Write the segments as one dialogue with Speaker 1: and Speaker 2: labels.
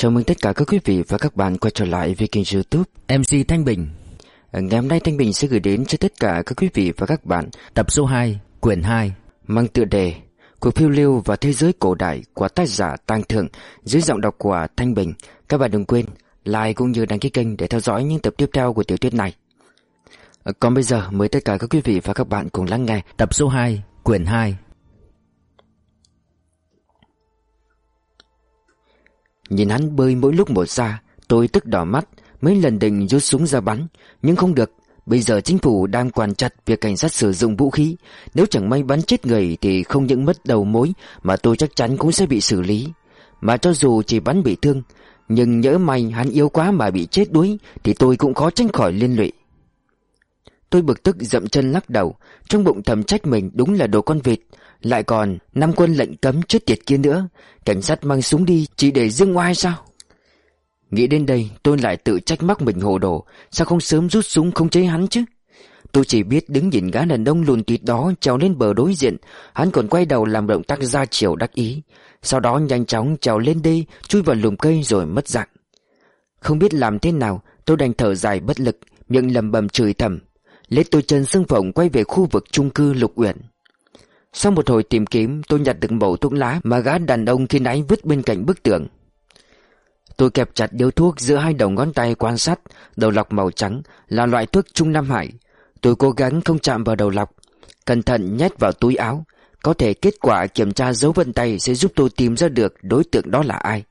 Speaker 1: Chào mừng tất cả các quý vị và các bạn quay trở lại với kênh youtube
Speaker 2: MC Thanh Bình.
Speaker 1: Ờ, Ngày hôm nay Thanh Bình sẽ gửi đến cho tất cả các quý vị và các bạn
Speaker 2: Tập số 2, quyển 2
Speaker 1: Mang tựa đề Cuộc phiêu lưu và thế giới cổ đại của tác giả Tăng Thượng dưới giọng đọc của Thanh Bình. Các bạn đừng quên like cũng như đăng ký kênh để theo dõi những tập tiếp theo của tiểu thuyết này. Ờ, Còn bây giờ mời tất cả các quý vị và các bạn cùng lắng nghe
Speaker 2: Tập số 2, quyển 2
Speaker 1: Nhìn hắn bơi mỗi lúc một xa, Tôi tức đỏ mắt, Mấy lần định rút súng ra bắn, Nhưng không được. Bây giờ chính phủ đang quản chặt việc cảnh sát sử dụng vũ khí. Nếu chẳng may bắn chết người Thì không những mất đầu mối, Mà tôi chắc chắn cũng sẽ bị xử lý. Mà cho dù chỉ bắn bị thương, Nhưng nhỡ may hắn yếu quá mà bị chết đuối, Thì tôi cũng khó tránh khỏi liên lụy. Tôi bực tức dậm chân lắc đầu, Trong bụng thầm trách mình đúng là đồ con vịt. Lại còn, năm quân lệnh cấm chết tiệt kia nữa. Cảnh sát mang súng đi, chỉ để dương oai sao? Nghĩ đến đây, tôi lại tự trách mắc mình hồ đồ. Sao không sớm rút súng không chế hắn chứ? Tôi chỉ biết đứng nhìn gã đàn ông lùn tịt đó trèo lên bờ đối diện. Hắn còn quay đầu làm động tác ra chiều đắc ý. Sau đó nhanh chóng trèo lên đây Chui vào lùm cây rồi mất dạng. Không biết làm thế nào, Tôi đành thở dài bất lực, Miệng lầm bầm chửi thầm. Lết tôi chân xương phồng quay về khu vực trung cư Lục Uyển. Sau một hồi tìm kiếm, tôi nhặt được mẩu thuốc lá Mà gã đàn ông khi nãy vứt bên cạnh bức tường. Tôi kẹp chặt điếu thuốc giữa hai đầu ngón tay quan sát, Đầu lọc màu trắng là loại thuốc Trung Nam Hải. Tôi cố gắng không chạm vào đầu lọc, Cẩn thận nhét vào túi áo. Có thể kết quả kiểm tra dấu vân tay Sẽ giúp tôi tìm ra được đối tượng đó là ai.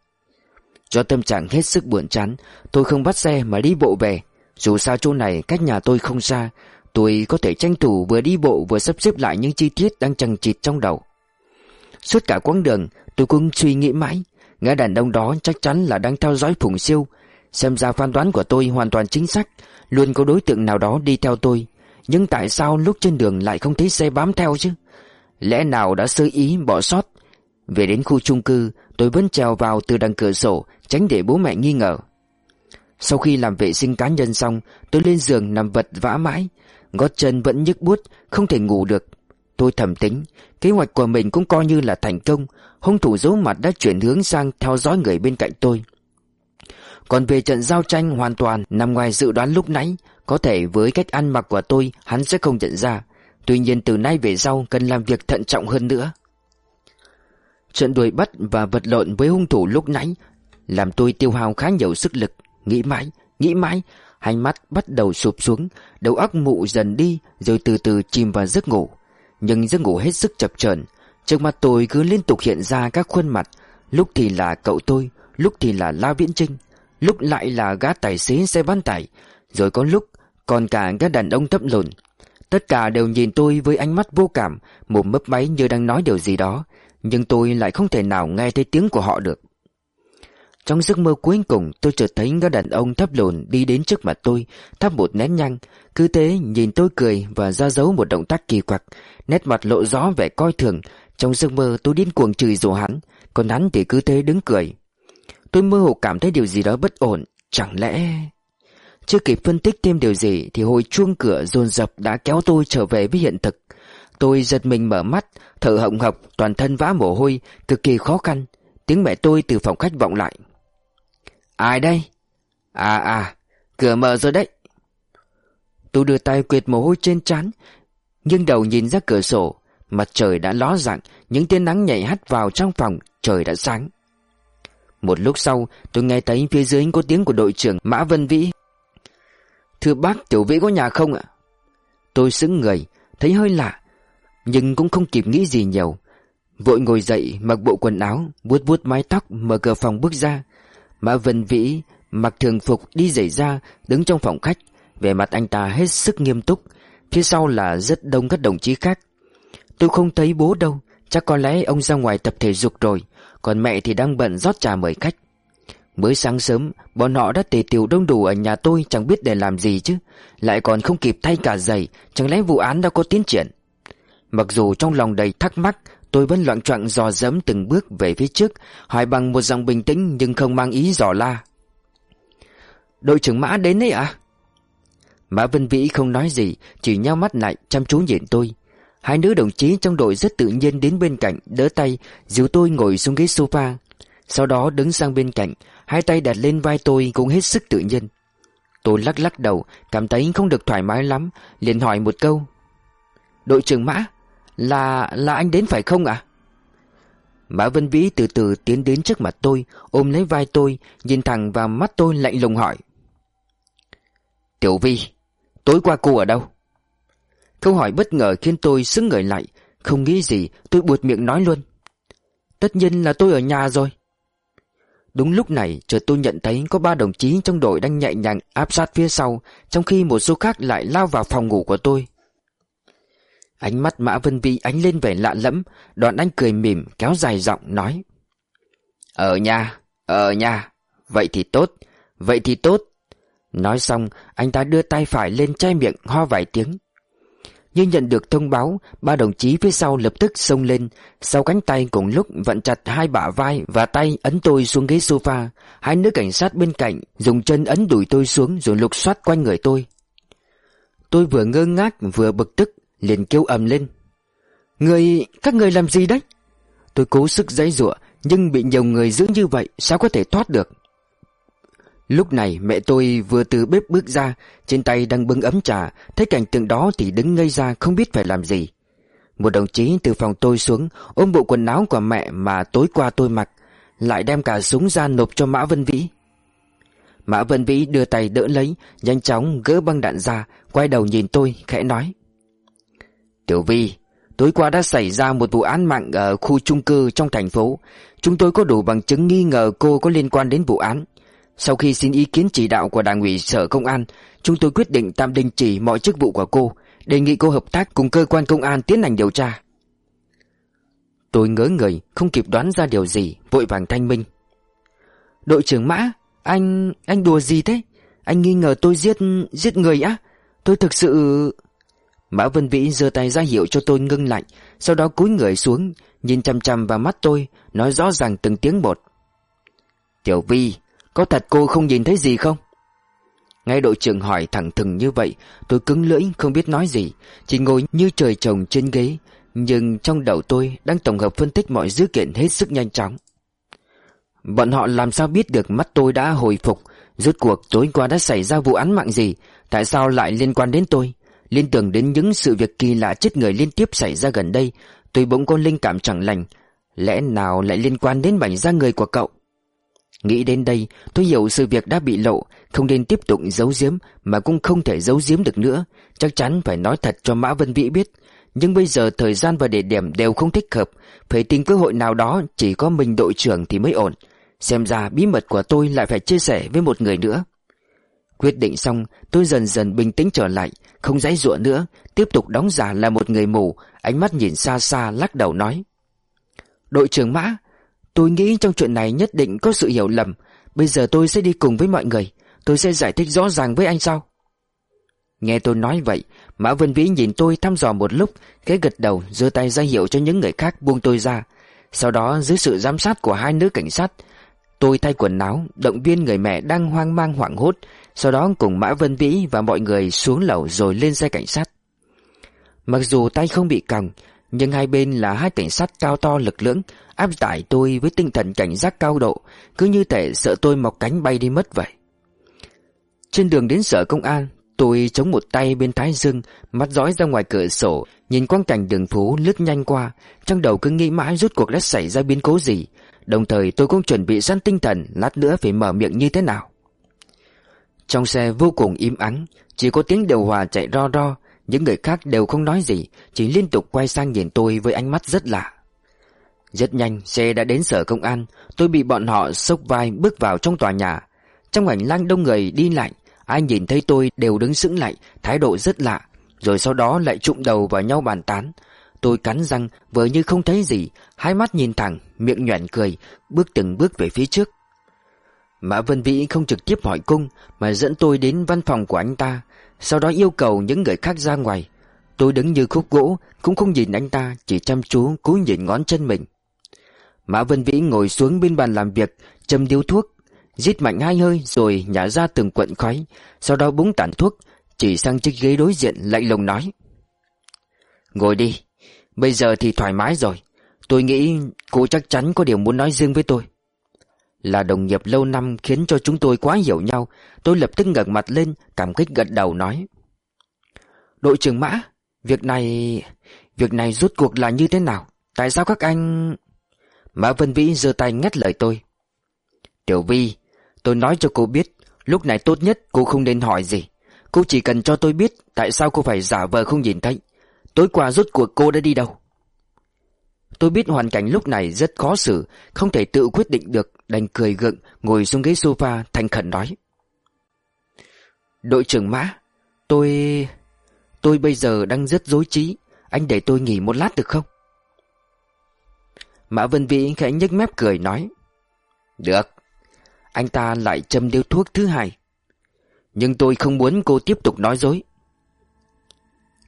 Speaker 1: Do tâm trạng hết sức buồn chán, Tôi không bắt xe mà đi bộ về. Dù sao chỗ này cách nhà tôi không xa Tôi có thể tranh thủ vừa đi bộ vừa sắp xếp lại những chi tiết đang chằng chịt trong đầu. Suốt cả quãng đường, tôi cũng suy nghĩ mãi, Ngã đàn ông đó chắc chắn là đang theo dõi Phùng Siêu. Xem ra phán đoán của tôi hoàn toàn chính xác, Luôn có đối tượng nào đó đi theo tôi. Nhưng tại sao lúc trên đường lại không thấy xe bám theo chứ? Lẽ nào đã sơ ý, bỏ sót? Về đến khu chung cư, Tôi vẫn trèo vào từ đằng cửa sổ, Tránh để bố mẹ nghi ngờ. Sau khi làm vệ sinh cá nhân xong, Tôi lên giường nằm vật vã mãi Gót chân vẫn nhức buốt Không thể ngủ được. Tôi thầm tính Kế hoạch của mình cũng coi như là thành công. Hung thủ giấu mặt đã chuyển hướng sang theo dõi người bên cạnh tôi. Còn về trận giao tranh hoàn toàn nằm ngoài dự đoán lúc nãy Có thể với cách ăn mặc của tôi hắn sẽ không nhận ra. Tuy nhiên từ nay về sau cần làm việc thận trọng hơn nữa. Trận đuổi bắt và vật lộn với hung thủ lúc nãy Làm tôi tiêu hao khá nhiều sức lực. Nghĩ mãi, nghĩ mãi Hai mắt bắt đầu sụp xuống, Đầu óc mụ dần đi, Rồi từ từ chìm vào giấc ngủ. Nhưng giấc ngủ hết sức chập chờn. Trước mặt tôi cứ liên tục hiện ra các khuôn mặt. Lúc thì là cậu tôi, Lúc thì là La Viễn Trinh Lúc lại là gã tài xế xe bán tải, Rồi có lúc còn cả các đàn ông thấp lùn. Tất cả đều nhìn tôi với ánh mắt vô cảm Mồm mấp máy như đang nói điều gì đó. Nhưng tôi lại không thể nào nghe thấy tiếng của họ được. Trong giấc mơ cuối cùng, tôi chợt thấy gã đàn ông thấp lùn đi đến trước mặt tôi, Thắp một nén nhang. Cứ thế, nhìn tôi cười và ra dấu một động tác kỳ quặc. Nét mặt lộ rõ vẻ coi thường. Trong giấc mơ, tôi điên cuồng chửi rủa hắn. Còn hắn thì cứ thế đứng cười. Tôi mơ hồ cảm thấy điều gì đó bất ổn. Chẳng lẽ... Chưa kịp phân tích thêm điều gì, Thì hồi chuông cửa dồn dập đã kéo tôi trở về với hiện thực. Tôi giật mình mở mắt, Thở hồng hộc, Toàn thân vã mồ hôi, Cực kỳ khó khăn. Tiếng mẹ tôi từ phòng khách vọng lại. Ai đây? À à Cửa mở rồi đấy. Tôi đưa tay quệt mồ hôi trên trán Nhưng đầu nhìn ra cửa sổ. Mặt trời đã ló dạng, Những tia nắng nhảy hắt vào trong phòng, Trời đã sáng. Một lúc sau, tôi nghe thấy phía dưới có tiếng của đội trưởng Mã Vân Vĩ. Thưa bác, tiểu vĩ có nhà không ạ? Tôi sững người, Thấy hơi lạ, Nhưng cũng không kịp nghĩ gì nhiều. Vội ngồi dậy, mặc bộ quần áo, vuốt vuốt mái tóc, mở cửa phòng bước ra. Mã Vân Vĩ mặc thường phục đi giày ra Đứng trong phòng khách. Vẻ mặt anh ta hết sức nghiêm túc. Phía sau là rất đông các đồng chí khác. Tôi không thấy bố đâu. Chắc có lẽ ông ra ngoài tập thể dục rồi. Còn mẹ thì đang bận rót trà mời khách. Mới sáng sớm, Bọn họ đã tề tiểu đông đủ ở nhà tôi, Chẳng biết để làm gì chứ. Lại còn không kịp thay cả giày, Chẳng lẽ vụ án đã có tiến triển? Mặc dù trong lòng đầy thắc mắc Tôi vẫn loạn trọng dò dẫm từng bước về phía trước, Hỏi bằng một giọng bình tĩnh Nhưng không mang ý dò la. Đội trưởng Mã đến đấy à Mã Vân Vĩ không nói gì, Chỉ nhau mắt lại chăm chú nhìn tôi. Hai nữ đồng chí trong đội rất tự nhiên đến bên cạnh, Đỡ tay, Dìu tôi ngồi xuống ghế sofa. Sau đó đứng sang bên cạnh, Hai tay đặt lên vai tôi cũng hết sức tự nhiên. Tôi lắc lắc đầu, Cảm thấy không được thoải mái lắm, liền hỏi một câu. Đội trưởng Mã là là anh đến phải không ạ? Mã Vân Vĩ từ từ tiến đến trước mặt tôi, Ôm lấy vai tôi, Nhìn thẳng vào mắt tôi lạnh lùng hỏi. Tiểu Vi, Tối qua cô ở đâu? Câu hỏi bất ngờ khiến tôi sững người lại, Không nghĩ gì, tôi buột miệng nói luôn. Tất nhiên là tôi ở nhà rồi. Đúng lúc này, chợt tôi nhận thấy có ba đồng chí trong đội đang nhẹ nhàng áp sát phía sau, Trong khi một số khác lại lao vào phòng ngủ của tôi. Ánh mắt Mã Vân Vi ánh lên vẻ lạ lẫm Đoạn anh cười mỉm kéo dài giọng nói. Ờ ở nhà, ở ờ nhà Vậy thì tốt, vậy thì tốt. Nói xong anh ta đưa tay phải lên chai miệng ho vài tiếng. Như nhận được thông báo Ba đồng chí phía sau lập tức xông lên. Sau cánh tay cùng lúc vặn chặt hai bả vai Và tay ấn tôi xuống ghế sofa Hai nữ cảnh sát bên cạnh Dùng chân ấn đuổi tôi xuống Rồi lục soát quanh người tôi. Tôi vừa ngơ ngác vừa bực tức liền kêu ầm lên. Người... các người làm gì đấy? Tôi cố sức giãy giụa, Nhưng bị nhiều người giữ như vậy, Sao có thể thoát được? Lúc này mẹ tôi vừa từ bếp bước ra, Trên tay đang bưng ấm trà, Thấy cảnh tượng đó thì đứng ngây ra không biết phải làm gì. Một đồng chí từ phòng tôi xuống, Ôm bộ quần áo của mẹ mà tối qua tôi mặc, Lại đem cả súng ra nộp cho Mã Vân Vĩ. Mã Vân Vĩ đưa tay đỡ lấy, Nhanh chóng gỡ băng đạn ra, Quay đầu nhìn tôi, khẽ nói Tiểu Vi Tối qua đã xảy ra một vụ án mạng ở khu chung cư trong thành phố Chúng tôi có đủ bằng chứng nghi ngờ cô có liên quan đến vụ án sau khi xin ý kiến chỉ đạo của đảng ủy sở công an, chúng tôi quyết định tạm đình chỉ mọi chức vụ của cô, đề nghị cô hợp tác cùng cơ quan công an tiến hành điều tra. Tôi ngớ người, không kịp đoán ra điều gì, vội vàng thanh minh. Đội trưởng Mã, anh... anh đùa gì thế? Anh nghi ngờ tôi giết... giết người á? Tôi thực sự... Mã Vân Vĩ giơ tay ra hiệu cho tôi ngưng lại, sau đó cúi người xuống, nhìn chăm chăm vào mắt tôi, nói rõ ràng từng tiếng một. Tiểu Vi, có thật cô không nhìn thấy gì không? Ngay đội trưởng hỏi thẳng thừng như vậy Tôi cứng lưỡi không biết nói gì Chỉ ngồi như trời trồng trên ghế Nhưng trong đầu tôi đang tổng hợp phân tích mọi dữ kiện hết sức nhanh chóng Bọn họ làm sao biết được mắt tôi đã hồi phục Rốt cuộc tối qua đã xảy ra vụ án mạng gì Tại sao lại liên quan đến tôi Liên tưởng đến những sự việc kỳ lạ chết người liên tiếp xảy ra gần đây, Tôi bỗng có linh cảm chẳng lành. Lẽ nào lại liên quan đến mảnh da người của cậu? Nghĩ đến đây, tôi hiểu sự việc đã bị lộ, Không nên tiếp tục giấu giếm, Mà cũng không thể giấu giếm được nữa. Chắc chắn phải nói thật cho Mã Vân Vĩ biết. Nhưng bây giờ thời gian và địa điểm đều không thích hợp. Phải tìm cơ hội nào đó, Chỉ có mình đội trưởng thì mới ổn. Xem ra bí mật của tôi lại phải chia sẻ với một người nữa. Quyết định xong, tôi dần dần bình tĩnh trở lại. Không dãy giụa nữa, Tiếp tục đóng giả là một người mù, Ánh mắt nhìn xa xa, lắc đầu nói. Đội trưởng Mã, Tôi nghĩ trong chuyện này nhất định có sự hiểu lầm. Bây giờ tôi sẽ đi cùng với mọi người, Tôi sẽ giải thích rõ ràng với anh sau. Nghe tôi nói vậy, Mã Vân Vĩ nhìn tôi thăm dò một lúc Cái gật đầu, giơ tay ra hiệu cho những người khác buông tôi ra. Sau đó, dưới sự giám sát của hai nữ cảnh sát Tôi thay quần áo Động viên người mẹ đang hoang mang hoảng hốt Sau đó cùng Mã Vân Vĩ và mọi người xuống lầu rồi lên xe cảnh sát Mặc dù tay không bị còng Nhưng hai bên là hai cảnh sát cao to lực lưỡng áp tải tôi với tinh thần cảnh giác cao độ, cứ như thể sợ tôi mọc cánh bay đi mất vậy. Trên đường đến sở công an, tôi chống một tay bên thái dương, mắt dõi ra ngoài cửa sổ, nhìn quang cảnh đường phố lướt nhanh qua, trong đầu cứ nghĩ mãi rốt cuộc đã xảy ra biến cố gì. Đồng thời tôi cũng chuẩn bị sẵn tinh thần lát nữa phải mở miệng như thế nào. Trong xe vô cùng im ắng, chỉ có tiếng điều hòa chạy ro ro, những người khác đều không nói gì, chỉ liên tục quay sang nhìn tôi với ánh mắt rất lạ. Rất nhanh xe đã đến sở công an Tôi bị bọn họ sốc vai bước vào trong tòa nhà Trong hành lang đông người đi lại Ai nhìn thấy tôi đều đứng sững lại Thái độ rất lạ Rồi sau đó lại trụng đầu vào nhau bàn tán Tôi cắn răng vừa như không thấy gì Hai mắt nhìn thẳng Miệng nhoẻn cười Bước từng bước về phía trước. Mã Vân Vĩ không trực tiếp hỏi cung Mà dẫn tôi đến văn phòng của anh ta Sau đó yêu cầu những người khác ra ngoài. Tôi đứng như khúc gỗ Cũng không nhìn anh ta Chỉ chăm chú cúi nhìn ngón chân mình. Mã Vân Vĩ ngồi xuống bên bàn làm việc, châm điếu thuốc, rít mạnh hai hơi rồi nhả ra từng quận khói, sau đó búng tản thuốc, chỉ sang chiếc ghế đối diện lạnh lùng nói. Ngồi đi, bây giờ thì thoải mái rồi, tôi nghĩ cô chắc chắn có điều muốn nói riêng với tôi. Là đồng nghiệp lâu năm khiến cho chúng tôi quá hiểu nhau, Tôi lập tức ngẩng mặt lên, Cảm kích gật đầu nói. Đội trưởng Mã, Việc này... Việc này rút cuộc là như thế nào? Tại sao các anh... Mã Vân Vĩ giơ tay ngắt lời tôi. Tiểu Vi, Tôi nói cho cô biết, Lúc này tốt nhất cô không nên hỏi gì. Cô chỉ cần cho tôi biết Tại sao cô phải giả vờ không nhìn thấy. Tối qua rút cuộc cô đã đi đâu? Tôi biết hoàn cảnh lúc này rất khó xử, Không thể tự quyết định được, Đành cười gượng, Ngồi xuống ghế sofa, thành khẩn nói. Đội trưởng Mã, Tôi... Tôi bây giờ đang rất dối trí, Anh để tôi nghỉ một lát được không? Mã Vân Vĩ khẽ nhếch mép cười nói. Được, Anh ta lại châm điếu thuốc thứ hai. Nhưng tôi không muốn cô tiếp tục nói dối.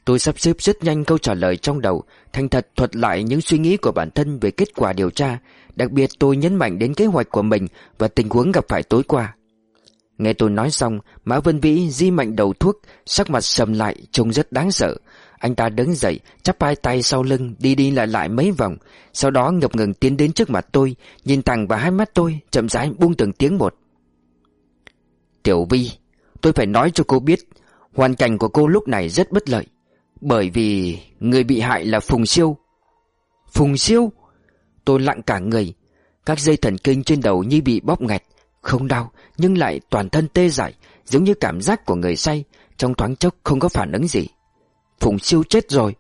Speaker 1: Tôi sắp xếp rất nhanh câu trả lời trong đầu, Thành thật thuật lại những suy nghĩ của bản thân về kết quả điều tra. Đặc biệt tôi nhấn mạnh đến kế hoạch của mình Và tình huống gặp phải tối qua. Nghe tôi nói xong, Mã Vân Vĩ di mạnh đầu thuốc, Sắc mặt sầm lại, trông rất đáng sợ. Anh ta đứng dậy, chắp hai tay sau lưng, Đi đi lại lại mấy vòng. Sau đó ngập ngừng tiến đến trước mặt tôi, Nhìn thẳng vào hai mắt tôi, Chậm rãi buông từng tiếng một. Tiểu Vi, Tôi phải nói cho cô biết, Hoàn cảnh của cô lúc này rất bất lợi. Bởi vì người bị hại là Phùng Siêu. Phùng Siêu Tôi lặng cả người. Các dây thần kinh trên đầu như bị bóp nghẹt Không đau nhưng lại toàn thân tê dại Giống như cảm giác của người say Trong thoáng chốc không có phản ứng gì. Phùng siêu chết rồi.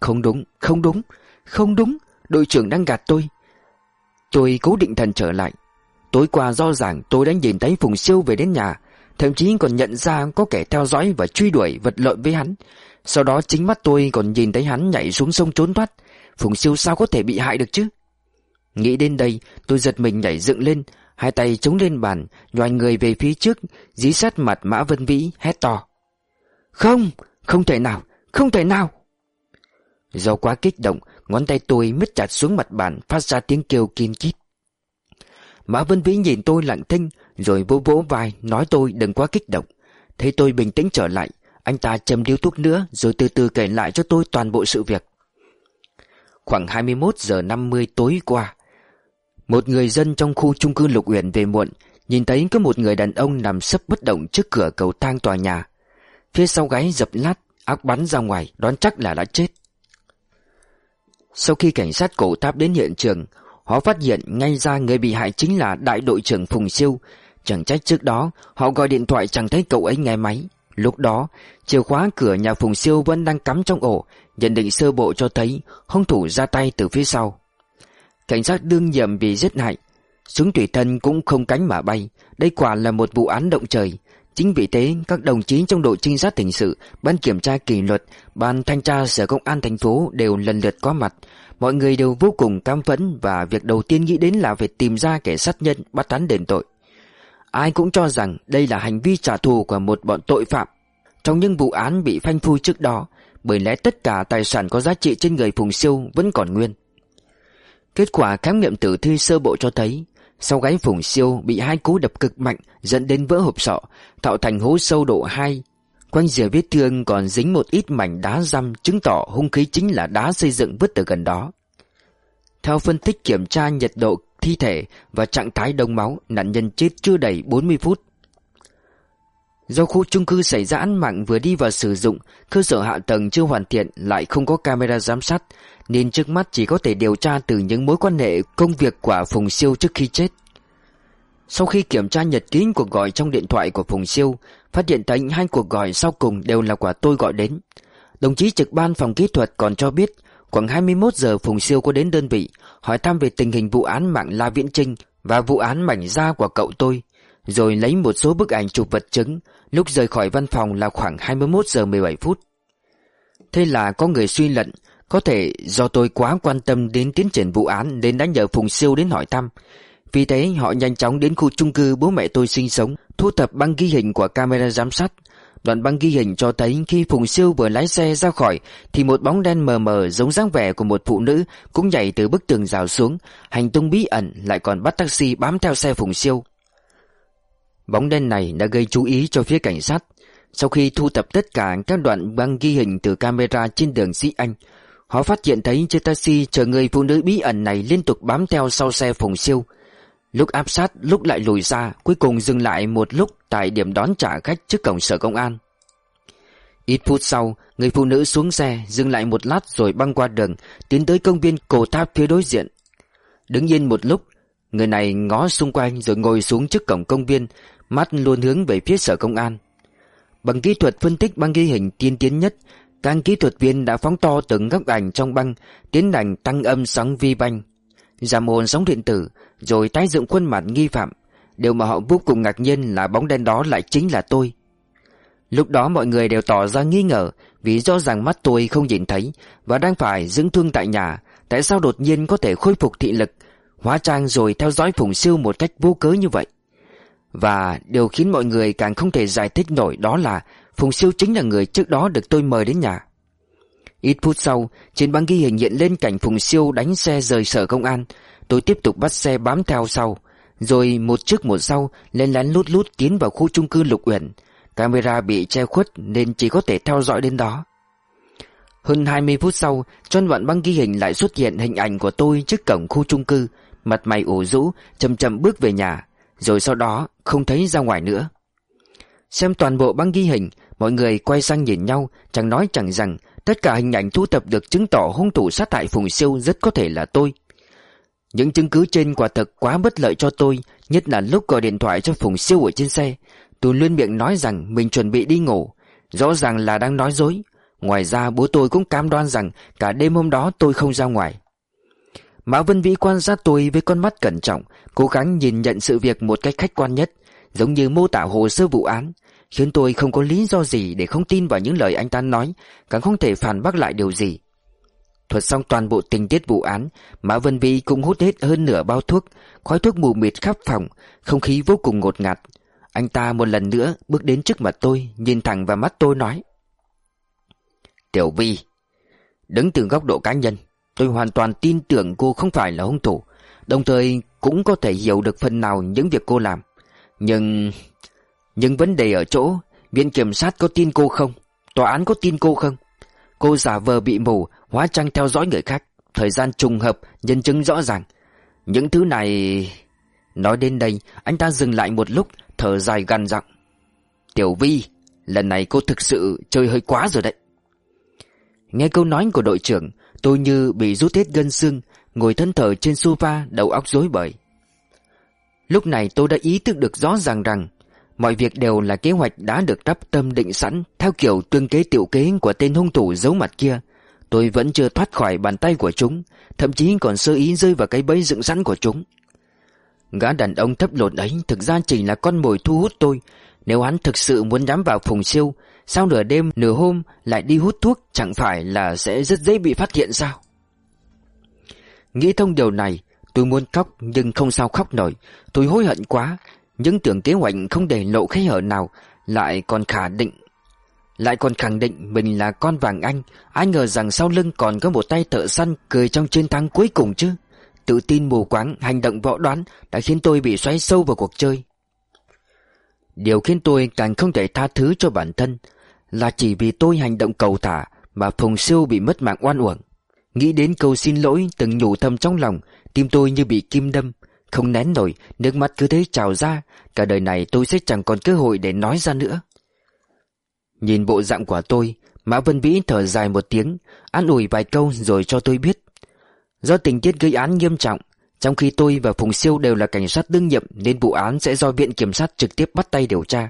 Speaker 1: Không đúng, không đúng, không đúng Đội trưởng đang gạt tôi. Tôi cố định thần trở lại. Tối qua do ràng tôi đã nhìn thấy Phùng siêu về đến nhà Thậm chí còn nhận ra có kẻ theo dõi và truy đuổi vật lộn với hắn. Sau đó chính mắt tôi còn nhìn thấy hắn nhảy xuống sông trốn thoát. Phùng siêu sao có thể bị hại được chứ? Nghĩ đến đây tôi giật mình nhảy dựng lên Hai tay chống lên bàn Nhòi người về phía trước Dí sát mặt Mã Vân Vĩ hét to. Không, không thể nào, không thể nào. Do quá kích động Ngón tay tôi mít chặt xuống mặt bàn Phát ra tiếng kêu kiên kít. Mã Vân Vĩ nhìn tôi lặng thinh Rồi vỗ vỗ vai nói tôi đừng quá kích động. Thấy tôi bình tĩnh trở lại anh ta châm điếu thuốc nữa, Rồi từ từ kể lại cho tôi toàn bộ sự việc. Khoảng 21 giờ 50 tối qua, một người dân trong khu chung cư Lục Uyển về muộn, Nhìn thấy có một người đàn ông nằm sấp bất động trước cửa cầu thang tòa nhà. Phía sau gáy dập lát, Ác bắn ra ngoài, đoán chắc là đã chết. Sau khi cảnh sát cổ tháp đến hiện trường, Họ phát hiện ngay ra người bị hại chính là đại đội trưởng Phùng Siêu. Chẳng trách trước đó, Họ gọi điện thoại chẳng thấy cậu ấy nghe máy. Lúc đó, Chìa khóa cửa nhà Phùng Siêu vẫn đang cắm trong ổ, Nhận định sơ bộ cho thấy hung thủ ra tay từ phía sau. Cảnh sát đương nhiệm bị giết hại, Súng tùy thân cũng không cánh mà bay. Đây quả là một vụ án động trời. Chính vì thế, các đồng chí trong đội trinh sát hình sự, Ban kiểm tra kỷ luật, Ban thanh tra sở công an thành phố Đều lần lượt có mặt. Mọi người đều vô cùng cam phẫn Và việc đầu tiên nghĩ đến là phải tìm ra kẻ sát nhân Bắt hắn đền tội. Ai cũng cho rằng đây là hành vi trả thù của một bọn tội phạm. Trong những vụ án bị phanh phui trước đó, Bởi lẽ tất cả tài sản có giá trị trên người Phùng Siêu vẫn còn nguyên. Kết quả khám nghiệm tử thi sơ bộ cho thấy, Sau gáy phùng siêu bị hai cú đập cực mạnh dẫn đến vỡ hộp sọ, Tạo thành hố sâu độ 2 Quanh rìa vết thương còn dính một ít mảnh đá răm Chứng tỏ hung khí chính là đá xây dựng vứt từ gần đó. Theo phân tích kiểm tra nhiệt độ thi thể và trạng thái đông máu Nạn nhân chết chưa đầy 40 phút Do khu chung cư xảy ra án mạng vừa đi vào sử dụng Cơ sở hạ tầng chưa hoàn thiện lại không có camera giám sát nên trước mắt chỉ có thể điều tra từ những mối quan hệ công việc của Phùng Siêu trước khi chết. Sau khi kiểm tra nhật ký cuộc gọi trong điện thoại của Phùng Siêu, phát hiện thấy hai cuộc gọi sau cùng đều là quả tôi gọi đến. Đồng chí trực ban phòng kỹ thuật còn cho biết, khoảng 21 giờ Phùng Siêu có đến đơn vị, hỏi thăm về tình hình vụ án mạng La Viễn Trinh và vụ án mảnh da của cậu tôi, rồi lấy một số bức ảnh chụp vật chứng, lúc rời khỏi văn phòng là khoảng 21 giờ 17 phút. Thế là có người suy luận có thể do tôi quá quan tâm đến tiến triển vụ án nên đã nhờ Phùng Siêu đến hỏi thăm. Vì thế họ nhanh chóng đến khu chung cư bố mẹ tôi sinh sống, thu thập băng ghi hình của camera giám sát. Đoạn băng ghi hình cho thấy khi Phùng Siêu vừa lái xe ra khỏi thì một bóng đen mờ mờ giống dáng vẻ của một phụ nữ cũng nhảy từ bức tường rào xuống, hành tung bí ẩn lại còn bắt taxi bám theo xe Phùng Siêu. Bóng đen này đã gây chú ý cho phía cảnh sát. Sau khi thu thập tất cả các đoạn băng ghi hình từ camera trên đường Sĩ Anh, Họ phát hiện thấy chiếc taxi chở người phụ nữ bí ẩn này liên tục bám theo sau xe Phùng Siêu. Lúc áp sát lúc lại lùi ra, Cuối cùng dừng lại một lúc Tại điểm đón trả khách trước cổng sở công an. Ít phút sau Người phụ nữ xuống xe Dừng lại một lát rồi băng qua đường Tiến tới công viên cổ tháp phía đối diện. Đứng yên một lúc Người này ngó xung quanh rồi ngồi xuống trước cổng công viên Mắt luôn hướng về phía sở công an. Bằng kỹ thuật phân tích băng ghi hình tiên tiến nhất Các kỹ thuật viên đã phóng to từng góc ảnh trong băng Tiến hành tăng âm sóng vi banh. Giảm ồn sóng điện tử rồi tái dựng khuôn mặt nghi phạm. Điều mà họ vô cùng ngạc nhiên là bóng đen đó lại chính là tôi. Lúc đó mọi người đều tỏ ra nghi ngờ Vì do rằng mắt tôi không nhìn thấy Và đang phải dưỡng thương tại nhà. Tại sao đột nhiên có thể khôi phục thị lực, Hóa trang rồi theo dõi Phùng Siêu một cách vô cớ như vậy? Và điều khiến mọi người càng không thể giải thích nổi đó là Phùng Siêu chính là người trước đó được tôi mời đến nhà. Ít phút sau, Trên băng ghi hình hiện lên cảnh Phùng Siêu đánh xe rời sở công an. Tôi tiếp tục bắt xe bám theo sau, Rồi một trước một sau Lên lén lút lút tiến vào khu chung cư Lục Uyển. Camera bị che khuất Nên chỉ có thể theo dõi đến đó. Hơn 20 phút sau Trong đoạn băng ghi hình lại xuất hiện hình ảnh của tôi Trước cổng khu chung cư. Mặt mày ủ rũ, chậm chậm bước về nhà, Rồi sau đó không thấy ra ngoài nữa. Xem toàn bộ băng ghi hình, Mọi người quay sang nhìn nhau, Chẳng nói chẳng rằng Tất cả hình ảnh thu thập được chứng tỏ hung thủ sát hại Phùng Siêu rất có thể là tôi. Những chứng cứ trên quả thực quá bất lợi cho tôi, Nhất là lúc gọi điện thoại cho Phùng Siêu ở trên xe. Tôi luôn miệng nói rằng mình chuẩn bị đi ngủ. Rõ ràng là đang nói dối. Ngoài ra, bố tôi cũng cam đoan rằng Cả đêm hôm đó tôi không ra ngoài. Mã Vân Vĩ quan sát tôi với con mắt cẩn trọng, Cố gắng nhìn nhận sự việc một cách khách quan nhất, Giống như mô tả hồ sơ vụ án. Khiến tôi không có lý do gì để không tin vào những lời anh ta nói, Càng không thể phản bác lại điều gì. Thuật xong toàn bộ tình tiết vụ án, Mã Vân Vi cũng hút hết hơn nửa bao thuốc, Khói thuốc mù mịt khắp phòng, Không khí vô cùng ngột ngạt. Anh ta một lần nữa bước đến trước mặt tôi, Nhìn thẳng vào mắt tôi nói, Tiểu Vi Đứng từ góc độ cá nhân, Tôi hoàn toàn tin tưởng cô không phải là hung thủ, Đồng thời cũng có thể hiểu được phần nào những việc cô làm. Nhưng... Nhưng vấn đề ở chỗ, Viện kiểm sát có tin cô không? Tòa án có tin cô không? Cô giả vờ bị mù, Hóa trang theo dõi người khác. Thời gian trùng hợp, Nhân chứng rõ ràng. Những thứ này... Nói đến đây, Anh ta dừng lại một lúc, Thở dài gằn giọng Tiểu Vi, Lần này cô thực sự chơi hơi quá rồi đấy. Nghe câu nói của đội trưởng, Tôi như bị rút hết gân xương, Ngồi thân thở trên sofa, đầu óc rối bời. Lúc này tôi đã ý thức được rõ ràng rằng Mọi việc đều là kế hoạch đã được đắp tâm định sẵn, Theo kiểu tương kế tiểu kế của tên hung thủ giấu mặt kia. Tôi vẫn chưa thoát khỏi bàn tay của chúng, Thậm chí còn sơ ý rơi vào cái bẫy dựng sẵn của chúng. Gã đàn ông thấp lột ấy thực ra chỉ là con mồi thu hút tôi. Nếu hắn thực sự muốn nhắm vào phùng siêu Sao nửa đêm, nửa hôm lại đi hút thuốc, Chẳng phải là sẽ rất dễ bị phát hiện sao? Nghĩ thông điều này, Tôi muốn khóc nhưng không sao khóc nổi. Tôi hối hận quá những tưởng kế hoạch không để lộ khe hở nào, Lại còn khả định. Lại còn khẳng định mình là con vàng anh, Ai ngờ rằng sau lưng còn có một tay thợ săn Cười trong chiến thắng cuối cùng chứ. Tự tin mù quáng, Hành động võ đoán Đã khiến tôi bị xoáy sâu vào cuộc chơi. Điều khiến tôi càng không thể tha thứ cho bản thân Là chỉ vì tôi hành động cầu thả Mà Phùng Siêu bị mất mạng oan uổng. Nghĩ đến câu xin lỗi từng nhủ thầm trong lòng, Tim tôi như bị kim đâm không nén nổi, Nước mắt cứ thế trào ra. Cả đời này tôi sẽ chẳng còn cơ hội để nói ra nữa. Nhìn bộ dạng của tôi, Mã Vân Vĩ thở dài một tiếng, An ủi vài câu rồi cho tôi biết. Do tình tiết gây án nghiêm trọng, Trong khi tôi và Phùng Siêu đều là cảnh sát đương nhiệm Nên vụ án sẽ do viện kiểm sát trực tiếp bắt tay điều tra.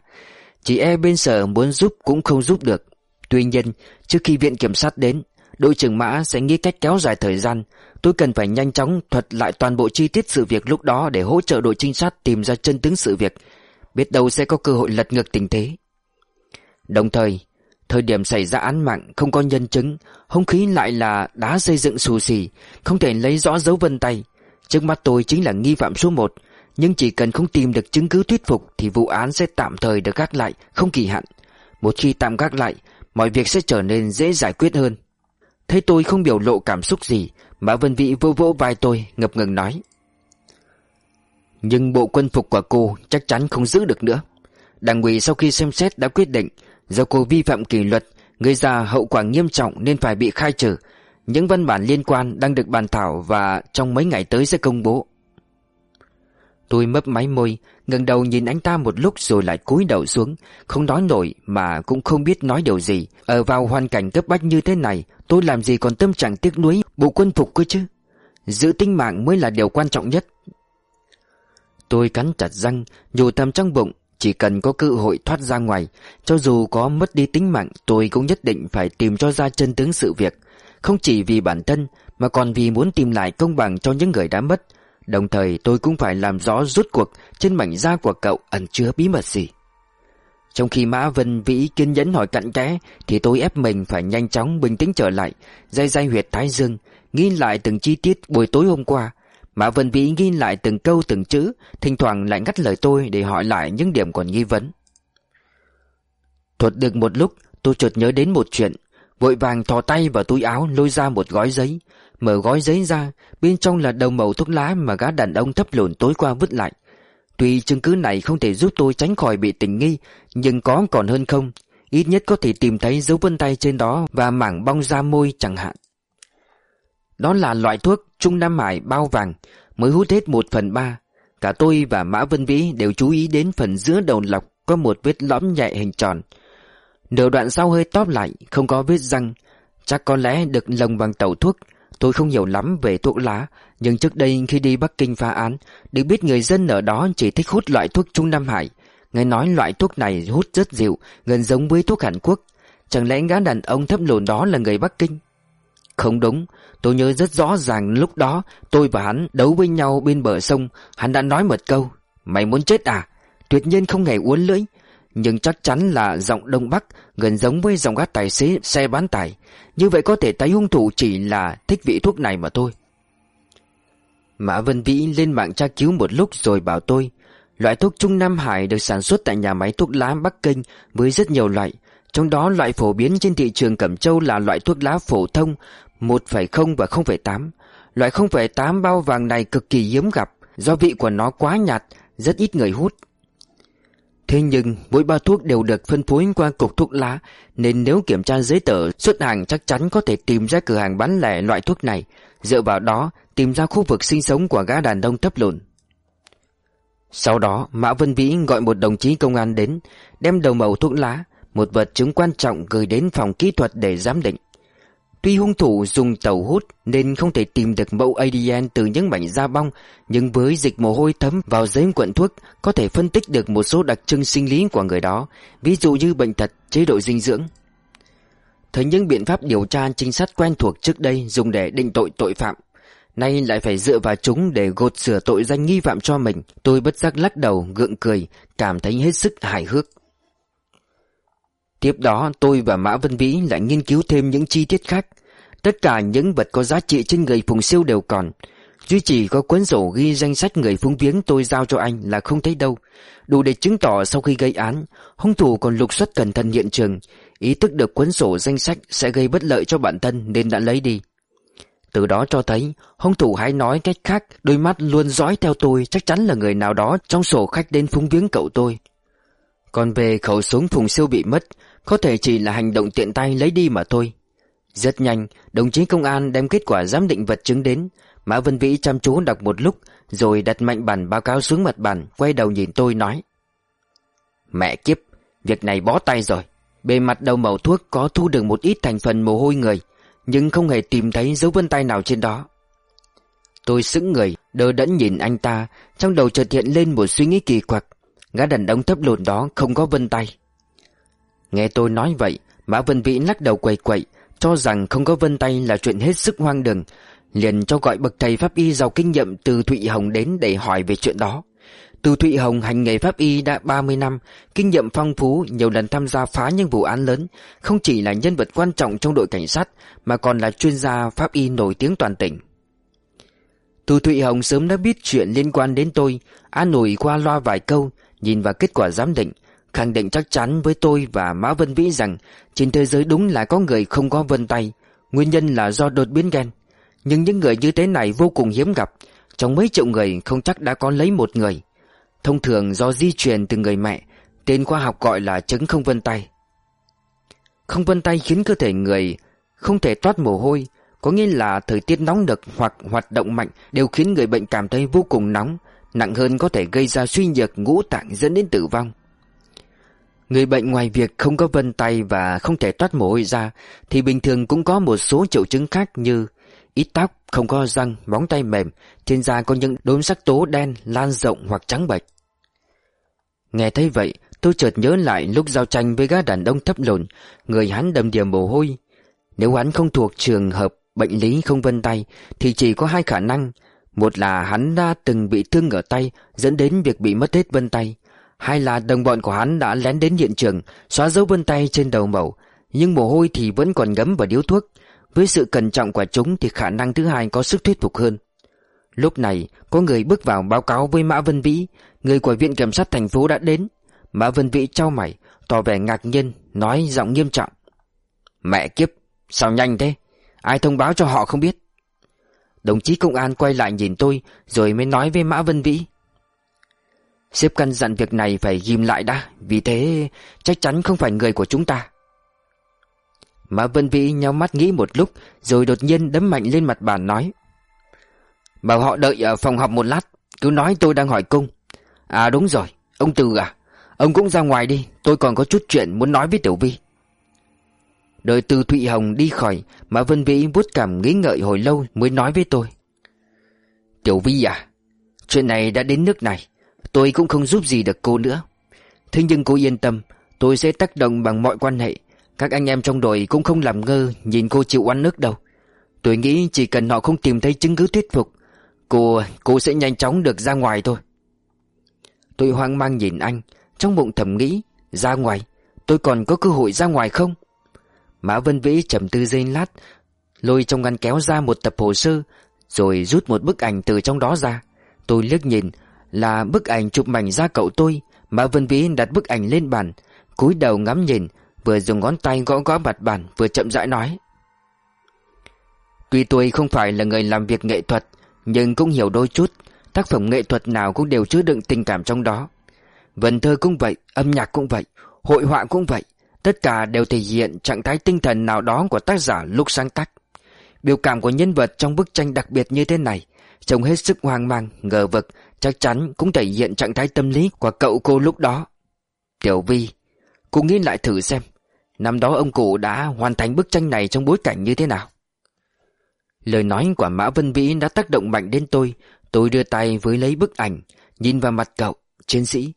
Speaker 1: Chỉ e bên sở muốn giúp cũng không giúp được. Tuy nhiên, trước khi viện kiểm sát đến, Đội trưởng Mã sẽ nghĩ cách kéo dài thời gian Tôi cần phải nhanh chóng thuật lại toàn bộ chi tiết sự việc lúc đó để hỗ trợ đội trinh sát tìm ra chân tướng sự việc. Biết đâu sẽ có cơ hội lật ngược tình thế. Đồng thời, thời điểm xảy ra án mạng không có nhân chứng, hung khí lại là đá xây dựng xù xì, không thể lấy rõ dấu vân tay. Trước mắt tôi chính là nghi phạm số một, nhưng chỉ cần không tìm được chứng cứ thuyết phục thì vụ án sẽ tạm thời được gác lại, không kỳ hạn. Một khi tạm gác lại, mọi việc sẽ trở nên dễ giải quyết hơn. Thấy tôi không biểu lộ cảm xúc gì, Mã Vân Vĩ vô vỗ vai tôi, ngập ngừng nói. Nhưng bộ quân phục của cô chắc chắn không giữ được nữa. Đảng ủy sau khi xem xét đã quyết định, Do cô vi phạm kỷ luật, Gây ra hậu quả nghiêm trọng nên phải bị khai trừ. Những văn bản liên quan đang được bàn thảo Và trong mấy ngày tới sẽ công bố. Tôi mấp máy môi, ngẩng đầu nhìn anh ta một lúc rồi lại cúi đầu xuống. Không nói nổi mà cũng không biết nói điều gì. Ở vào hoàn cảnh cấp bách như thế này, Tôi làm gì còn tâm trạng tiếc nuối, Bộ quân phục cơ chứ? Giữ tính mạng mới là điều quan trọng nhất. Tôi cắn chặt răng, Nhủ thầm trong bụng, Chỉ cần có cơ hội thoát ra ngoài, Cho dù có mất đi tính mạng, Tôi cũng nhất định phải tìm cho ra chân tướng sự việc. Không chỉ vì bản thân, Mà còn vì muốn tìm lại công bằng cho những người đã mất. Đồng thời tôi cũng phải làm rõ rút cuộc Trên mảnh da của cậu ẩn chứa bí mật gì. Trong khi Mã Vân Vĩ kiên nhẫn hỏi cặn kẽ, Thì tôi ép mình phải nhanh chóng bình tĩnh trở lại, Dây dây huyệt thái dương, Ghi lại từng chi tiết buổi tối hôm qua. Mã Vân Vĩ ghi lại từng câu từng chữ, Thỉnh thoảng lại ngắt lời tôi để hỏi lại những điểm còn nghi vấn. Thuật được một lúc, tôi chợt nhớ đến một chuyện. Vội vàng thò tay vào túi áo lôi ra một gói giấy. Mở gói giấy ra, Bên trong là đầu mẩu thuốc lá mà gã đàn ông thấp lùn tối qua vứt lại. Tuy chứng cứ này không thể giúp tôi tránh khỏi bị tình nghi, Nhưng có còn hơn không? Ít nhất có thể tìm thấy dấu vân tay trên đó Và mảng bong da môi chẳng hạn. Đó là loại thuốc Trung Nam Hải bao vàng, Mới hút hết một phần ba. Cả tôi và Mã Vân Vĩ đều chú ý đến phần giữa đầu lọc Có một vết lõm nhẹ hình tròn. Nửa đoạn sau hơi tóp lại, Không có vết răng. Chắc có lẽ được lồng bằng tàu thuốc Tôi không hiểu lắm về thuốc lá, Nhưng trước đây khi đi Bắc Kinh phá án, Được biết người dân ở đó chỉ thích hút loại thuốc Trung Nam Hải. Nghe nói loại thuốc này hút rất dịu, Gần giống với thuốc Hàn Quốc. Chẳng lẽ gã đàn ông thấp lùn đó là người Bắc Kinh? Không đúng, Tôi nhớ rất rõ ràng lúc đó Tôi và hắn đấu với nhau bên bờ sông, Hắn đã nói một câu, Mày muốn chết à? Tuyệt nhiên không hề uốn lưỡi nhưng chắc chắn là giọng Đông Bắc gần giống với giọng các tài xế xe bán tải. Như vậy có thể tay hung thủ chỉ là thích vị thuốc này mà thôi. Mã Vân Vĩ lên mạng tra cứu một lúc rồi bảo tôi Loại thuốc Trung Nam Hải được sản xuất tại nhà máy thuốc lá Bắc Kinh với rất nhiều loại Trong đó loại phổ biến trên thị trường Cẩm Châu là loại thuốc lá phổ thông 1,0 và 0,8 Loại 0,8 bao vàng này cực kỳ hiếm gặp Do vị của nó quá nhạt, rất ít người hút Thế nhưng, mỗi bao thuốc đều được phân phối qua cục thuốc lá, Nên nếu kiểm tra giấy tờ xuất hàng chắc chắn có thể tìm ra cửa hàng bán lẻ loại thuốc này. Dựa vào đó, tìm ra khu vực sinh sống của gã đàn ông thấp lùn. Sau đó, Mã Vân Vĩ gọi một đồng chí công an đến, Đem đầu màu thuốc lá, Một vật chứng quan trọng gửi đến phòng kỹ thuật để giám định. Tuy hung thủ dùng tàu hút nên không thể tìm được mẫu ADN từ những mảnh da bong, nhưng với dịch mồ hôi thấm vào giấy quận thuốc có thể phân tích được một số đặc trưng sinh lý của người đó, ví dụ như bệnh tật, chế độ dinh dưỡng. Thấy những biện pháp điều tra trinh sát quen thuộc trước đây dùng để định tội tội phạm, nay lại phải dựa vào chúng để gột sửa tội danh nghi phạm cho mình, tôi bất giác lắc đầu, gượng cười, cảm thấy hết sức hài hước. Tiếp đó, tôi và Mã Vân Vĩ lại nghiên cứu thêm những chi tiết khác. Tất cả những vật có giá trị trên người Phùng Siêu đều còn. Duy chỉ có cuốn sổ ghi danh sách người phúng viếng tôi giao cho anh là không thấy đâu. Đủ để chứng tỏ sau khi gây án, Hung thủ còn lục soát cẩn thận hiện trường. Ý thức được cuốn sổ danh sách sẽ gây bất lợi cho bản thân nên đã lấy đi. Từ đó cho thấy, Hung thủ hay nói cách khác, Đôi mắt luôn dõi theo tôi, Chắc chắn là người nào đó trong sổ khách đến phúng viếng cậu tôi. Còn về khẩu súng Phùng Siêu bị mất có thể chỉ là hành động tiện tay lấy đi mà thôi. Rất nhanh, Đồng chí công an đem kết quả giám định vật chứng đến. Mã Vân Vĩ chăm chú đọc một lúc, Rồi đặt mạnh bản báo cáo xuống mặt bàn, Quay đầu nhìn tôi nói. Mẹ kiếp, Việc này bó tay rồi. Bề mặt đầu màu thuốc có thu được một ít thành phần mồ hôi người, Nhưng không hề tìm thấy dấu vân tay nào trên đó. Tôi sững người, Đờ đẫn nhìn anh ta, Trong đầu chợt hiện lên một suy nghĩ kỳ quặc. Gã đàn ông thấp lùn đó không có vân tay. Nghe tôi nói vậy, Mã Vân Vĩ lắc đầu quậy quậy, Cho rằng không có vân tay là chuyện hết sức hoang đường. Liền cho gọi bậc thầy pháp y giàu kinh nghiệm từ Thụy Hồng đến để hỏi về chuyện đó. Từ Thụy Hồng hành nghề pháp y đã 30 năm, Kinh nghiệm phong phú, nhiều lần tham gia phá những vụ án lớn, Không chỉ là nhân vật quan trọng trong đội cảnh sát, Mà còn là chuyên gia pháp y nổi tiếng toàn tỉnh. Từ Thụy Hồng sớm đã biết chuyện liên quan đến tôi, An ủi qua loa vài câu, Nhìn vào kết quả giám định khẳng định chắc chắn với tôi và Mã Vân Vĩ rằng trên thế giới đúng là có người không có vân tay, nguyên nhân là do đột biến gen. Nhưng những người như thế này vô cùng hiếm gặp, trong mấy triệu người không chắc đã có lấy một người. Thông thường do di truyền từ người mẹ, tên khoa học gọi là chứng không vân tay. Không vân tay khiến cơ thể người không thể toát mồ hôi, có nghĩa là thời tiết nóng đực hoặc hoạt động mạnh đều khiến người bệnh cảm thấy vô cùng nóng, Nặng hơn có thể gây ra suy nhược ngũ tạng dẫn đến tử vong Người bệnh ngoài việc không có vân tay và không thể toát mồ hôi ra Thì bình thường cũng có một số triệu chứng khác như Ít tóc, không có răng, móng tay mềm Trên da có những đốm sắc tố đen, lan rộng hoặc trắng bệch. Nghe thấy vậy tôi chợt nhớ lại lúc giao tranh với gã đàn ông thấp lùn Người hắn đầm đìa mồ hôi. Nếu hắn không thuộc trường hợp bệnh lý không vân tay Thì chỉ có hai khả năng. Một là hắn đã từng bị thương ở tay Dẫn đến việc bị mất hết vân tay hay là đồng bọn của hắn đã lén đến hiện trường, Xóa dấu vân tay trên đầu mẩu, Nhưng mồ hôi thì vẫn còn ngấm vào điếu thuốc. Với sự cẩn trọng của chúng Thì khả năng thứ hai có sức thuyết phục hơn. Lúc này, có người bước vào báo cáo với Mã Vân Vĩ. Người của viện kiểm sát thành phố đã đến. Mã Vân Vĩ trao mày, Tỏ vẻ ngạc nhiên, Nói giọng nghiêm trọng. Mẹ kiếp, Sao nhanh thế? Ai thông báo cho họ không biết? Đồng chí công an quay lại nhìn tôi, Rồi mới nói với Mã Vân Vĩ. Xếp căn dặn việc này phải ghim lại đã, Vì thế chắc chắn không phải người của chúng ta. Mã Vân Vĩ nhau mắt nghĩ một lúc, Rồi đột nhiên đấm mạnh lên mặt bàn nói, Bảo họ đợi ở phòng họp một lát, Cứ nói tôi đang hỏi cung. À đúng rồi, Ông Từ à Ông cũng ra ngoài đi, Tôi còn có chút chuyện muốn nói với Tiểu Vi. Đợi từ Thụy Hồng đi khỏi, Mã Vân Vĩ vuốt cảm nghĩ ngợi hồi lâu mới nói với tôi, Tiểu Vi à Chuyện này đã đến nước này Tôi cũng không giúp gì được cô nữa. Thế nhưng cô yên tâm Tôi sẽ tác động bằng mọi quan hệ. Các anh em trong đội cũng không làm ngơ Nhìn cô chịu oan nước đâu. Tôi nghĩ chỉ cần họ không tìm thấy chứng cứ thuyết phục Cô, cô sẽ nhanh chóng được ra ngoài thôi. Tôi hoang mang nhìn anh Trong bụng thầm nghĩ Ra ngoài Tôi còn có cơ hội ra ngoài không? Mã Vân Vĩ trầm tư giây lát Lôi trong ngăn kéo ra một tập hồ sơ Rồi rút một bức ảnh từ trong đó ra. Tôi liếc nhìn là bức ảnh chụp mảnh da cậu tôi, mà Vân Vĩ đặt bức ảnh lên bàn, cúi đầu ngắm nhìn, Vừa dùng ngón tay gõ gõ mặt bàn, Vừa chậm rãi nói. Tuy tôi không phải là người làm việc nghệ thuật, Nhưng cũng hiểu đôi chút, Tác phẩm nghệ thuật nào cũng đều chứa đựng tình cảm trong đó. Vần thơ cũng vậy, Âm nhạc cũng vậy, Hội họa cũng vậy, Tất cả đều thể hiện trạng thái tinh thần nào đó của tác giả lúc sáng tác. Biểu cảm của nhân vật trong bức tranh đặc biệt như thế này Trông hết sức hoang mang, ngờ vực Chắc chắn cũng thể hiện trạng thái tâm lý của cậu cô lúc đó. Tiểu Vi Cô nghĩ lại thử xem Năm đó ông cụ đã hoàn thành bức tranh này trong bối cảnh như thế nào? Lời nói của Mã Vân Vĩ đã tác động mạnh đến tôi. Tôi đưa tay với lấy bức ảnh Nhìn vào mặt cậu, chiến sĩ.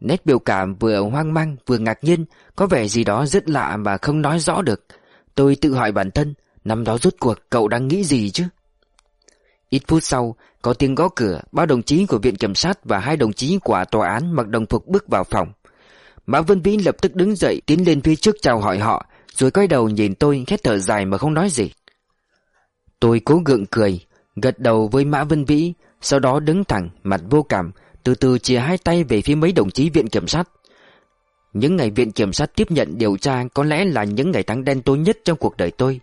Speaker 1: Nét biểu cảm vừa hoang mang vừa ngạc nhiên Có vẻ gì đó rất lạ mà không nói rõ được. Tôi tự hỏi bản thân Năm đó rốt cuộc cậu đang nghĩ gì chứ? Ít phút sau, Có tiếng gõ cửa, Ba đồng chí của viện kiểm sát Và hai đồng chí của tòa án mặc đồng phục bước vào phòng. Mã Vân Vĩ lập tức đứng dậy, Tiến lên phía trước chào hỏi họ, Rồi quay đầu nhìn tôi, khét thở dài mà không nói gì. Tôi cố gượng cười, Gật đầu với Mã Vân Vĩ, Sau đó đứng thẳng, mặt vô cảm, Từ từ chia hai tay về phía mấy đồng chí viện kiểm sát. Những ngày viện kiểm sát tiếp nhận điều tra Có lẽ là những ngày tháng đen tối nhất trong cuộc đời tôi.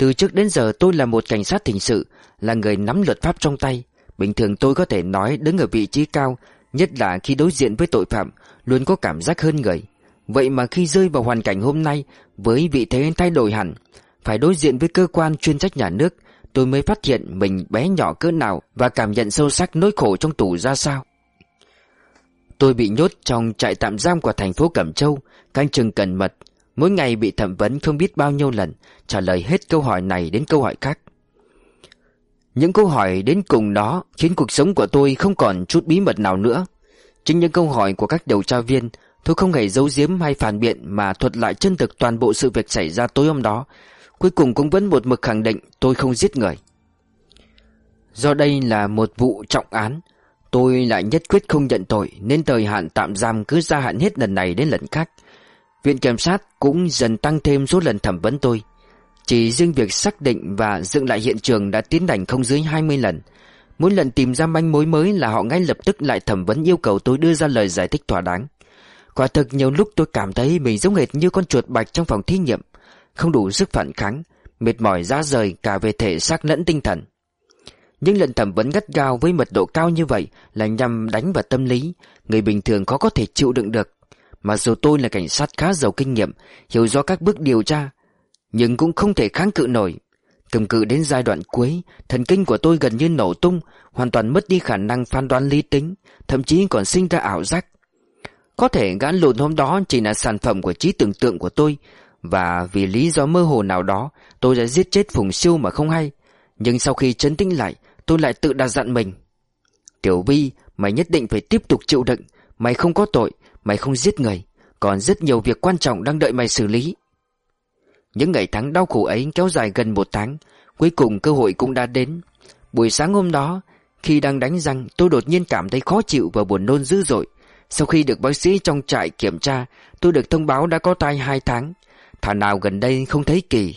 Speaker 1: Từ trước đến giờ tôi là một cảnh sát hình sự Là người nắm luật pháp trong tay. Bình thường tôi có thể nói đứng ở vị trí cao Nhất là khi đối diện với tội phạm Luôn có cảm giác hơn người. Vậy mà khi rơi vào hoàn cảnh hôm nay Với vị thế thay đổi hẳn Phải đối diện với cơ quan chuyên trách nhà nước tôi mới phát hiện mình bé nhỏ cỡ nào và cảm nhận sâu sắc nỗi khổ trong tù ra sao. Tôi bị nhốt trong trại tạm giam của thành phố Cẩm Châu, canh chừng cẩn mật, mỗi ngày bị thẩm vấn không biết bao nhiêu lần, trả lời hết câu hỏi này đến câu hỏi khác. Những câu hỏi đến cùng đó khiến cuộc sống của tôi không còn chút bí mật nào nữa. Chính những câu hỏi của các điều tra viên, tôi không hề giấu giếm hay phản biện mà thuật lại chân thực toàn bộ sự việc xảy ra tối hôm đó, Cuối cùng cũng vẫn một mực khẳng định tôi không giết người Do đây là một vụ trọng án Tôi lại nhất quyết không nhận tội Nên thời hạn tạm giam cứ gia hạn hết lần này đến lần khác Viện kiểm sát cũng dần tăng thêm số lần thẩm vấn tôi. Chỉ riêng việc xác định và dựng lại hiện trường đã tiến hành không dưới 20 lần. Mỗi lần tìm ra manh mối mới là họ ngay lập tức lại thẩm vấn yêu cầu tôi đưa ra lời giải thích thỏa đáng. Quả thực nhiều lúc tôi cảm thấy mình giống hệt như con chuột bạch trong phòng thí nghiệm. Không đủ sức phản kháng, mệt mỏi ra rời cả về thể xác lẫn tinh thần. Những lần thẩm vấn gắt gao với mật độ cao như vậy là nhằm đánh vào tâm lý, người bình thường khó có thể chịu đựng được. Mặc dù tôi là cảnh sát khá giàu kinh nghiệm, hiểu rõ các bước điều tra, nhưng cũng không thể kháng cự nổi. Cầm cự đến giai đoạn cuối Thần kinh của tôi gần như nổ tung Hoàn toàn mất đi khả năng phán đoán lý tính Thậm chí còn sinh ra ảo giác. Có thể gã lùn hôm đó Chỉ là sản phẩm của trí tưởng tượng của tôi Và vì lý do mơ hồ nào đó Tôi đã giết chết Phùng Siêu mà không hay. Nhưng sau khi chấn tĩnh lại Tôi lại tự đặt dặn mình. Tiểu Vi Mày nhất định phải tiếp tục chịu đựng Mày không có tội Mày không giết người, Còn rất nhiều việc quan trọng đang đợi mày xử lý. Những ngày tháng đau khổ ấy kéo dài gần một tháng, Cuối cùng cơ hội cũng đã đến. Buổi sáng hôm đó, Khi đang đánh răng, tôi đột nhiên cảm thấy khó chịu và buồn nôn dữ dội. Sau khi được bác sĩ trong trại kiểm tra, Tôi được thông báo đã có thai 2 tháng. Thả nào gần đây không thấy kỳ.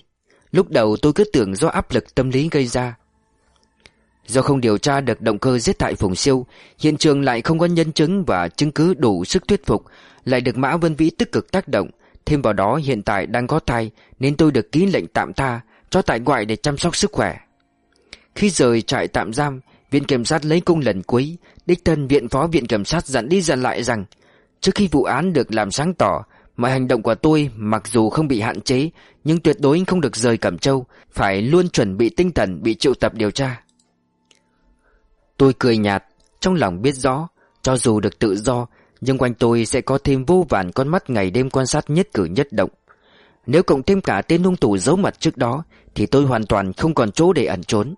Speaker 1: Lúc đầu tôi cứ tưởng do áp lực tâm lý gây ra Do không điều tra được động cơ giết tại Phùng Siêu, Hiện trường lại không có nhân chứng và chứng cứ đủ sức thuyết phục, Lại được Mã Vân Vĩ tích cực tác động. Thêm vào đó, hiện tại đang có thai, Nên tôi được ký lệnh tạm tha, Cho tại ngoại để chăm sóc sức khỏe. Khi rời trại tạm giam, Viện kiểm sát lấy cung lần cuối, Đích thân viện phó viện kiểm sát dặn đi dặn lại rằng, Trước khi vụ án được làm sáng tỏ, Mọi hành động của tôi mặc dù không bị hạn chế, Nhưng tuyệt đối không được rời Cẩm Châu, Phải luôn chuẩn bị tinh thần bị triệu tập điều tra. Tôi cười nhạt Trong lòng biết rõ Cho dù được tự do nhưng quanh tôi sẽ có thêm vô vàn con mắt ngày đêm quan sát nhất cử nhất động. Nếu cộng thêm cả tên hung thủ giấu mặt trước đó, thì tôi hoàn toàn không còn chỗ để ẩn trốn.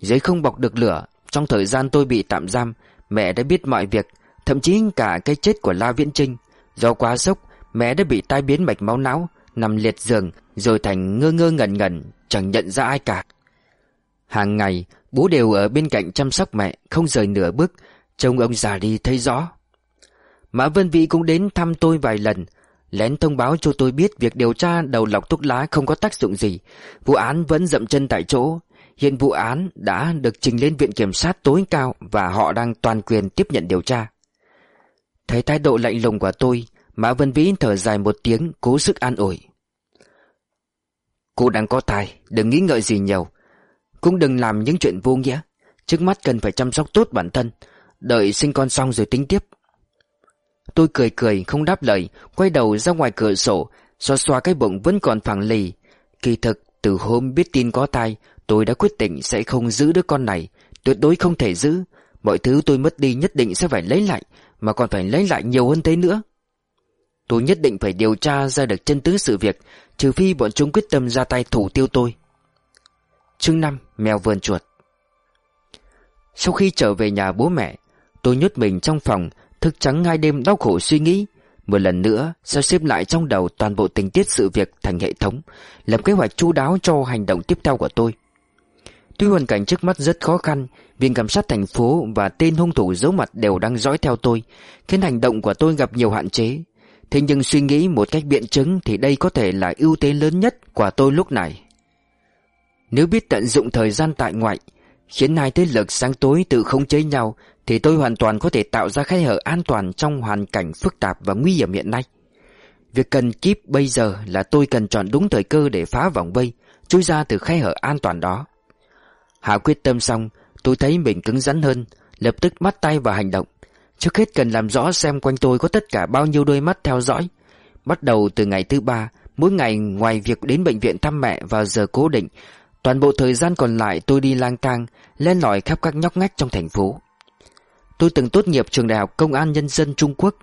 Speaker 1: Giấy không bọc được lửa, trong thời gian tôi bị tạm giam, mẹ đã biết mọi việc, thậm chí cả cái chết của La Viễn Trinh. Do quá sốc, mẹ đã bị tai biến mạch máu não, nằm liệt giường, rồi thành ngơ ngơ ngẩn ngẩn, chẳng nhận ra ai cả. Hàng ngày, bố đều ở bên cạnh chăm sóc mẹ, không rời nửa bước, Trông ông già đi thấy rõ. Mã Vân Vĩ cũng đến thăm tôi vài lần. Lén thông báo cho tôi biết Việc điều tra đầu lọc thuốc lá không có tác dụng gì. Vụ án vẫn dậm chân tại chỗ. Hiện vụ án đã được trình lên Viện Kiểm sát tối cao Và họ đang toàn quyền tiếp nhận điều tra. Thấy thái độ lạnh lùng của tôi Mã Vân Vĩ thở dài một tiếng Cố sức an ủi. Cô đang có tài Đừng nghĩ ngợi gì nhiều. Cũng đừng làm những chuyện vô nghĩa. Trước mắt cần phải chăm sóc tốt bản thân. Đợi sinh con xong rồi tính tiếp. Tôi cười cười, không đáp lời, Quay đầu ra ngoài cửa sổ, Xoa xoa cái bụng vẫn còn phẳng lì. Kỳ thực, từ hôm biết tin có thai Tôi đã quyết định sẽ không giữ đứa con này. Tuyệt đối không thể giữ. Mọi thứ tôi mất đi nhất định sẽ phải lấy lại, Mà còn phải lấy lại nhiều hơn thế nữa. Tôi nhất định phải điều tra ra được chân tướng sự việc, Trừ phi bọn chúng quyết tâm ra tay thủ tiêu tôi. Chương 5 Mèo vườn chuột. Sau khi trở về nhà bố mẹ, Tôi nhốt mình trong phòng, Thức trắng hai đêm đau khổ suy nghĩ. Một lần nữa sao xếp lại trong đầu toàn bộ tình tiết sự việc thành hệ thống, Lập kế hoạch chu đáo cho hành động tiếp theo của tôi. Tuy hoàn cảnh trước mắt rất khó khăn, Viện cảm sát thành phố và tên hung thủ giấu mặt đều đang dõi theo tôi, Khiến hành động của tôi gặp nhiều hạn chế. Thế nhưng suy nghĩ một cách biện chứng Thì đây có thể là ưu thế lớn nhất của tôi lúc này. Nếu biết tận dụng thời gian tại ngoại Khiến hai thế lực sáng tối tự khống chế nhau thì tôi hoàn toàn có thể tạo ra khe hở an toàn trong hoàn cảnh phức tạp và nguy hiểm hiện nay. Việc cần kíp bây giờ là tôi cần chọn đúng thời cơ để phá vòng vây, chui ra từ khe hở an toàn đó. Hạ quyết tâm xong, tôi thấy mình cứng rắn hơn, lập tức bắt tay vào hành động. Trước hết cần làm rõ xem quanh tôi có tất cả bao nhiêu đôi mắt theo dõi. Bắt đầu từ ngày thứ ba, mỗi ngày ngoài việc đến bệnh viện thăm mẹ vào giờ cố định, toàn bộ thời gian còn lại tôi đi lang thang, len lỏi khắp các nhóc ngách trong thành phố. Tôi từng tốt nghiệp trường đại học Công an Nhân dân Trung Quốc,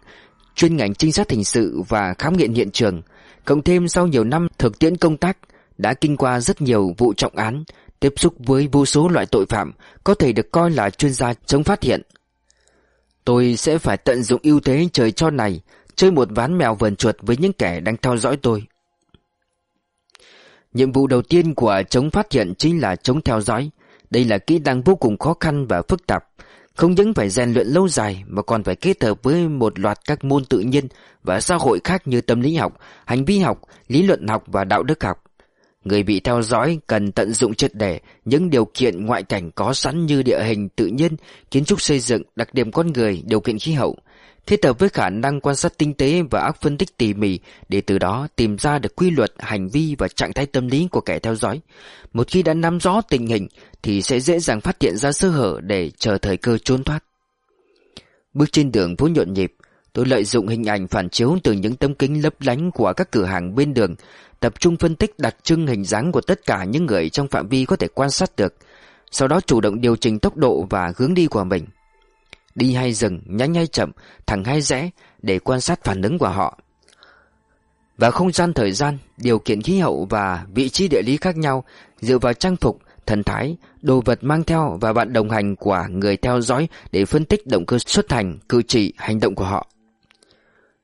Speaker 1: chuyên ngành trinh sát hình sự và khám nghiệm hiện trường. Cộng thêm sau nhiều năm thực tiễn công tác, đã kinh qua rất nhiều vụ trọng án, tiếp xúc với vô số loại tội phạm, có thể được coi là chuyên gia chống phát hiện. Tôi sẽ phải tận dụng ưu thế trời cho này, chơi một ván mèo vườn chuột với những kẻ đang theo dõi tôi. Nhiệm vụ đầu tiên của chống phát hiện chính là chống theo dõi. Đây là kỹ năng vô cùng khó khăn và phức tạp, không những phải rèn luyện lâu dài mà còn phải kết hợp với một loạt các môn tự nhiên và xã hội khác như tâm lý học, hành vi học, lý luận học và đạo đức học. Người bị theo dõi cần tận dụng triệt để những điều kiện ngoại cảnh có sẵn như địa hình tự nhiên, kiến trúc xây dựng, đặc điểm con người, điều kiện khí hậu, Thiết hợp với khả năng quan sát tinh tế và óc phân tích tỉ mỉ để từ đó tìm ra được quy luật, hành vi và trạng thái tâm lý của kẻ theo dõi. Một khi đã nắm rõ tình hình thì sẽ dễ dàng phát hiện ra sơ hở để chờ thời cơ trốn thoát. Bước trên đường vốn nhộn nhịp, Tôi lợi dụng hình ảnh phản chiếu từ những tấm kính lấp lánh của các cửa hàng bên đường, tập trung phân tích đặc trưng hình dáng của tất cả những người trong phạm vi có thể quan sát được, sau đó chủ động điều chỉnh tốc độ và hướng đi của mình. Đi hay dừng, nhanh hay chậm, thẳng hay rẽ để quan sát phản ứng của họ. Và không gian thời gian, điều kiện khí hậu và vị trí địa lý khác nhau dựa vào trang phục, thần thái, đồ vật mang theo và bạn đồng hành của người theo dõi để phân tích động cơ xuất hành, cử chỉ, hành động của họ.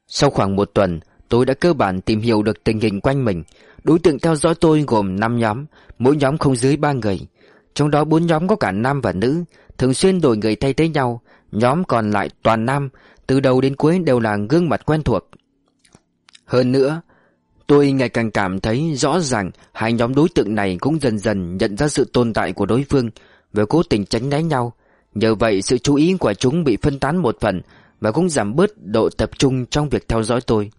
Speaker 1: Sau khoảng một tuần, tôi đã cơ bản tìm hiểu được tình hình quanh mình. Đối tượng theo dõi tôi gồm 5 nhóm, mỗi nhóm không dưới 3 người. Trong đó bốn nhóm có cả nam và nữ, thường xuyên đổi người thay thế nhau. Nhóm còn lại toàn nam, từ đầu đến cuối đều là gương mặt quen thuộc. Hơn nữa, tôi ngày càng cảm thấy rõ ràng hai nhóm đối tượng này cũng dần dần nhận ra sự tồn tại của đối phương và cố tình tránh né nhau. Nhờ vậy sự chú ý của chúng bị phân tán một phần và cũng giảm bớt độ tập trung trong việc theo dõi tôi.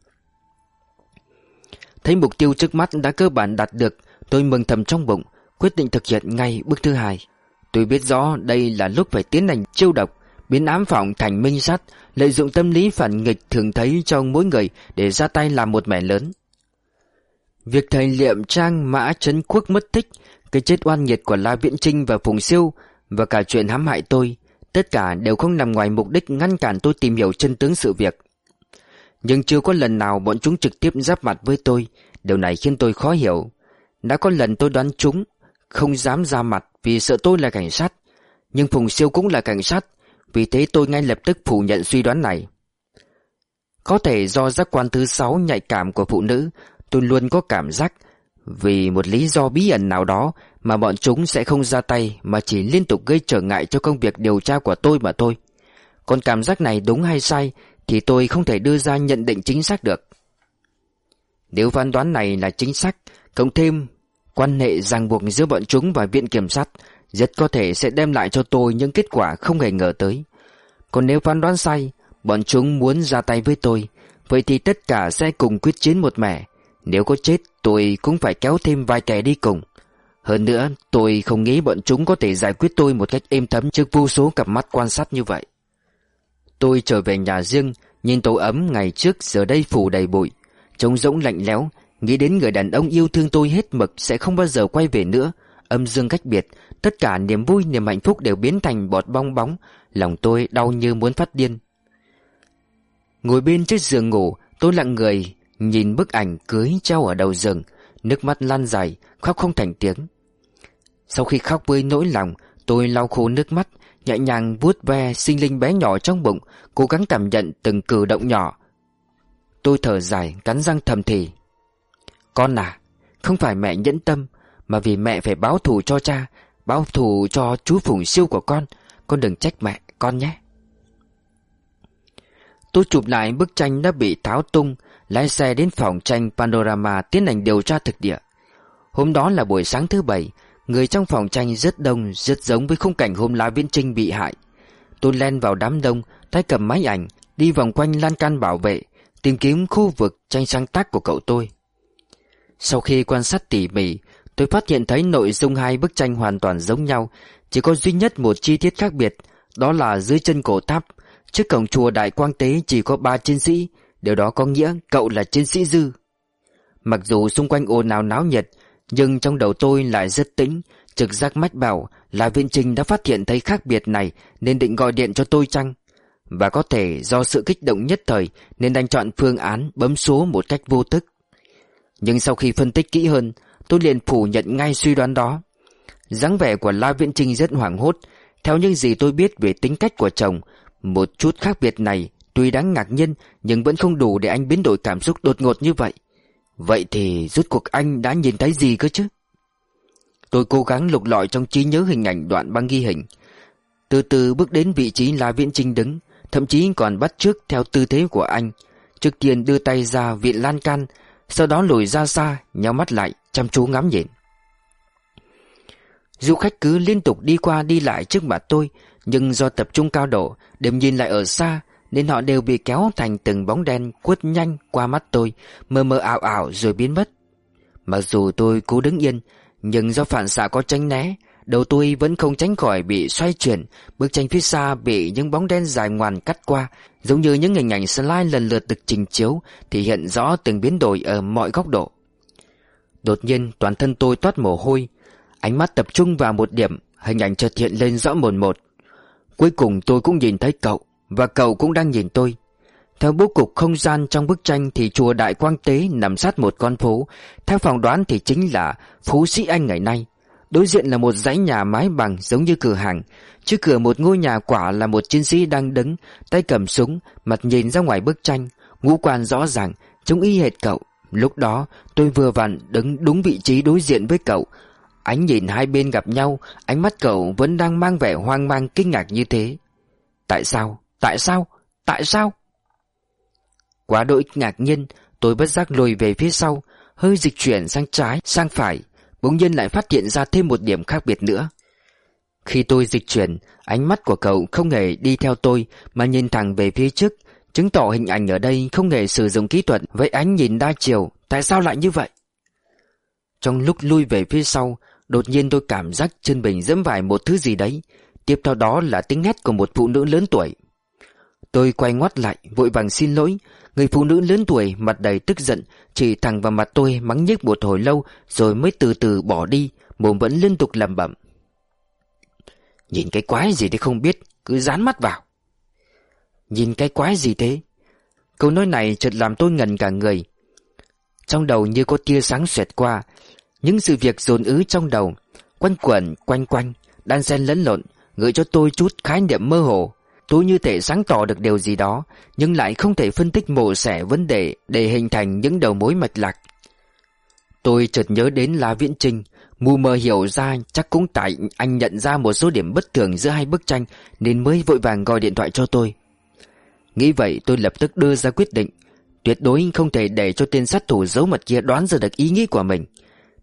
Speaker 1: Thấy mục tiêu trước mắt đã cơ bản đạt được, tôi mừng thầm trong bụng, quyết định thực hiện ngay bước thứ hai. Tôi biết rõ đây là lúc phải tiến hành chiêu độc, biến ám phỏng thành minh sát, lợi dụng tâm lý phản nghịch thường thấy trong mỗi người để ra tay làm một mẻ lớn. Việc thầy liệm trang mã trấn quốc mất tích, cái chết oan nghiệt của La Viễn Trinh và Phùng Siêu và cả chuyện hãm hại tôi, tất cả đều không nằm ngoài mục đích ngăn cản tôi tìm hiểu chân tướng sự việc. Nhưng chưa có lần nào bọn chúng trực tiếp giáp mặt với tôi, điều này khiến tôi khó hiểu. Đã có lần tôi đoán chúng, không dám ra mặt vì sợ tôi là cảnh sát, nhưng Phùng Siêu cũng là cảnh sát, vì thế tôi ngay lập tức phủ nhận suy đoán này. Có thể do giác quan thứ sáu nhạy cảm của phụ nữ, tôi luôn có cảm giác vì một lý do bí ẩn nào đó mà bọn chúng sẽ không ra tay mà chỉ liên tục gây trở ngại cho công việc điều tra của tôi mà thôi. Còn cảm giác này đúng hay sai thì tôi không thể đưa ra nhận định chính xác được. Nếu phán đoán này là chính xác, cộng thêm quan hệ ràng buộc giữa bọn chúng và viện kiểm sát rất có thể sẽ đem lại cho tôi những kết quả không hề ngờ tới. Còn nếu phán đoán sai, bọn chúng muốn ra tay với tôi, vậy thì tất cả sẽ cùng quyết chiến một mẻ. Nếu có chết, tôi cũng phải kéo thêm vài kẻ đi cùng. Hơn nữa, tôi không nghĩ bọn chúng có thể giải quyết tôi một cách êm thấm trước vô số cặp mắt quan sát như vậy. Tôi trở về nhà riêng, nhìn tổ ấm ngày trước giờ đây phủ đầy bụi, trông rỗng lạnh lẽo, nghĩ đến người đàn ông yêu thương tôi hết mực sẽ không bao giờ quay về nữa, âm dương cách biệt, tất cả niềm vui niềm hạnh phúc đều biến thành bọt bong bóng, lòng tôi đau như muốn phát điên. Ngồi bên chiếc giường ngủ, tôi lặng người, nhìn bức ảnh cưới treo ở đầu giường, nước mắt lan dài, khóc không thành tiếng. Sau khi khóc với nỗi lòng, tôi lau khô nước mắt, nhẹ nhàng vuốt ve sinh linh bé nhỏ trong bụng, cố gắng cảm nhận từng cử động nhỏ. Tôi thở dài, cắn răng thầm thì. Con à, không phải mẹ nhẫn tâm, mà vì mẹ phải báo thù cho cha, báo thù cho chú Phùng Siêu của con, con đừng trách mẹ, con nhé. Tôi chụp lại bức tranh đã bị tháo tung, lái xe đến phòng tranh Panorama tiến hành điều tra thực địa. Hôm đó là buổi sáng thứ bảy, người trong phòng tranh rất đông, rất giống với khung cảnh hôm lá Viễn Trinh bị hại. Tôi len vào đám đông, tay cầm máy ảnh, đi vòng quanh lan can bảo vệ, tìm kiếm khu vực tranh sáng tác của cậu tôi. Sau khi quan sát tỉ mỉ, tôi phát hiện thấy nội dung hai bức tranh hoàn toàn giống nhau, chỉ có duy nhất một chi tiết khác biệt, đó là dưới chân cổ tháp, trước cổng chùa Đại Quang Tế chỉ có ba chiến sĩ, điều đó có nghĩa cậu là chiến sĩ dư. Mặc dù xung quanh ồn ào náo nhiệt, nhưng trong đầu tôi lại rất tĩnh, trực giác mách bảo là viên trình đã phát hiện thấy khác biệt này nên định gọi điện cho tôi chăng? Và có thể do sự kích động nhất thời nên đành chọn phương án bấm số một cách vô thức. Nhưng sau khi phân tích kỹ hơn, tôi liền phủ nhận ngay suy đoán đó. dáng vẻ của La Viễn Trinh rất hoảng hốt, theo những gì tôi biết về tính cách của chồng, một chút khác biệt này tuy đáng ngạc nhiên nhưng vẫn không đủ để anh biến đổi cảm xúc đột ngột như vậy. Vậy thì rốt cuộc anh đã nhìn thấy gì cơ chứ? Tôi cố gắng lục lọi trong trí nhớ hình ảnh đoạn băng ghi hình. Từ từ bước đến vị trí La Viễn Trinh đứng, thậm chí còn bắt chước theo tư thế của anh. Trước tiên đưa tay ra viện lan can, sau đó lùi ra xa, Nhau mắt lại, chăm chú ngắm nhìn. Du khách cứ liên tục đi qua đi lại trước mặt tôi, nhưng do tập trung cao độ, điểm nhìn lại ở xa, nên họ đều bị kéo thành từng bóng đen quất nhanh qua mắt tôi, mơ mơ ảo ảo rồi biến mất. Mặc dù tôi cố đứng yên, nhưng do phản xạ có tránh né, Đầu tôi vẫn không tránh khỏi bị xoay chuyển, Bức tranh phía xa bị những bóng đen dài ngoằn cắt qua, Giống như những hình ảnh slide lần lượt được trình chiếu Thì hiện rõ từng biến đổi ở mọi góc độ. Đột nhiên, toàn thân tôi toát mồ hôi, Ánh mắt tập trung vào một điểm, Hình ảnh chợt hiện lên rõ mồn một. Cuối cùng tôi cũng nhìn thấy cậu, Và cậu cũng đang nhìn tôi. Theo bố cục không gian trong bức tranh Thì chùa Đại Quang Tế nằm sát một con phố, Theo phỏng đoán thì chính là Phú Sĩ Anh ngày nay. Đối diện là một dãy nhà mái bằng giống như cửa hàng Trước cửa một ngôi nhà quả là một chiến sĩ đang đứng Tay cầm súng Mặt nhìn ra ngoài bức tranh Ngũ quan rõ ràng Trông y hệt cậu Lúc đó tôi vừa vặn đứng đúng vị trí đối diện với cậu Ánh nhìn hai bên gặp nhau Ánh mắt cậu vẫn đang mang vẻ hoang mang kinh ngạc như thế Tại sao? Tại sao? Tại sao? Quá đỗi ngạc nhiên Tôi bất giác lùi về phía sau Hơi dịch chuyển sang trái, sang phải Bỗng nhiên lại phát hiện ra thêm một điểm khác biệt nữa. Khi tôi dịch chuyển, Ánh mắt của cậu không hề đi theo tôi, Mà nhìn thẳng về phía trước, Chứng tỏ hình ảnh ở đây không hề sử dụng kỹ thuật Với ánh nhìn đa chiều. Tại sao lại như vậy? Trong lúc lui về phía sau, Đột nhiên tôi cảm giác chân mình dẫm phải một thứ gì đấy. Tiếp theo đó là tiếng hét của một phụ nữ lớn tuổi. Tôi quay ngoắt lại, Vội vàng xin lỗi. Người phụ nữ lớn tuổi, mặt đầy tức giận, Chỉ thẳng vào mặt tôi, mắng nhức một hồi lâu, Rồi mới từ từ bỏ đi, Mồm vẫn liên tục lẩm bẩm. Nhìn cái quái gì thì không biết, Cứ dán mắt vào. Nhìn cái quái gì thế? Câu nói này chợt làm tôi ngần cả người. Trong đầu như có tia sáng xẹt qua, Những sự việc dồn ứ trong đầu, Quanh quẩn, quanh quanh, Đan xen lẫn lộn Gửi cho tôi chút khái niệm mơ hồ. Tôi như thể sáng tỏ được điều gì đó, Nhưng lại không thể phân tích mổ xẻ vấn đề Để hình thành những đầu mối mạch lạc. Tôi chợt nhớ đến La Viễn Trinh. Mù mờ hiểu ra chắc cũng tại anh nhận ra một số điểm bất thường giữa hai bức tranh, Nên mới vội vàng gọi điện thoại cho tôi. Nghĩ vậy, tôi lập tức đưa ra quyết định. Tuyệt đối không thể để cho tên sát thủ giấu mật kia đoán ra được ý nghĩ của mình.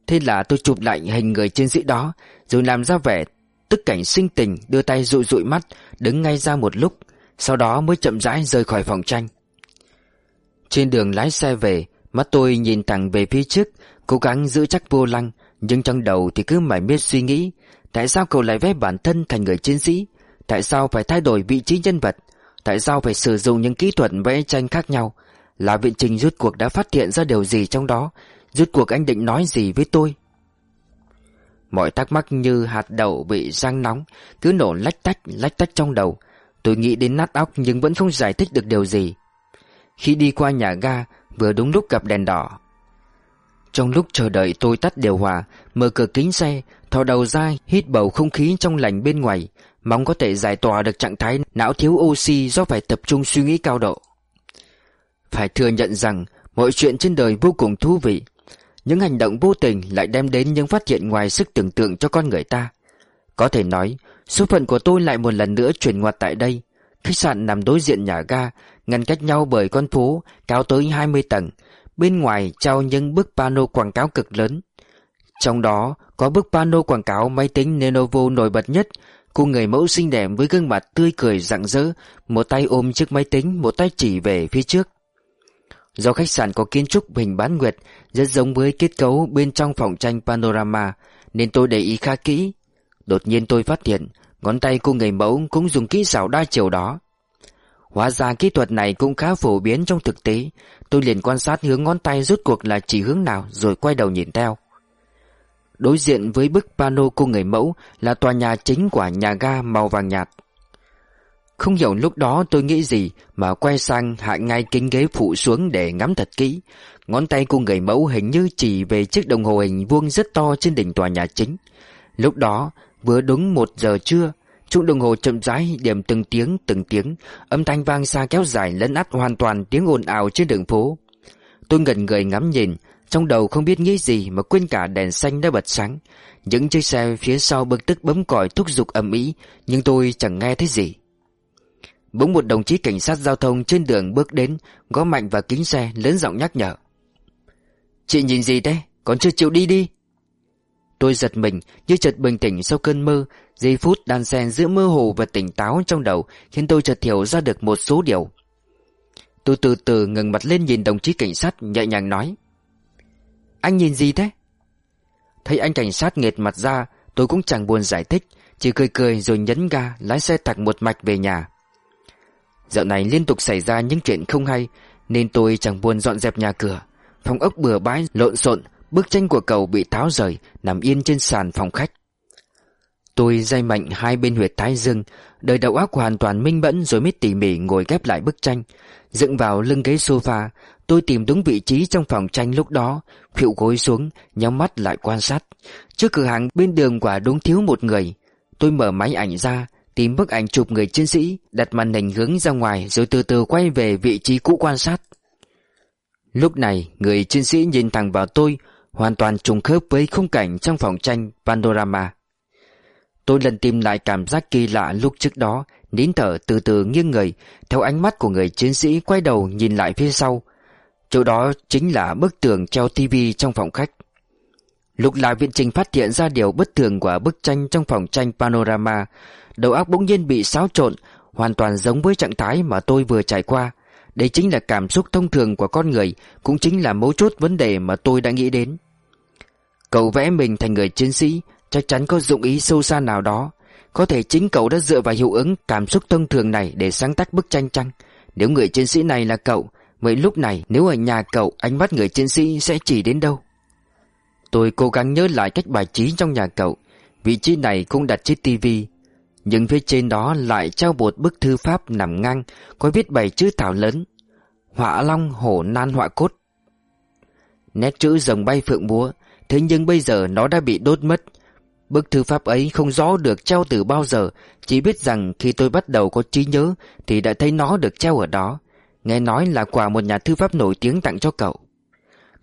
Speaker 1: Thế là tôi chụp lại hình người chiến sĩ đó, Rồi làm ra vẻ Tức cảnh sinh tình đưa tay dụi dụi mắt, Đứng ngay ra một lúc, Sau đó mới chậm rãi rời khỏi phòng tranh. Trên đường lái xe về, Mắt tôi nhìn thẳng về phía trước, Cố gắng giữ chắc vô lăng, Nhưng trong đầu thì cứ mải miết suy nghĩ, Tại sao cậu lại vẽ bản thân thành người chiến sĩ? Tại sao phải thay đổi vị trí nhân vật? Tại sao phải sử dụng những kỹ thuật vẽ tranh khác nhau? Là viện trình rút cuộc đã phát hiện ra điều gì trong đó? Rút cuộc anh định nói gì với tôi? Mọi thắc mắc như hạt đậu bị rang nóng Cứ nổ lách tách lách tách trong đầu. Tôi nghĩ đến nát óc nhưng vẫn không giải thích được điều gì. Khi đi qua nhà ga, Vừa đúng lúc gặp đèn đỏ. Trong lúc chờ đợi tôi tắt điều hòa, Mở cửa kính xe, Thò đầu ra, hít bầu không khí trong lành bên ngoài. Mong có thể giải tỏa được trạng thái não thiếu oxy do phải tập trung suy nghĩ cao độ. Phải thừa nhận rằng, mọi chuyện trên đời vô cùng thú vị những hành động vô tình lại đem đến những phát hiện ngoài sức tưởng tượng cho con người ta. Có thể nói, số phận của tôi lại một lần nữa chuyển ngoặt tại đây. Khách sạn nằm đối diện nhà ga, ngăn cách nhau bởi con phố cao tới 20 tầng. Bên ngoài trao những bức pano quảng cáo cực lớn. Trong đó có bức pano quảng cáo máy tính Lenovo nổi bật nhất, cô người mẫu xinh đẹp với gương mặt tươi cười rạng rỡ, một tay ôm chiếc máy tính, một tay chỉ về phía trước. Do khách sạn có kiến trúc hình bán nguyệt, rất giống với kết cấu bên trong phòng tranh panorama, nên tôi để ý khá kỹ. Đột nhiên tôi phát hiện, ngón tay cô người mẫu cũng dùng kỹ xảo đa chiều đó. Hóa ra kỹ thuật này cũng khá phổ biến trong thực tế. Tôi liền quan sát hướng ngón tay rốt cuộc là chỉ hướng nào, rồi quay đầu nhìn theo. Đối diện với bức pano cô người mẫu là tòa nhà chính của nhà ga màu vàng nhạt. Không hiểu lúc đó tôi nghĩ gì mà quay sang hạ ngay kính ghế phụ xuống để ngắm thật kỹ. Ngón tay của người mẫu hình như chỉ về chiếc đồng hồ hình vuông rất to trên đỉnh tòa nhà chính. Lúc đó vừa đúng một giờ trưa, chuông đồng hồ chậm rãi điểm từng tiếng từng tiếng, âm thanh vang xa kéo dài lấn át hoàn toàn tiếng ồn ào trên đường phố. Tôi ngẩn người ngắm nhìn, trong đầu không biết nghĩ gì mà quên cả đèn xanh đã bật sáng. Những chiếc xe phía sau bực tức bấm còi thúc giục ầm ĩ, nhưng tôi chẳng nghe thấy gì. Bỗng một đồng chí cảnh sát giao thông trên đường bước đến, Gõ mạnh vào kính xe, lớn giọng nhắc nhở. Chị nhìn gì thế? Còn chưa chịu đi đi. Tôi giật mình, như chợt bình tĩnh sau cơn mơ, Giây phút đan xen giữa mơ hồ và tỉnh táo trong đầu Khiến tôi chợt hiểu ra được một số điều. Tôi từ từ ngừng mặt lên nhìn đồng chí cảnh sát, nhẹ nhàng nói. Anh nhìn gì thế? Thấy anh cảnh sát nghệt mặt ra, Tôi cũng chẳng buồn giải thích, Chỉ cười cười rồi nhấn ga, Lái xe thẳng một mạch về nhà. Dạo này liên tục xảy ra những chuyện không hay, Nên tôi chẳng buồn dọn dẹp nhà cửa, Phòng ốc bừa bãi lộn xộn, Bức tranh của cậu bị tháo rời, Nằm yên trên sàn phòng khách. Tôi dây mạnh hai bên huyệt thái dương, Đời đầu óc hoàn toàn minh bẫn Rồi mới tỉ mỉ ngồi ghép lại bức tranh. Dựng vào lưng ghế sofa, Tôi tìm đúng vị trí trong phòng tranh lúc đó Khịu gối xuống, Nhắm mắt lại quan sát. Trước cửa hàng bên đường quả đúng thiếu một người. Tôi mở máy ảnh ra Tìm bức ảnh chụp người chiến sĩ, Đặt màn hình hướng ra ngoài Rồi từ từ quay về vị trí cũ quan sát. Lúc này, người chiến sĩ nhìn thẳng vào tôi, Hoàn toàn trùng khớp với khung cảnh trong phòng tranh Panorama. Tôi lần tìm lại cảm giác kỳ lạ lúc trước đó, Nín thở từ từ nghiêng người, Theo ánh mắt của người chiến sĩ quay đầu nhìn lại phía sau. Chỗ đó chính là bức tường treo tivi trong phòng khách. Lúc là viện trình phát hiện ra điều bất thường của bức tranh trong phòng tranh panorama. Đầu óc bỗng nhiên bị xáo trộn, Hoàn toàn giống với trạng thái mà tôi vừa trải qua. Đây chính là cảm xúc thông thường của con người, Cũng chính là mấu chốt vấn đề mà tôi đã nghĩ đến. Cậu vẽ mình thành người chiến sĩ, Chắc chắn có dụng ý sâu xa nào đó. Có thể chính cậu đã dựa vào hiệu ứng cảm xúc thông thường này để sáng tác bức tranh chăng? Nếu người chiến sĩ này là cậu, Vậy lúc này nếu ở nhà cậu ánh mắt người chiến sĩ sẽ chỉ đến đâu? Tôi cố gắng nhớ lại cách bài trí trong nhà cậu. Vị trí này cũng đặt chiếc tivi Nhưng phía trên đó lại treo một bức thư pháp nằm ngang, Có viết bảy chữ thảo lớn, Họa long hổ nan họa cốt. Nét chữ rồng bay phượng múa, Thế nhưng bây giờ nó đã bị đốt mất. Bức thư pháp ấy không rõ được treo từ bao giờ, Chỉ biết rằng khi tôi bắt đầu có trí nhớ Thì đã thấy nó được treo ở đó. Nghe nói là quà một nhà thư pháp nổi tiếng tặng cho cậu.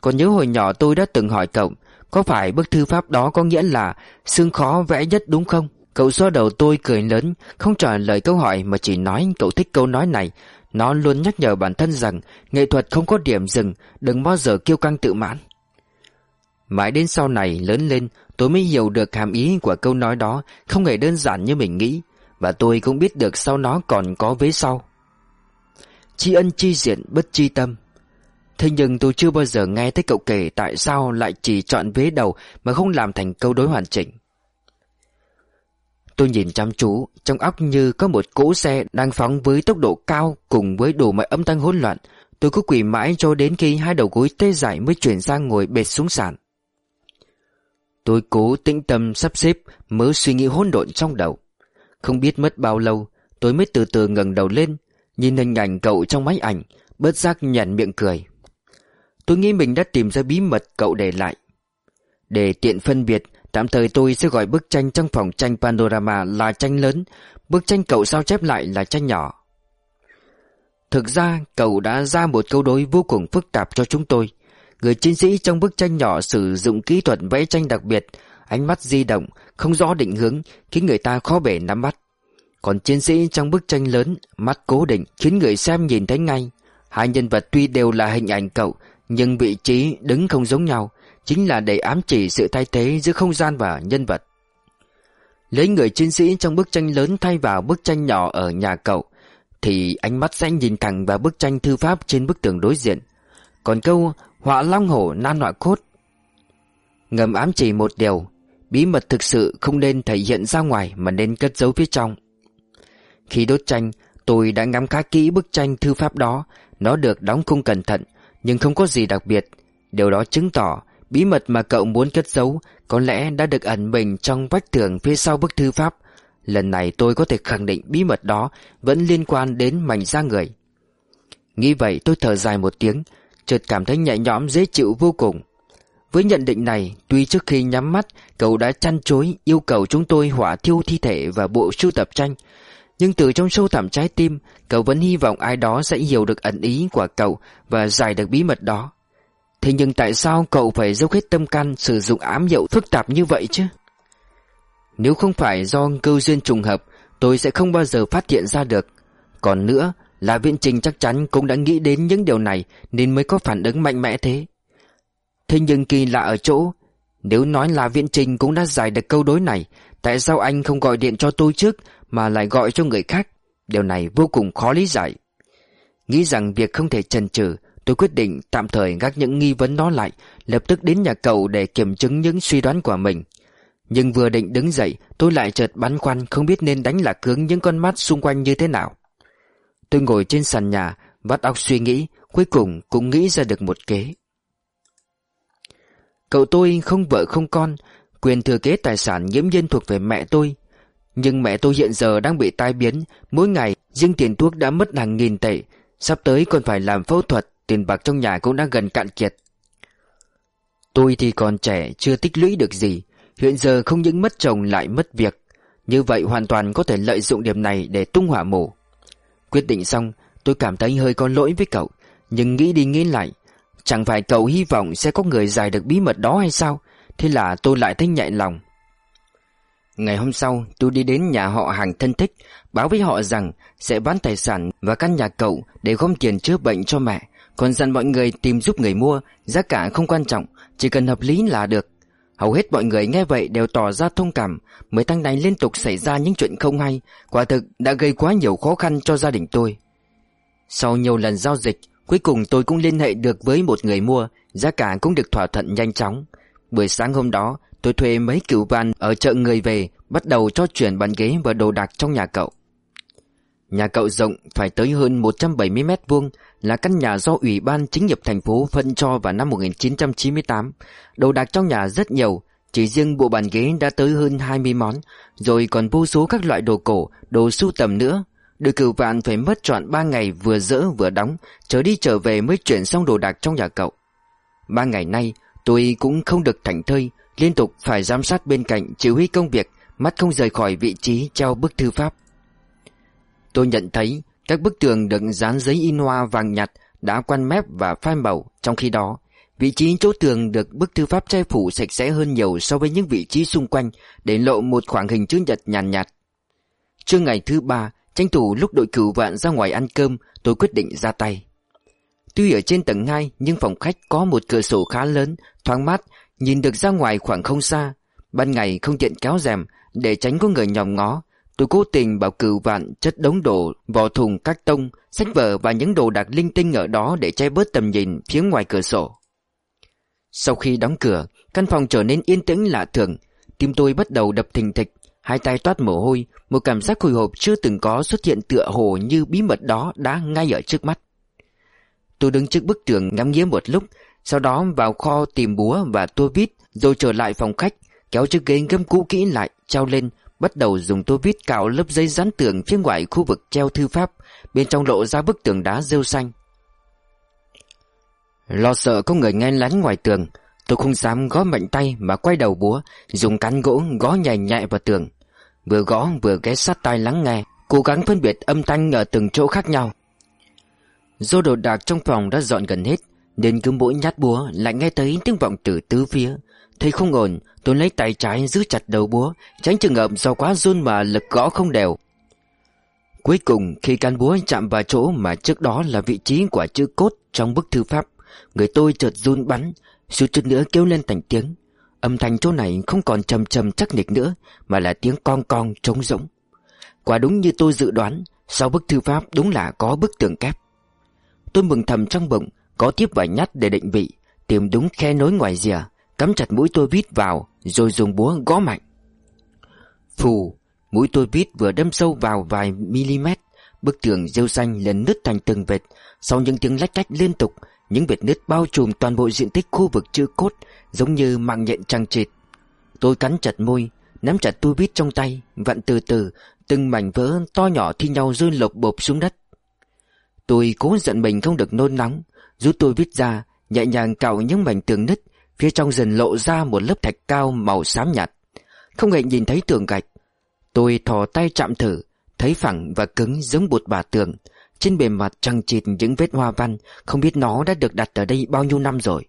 Speaker 1: Còn nhớ hồi nhỏ tôi đã từng hỏi cậu có phải bức thư pháp đó có nghĩa là Xương khó vẽ nhất đúng không? Cậu xoa đầu tôi cười lớn, Không trả lời câu hỏi mà chỉ nói cậu thích câu nói này. Nó luôn nhắc nhở bản thân rằng Nghệ thuật không có điểm dừng, Đừng bao giờ kiêu căng tự mãn. Mãi đến sau này lớn lên, Tôi mới hiểu được hàm ý của câu nói đó Không hề đơn giản như mình nghĩ, Và tôi cũng biết được sau nó còn có vế sau. Tri ân chi diện bất chi tâm. Thế nhưng tôi chưa bao giờ nghe thấy cậu kể Tại sao lại chỉ chọn vế đầu Mà không làm thành câu đối hoàn chỉnh. Tôi nhìn chăm chú, Trong óc như có một cỗ xe Đang phóng với tốc độ cao Cùng với đủ mọi âm thanh hỗn loạn. Tôi cứ quỳ mãi cho đến khi hai đầu gối tê dại Mới chuyển sang ngồi bệt xuống sàn. Tôi cố tĩnh tâm sắp xếp, Mớ suy nghĩ hỗn độn trong đầu. Không biết mất bao lâu, Tôi mới từ từ ngẩng đầu lên, Nhìn hình ảnh cậu trong máy ảnh, Bớt giác nhàn miệng cười. Tôi nghĩ mình đã tìm ra bí mật cậu để lại. Để tiện phân biệt Tạm thời tôi sẽ gọi bức tranh trong phòng tranh panorama là tranh lớn. Bức tranh cậu sao chép lại là tranh nhỏ. Thực ra cậu đã ra một câu đối vô cùng phức tạp cho chúng tôi. Người chiến sĩ trong bức tranh nhỏ sử dụng kỹ thuật vẽ tranh đặc biệt. Ánh mắt di động, không rõ định hướng Khiến người ta khó bể nắm bắt. Còn chiến sĩ trong bức tranh lớn Mắt cố định khiến người xem nhìn thấy ngay. Hai nhân vật tuy đều là hình ảnh cậu nhưng vị trí đứng không giống nhau, Chính là để ám chỉ sự thay thế giữa không gian và nhân vật. Lấy người chiến sĩ trong bức tranh lớn thay vào bức tranh nhỏ ở nhà cậu, Thì ánh mắt sẽ nhìn thẳng vào bức tranh thư pháp trên bức tường đối diện. Còn câu, họa long hổ nan họa cốt. Ngầm ám chỉ một điều, Bí mật thực sự không nên thể hiện ra ngoài Mà nên cất giấu phía trong. Khi đốt tranh, Tôi đã ngắm khá kỹ bức tranh thư pháp đó, Nó được đóng khung cẩn thận nhưng không có gì đặc biệt Điều đó chứng tỏ Bí mật mà cậu muốn cất giấu Có lẽ đã được ẩn mình trong vách tường phía sau bức thư pháp Lần này tôi có thể khẳng định bí mật đó Vẫn liên quan đến mảnh da người Nghĩ vậy tôi thở dài một tiếng chợt cảm thấy nhẹ nhõm dễ chịu vô cùng. Với nhận định này, tuy trước khi nhắm mắt, cậu đã chăn chối yêu cầu chúng tôi hỏa thiêu thi thể và bộ sưu tập tranh. Nhưng từ trong sâu thẳm trái tim, cậu vẫn hy vọng ai đó sẽ hiểu được ẩn ý của cậu và giải được bí mật đó. Thế nhưng tại sao cậu phải dốc hết tâm can sử dụng ám hiệu phức tạp như vậy chứ? Nếu không phải do cơ duyên trùng hợp, tôi sẽ không bao giờ phát hiện ra được. Còn nữa, là Viễn Trình chắc chắn cũng đã nghĩ đến những điều này Nên mới có phản ứng mạnh mẽ thế Thế nhưng kỳ lạ ở chỗ Nếu nói là Viễn Trình cũng đã giải được câu đối này Tại sao anh không gọi điện cho tôi trước mà lại gọi cho người khác. Điều này vô cùng khó lý giải. Nghĩ rằng việc không thể chần chừ, Tôi quyết định tạm thời gác những nghi vấn đó lại, Lập tức đến nhà cậu để kiểm chứng những suy đoán của mình. Nhưng vừa định đứng dậy, Tôi lại chợt băn khoăn Không biết nên đánh lạc hướng những con mắt xung quanh như thế nào. Tôi ngồi trên sàn nhà Vắt óc suy nghĩ, Cuối cùng cũng nghĩ ra được một kế. Cậu tôi không vợ không con, Quyền thừa kế tài sản nghiễm nhiên thuộc về mẹ tôi nhưng mẹ tôi hiện giờ đang bị tai biến. Mỗi ngày, riêng tiền thuốc đã mất hàng nghìn tệ. Sắp tới còn phải làm phẫu thuật, Tiền bạc trong nhà cũng đã gần cạn kiệt. Tôi thì còn trẻ, Chưa tích lũy được gì. Hiện giờ không những mất chồng lại mất việc. Như vậy hoàn toàn có thể lợi dụng điểm này Để tung hỏa mổ Quyết định xong, tôi cảm thấy hơi có lỗi với cậu. Nhưng nghĩ đi nghĩ lại, Chẳng phải cậu hy vọng sẽ có người giải được bí mật đó hay sao? Thế là tôi lại thấy nhạy lòng. Ngày hôm sau, tôi đi đến nhà họ hàng thân thích, Báo với họ rằng sẽ bán tài sản và căn nhà cậu Để gom tiền chữa bệnh cho mẹ. Còn dặn mọi người tìm giúp người mua, Giá cả không quan trọng, Chỉ cần hợp lý là được. Hầu hết mọi người nghe vậy đều tỏ ra thông cảm Mấy tháng này liên tục xảy ra những chuyện không hay. Quả thực đã gây quá nhiều khó khăn cho gia đình tôi. Sau nhiều lần giao dịch, Cuối cùng tôi cũng liên hệ được với một người mua, Giá cả cũng được thỏa thuận nhanh chóng. Buổi sáng hôm đó Tôi thuê mấy cựu van ở chợ người về Bắt đầu cho chuyển bàn ghế và đồ đạc trong nhà cậu Nhà cậu rộng phải tới hơn 170 mét vuông là căn nhà do Ủy ban chính nghiệp thành phố phân cho vào năm 1998. Đồ đạc trong nhà rất nhiều, chỉ riêng bộ bàn ghế đã tới hơn 20 món, rồi còn vô số các loại đồ cổ, đồ sưu tầm nữa. Đội cửu vạn phải mất trọn 3 ngày vừa dỡ vừa đóng, trở đi trở về mới chuyển xong đồ đạc trong nhà cậu. Ba ngày nay, tôi cũng không được thảnh thơi, liên tục phải giám sát bên cạnh chỉ huy công việc, mắt không rời khỏi vị trí treo bức thư pháp. Tôi nhận thấy các bức tường được dán giấy in hoa vàng nhạt đã quan mép và phai màu, trong khi đó, vị trí chỗ tường được bức thư pháp che phủ sạch sẽ hơn nhiều so với những vị trí xung quanh để lộ một khoảng hình chữ nhật nhàn nhạt, nhạt. Trưa ngày thứ ba, tranh thủ lúc đội cửu vạn ra ngoài ăn cơm, tôi quyết định ra tay. Tuy ở trên tầng 2 nhưng phòng khách có một cửa sổ khá lớn, thoáng mát, nhìn được ra ngoài khoảng không xa. Ban ngày không tiện kéo rèm để tránh có người nhòm ngó, Tôi cố tình bảo cửu vạn chất đống đồ, vỏ thùng các tông, sách vở và những đồ đạc linh tinh ở đó để che bớt tầm nhìn phía ngoài cửa sổ. Sau khi đóng cửa, căn phòng trở nên yên tĩnh lạ thường. Tim tôi bắt đầu đập thình thịch, hai tay toát mồ hôi, một cảm giác hồi hộp chưa từng có xuất hiện tựa hồ như bí mật đó đã ngay ở trước mắt. Tôi đứng trước bức tường ngắm nghía một lúc, sau đó vào kho tìm búa và tua vít, rồi trở lại phòng khách, kéo chiếc ghế gấm cũ kỹ lại, trao lên, bắt đầu dùng tua vít cạo lớp giấy dán tường phía ngoài khu vực treo thư pháp, bên trong lộ ra bức tường đá rêu xanh. Lo sợ có người nghe lén ngoài tường, tôi không dám gõ mạnh tay mà quay đầu búa, dùng cán gỗ gõ nhẹ nhẹ vào tường. Vừa gõ vừa ghé sát tai lắng nghe, cố gắng phân biệt âm thanh ở từng chỗ khác nhau. Do đồ đạc trong phòng đã dọn gần hết, nên cứ mỗi nhát búa lại nghe thấy tiếng vọng từ tứ phía, Thấy không ổn Tôi lấy tay trái giữ chặt đầu búa Tránh trường hợp do quá run mà lực gõ không đều. Cuối cùng khi can búa chạm vào chỗ mà trước đó là vị trí của chữ cốt trong bức thư pháp Người tôi chợt run bắn Suýt chút nữa kêu lên thành tiếng. Âm thanh chỗ này không còn trầm trầm chắc nịch nữa Mà là tiếng con con trống rỗng. Quả đúng như tôi dự đoán Sau bức thư pháp đúng là có bức tường kép. Tôi mừng thầm trong bụng có tiếp vài nhát để định vị, Tìm đúng khe nối ngoài rìa, Cắm chặt mũi tôi vít vào, Rồi dùng búa gõ mạnh. Phù, Mũi tôi vít vừa đâm sâu vào vài mm Bức tường rêu xanh lần nứt thành từng vệt. Sau những tiếng lách cách liên tục, Những vệt nứt bao trùm toàn bộ diện tích khu vực chữ cốt, Giống như mạng nhện trăng trịt. Tôi cắn chặt môi, Nắm chặt tôi vít trong tay, Vặn từ từ, Từng mảnh vỡ to nhỏ thi nhau rơi lộc bộp xuống đất. Tôi cố giận mình không được nôn nóng Giúp tôi vít ra, Nhẹ nhàng cạo những mảnh tường nứt, Phía trong dần lộ ra một lớp thạch cao màu xám nhạt. Không hề nhìn thấy tường gạch. Tôi thò tay chạm thử, Thấy phẳng và cứng giống bột bà tường. Trên bề mặt trăng chịt những vết hoa văn, Không biết nó đã được đặt ở đây bao nhiêu năm rồi.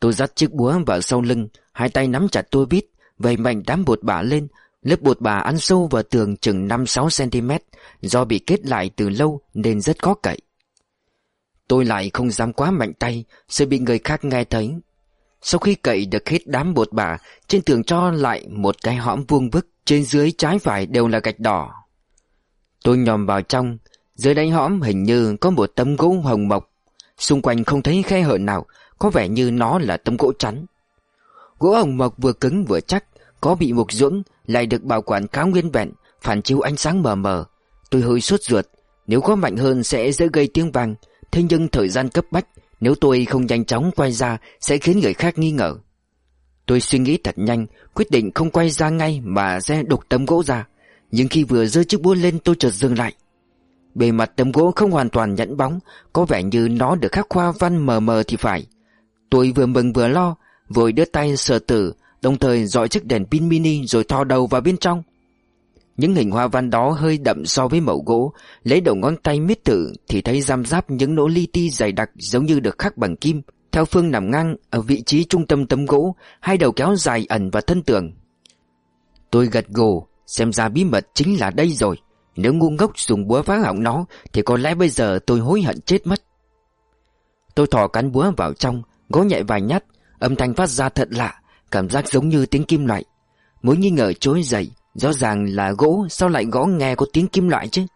Speaker 1: Tôi dắt chiếc búa vào sau lưng, Hai tay nắm chặt tua vít Vầy mạnh đám bột bả lên. Lớp bột bà ăn sâu vào tường chừng 5-6cm Do bị kết lại từ lâu nên rất khó cậy. Tôi lại không dám quá mạnh tay Sợ bị người khác nghe thấy. Sau khi cậy được hết đám bột bả, Trên tường cho lại một cái hõm vuông vức, Trên dưới trái phải đều là gạch đỏ. Tôi nhòm vào trong, Dưới đáy hõm hình như có một tấm gỗ hồng mộc. Xung quanh không thấy khe hở nào, Có vẻ như nó là tấm gỗ chắn. Gỗ hồng mộc vừa cứng vừa chắc, Có bị mục dưỡng Lại được bảo quản khá nguyên vẹn, Phản chiếu ánh sáng mờ mờ. Tôi hơi sốt ruột, Nếu có mạnh hơn sẽ dễ gây tiếng vang Thế nhưng thời gian cấp bách, Nếu tôi không nhanh chóng quay ra, Sẽ khiến người khác nghi ngờ. Tôi suy nghĩ thật nhanh, Quyết định không quay ra ngay Mà sẽ đục tấm gỗ ra. Nhưng khi vừa rơi chiếc búa lên, tôi chợt dừng lại. Bề mặt tấm gỗ không hoàn toàn nhẫn bóng, Có vẻ như nó được khắc hoa văn mờ mờ thì phải. Tôi vừa mừng vừa lo, Vội đưa tay sờ tử, Đồng thời dọi chiếc đèn pin mini Rồi thò đầu vào bên trong. Những hình hoa văn đó hơi đậm so với mẫu gỗ. Lấy đầu ngón tay miết thử Thì thấy giam giáp những nỗ li ti dày đặc Giống như được khắc bằng kim. Theo phương nằm ngang ở vị trí trung tâm tấm gỗ, Hai đầu kéo dài ẩn vào thân tường. Tôi gật gù, Xem ra bí mật chính là đây rồi. Nếu ngu ngốc dùng búa phá hỏng nó, Thì có lẽ bây giờ tôi hối hận chết mất. Tôi thò cán búa vào trong, Gõ nhẹ vài nhát. Âm thanh phát ra thật lạ, Cảm giác giống như tiếng kim loại. Mối nghi ngờ trỗi dậy Rõ ràng là gỗ, Sao lại gõ nghe có tiếng kim loại chứ?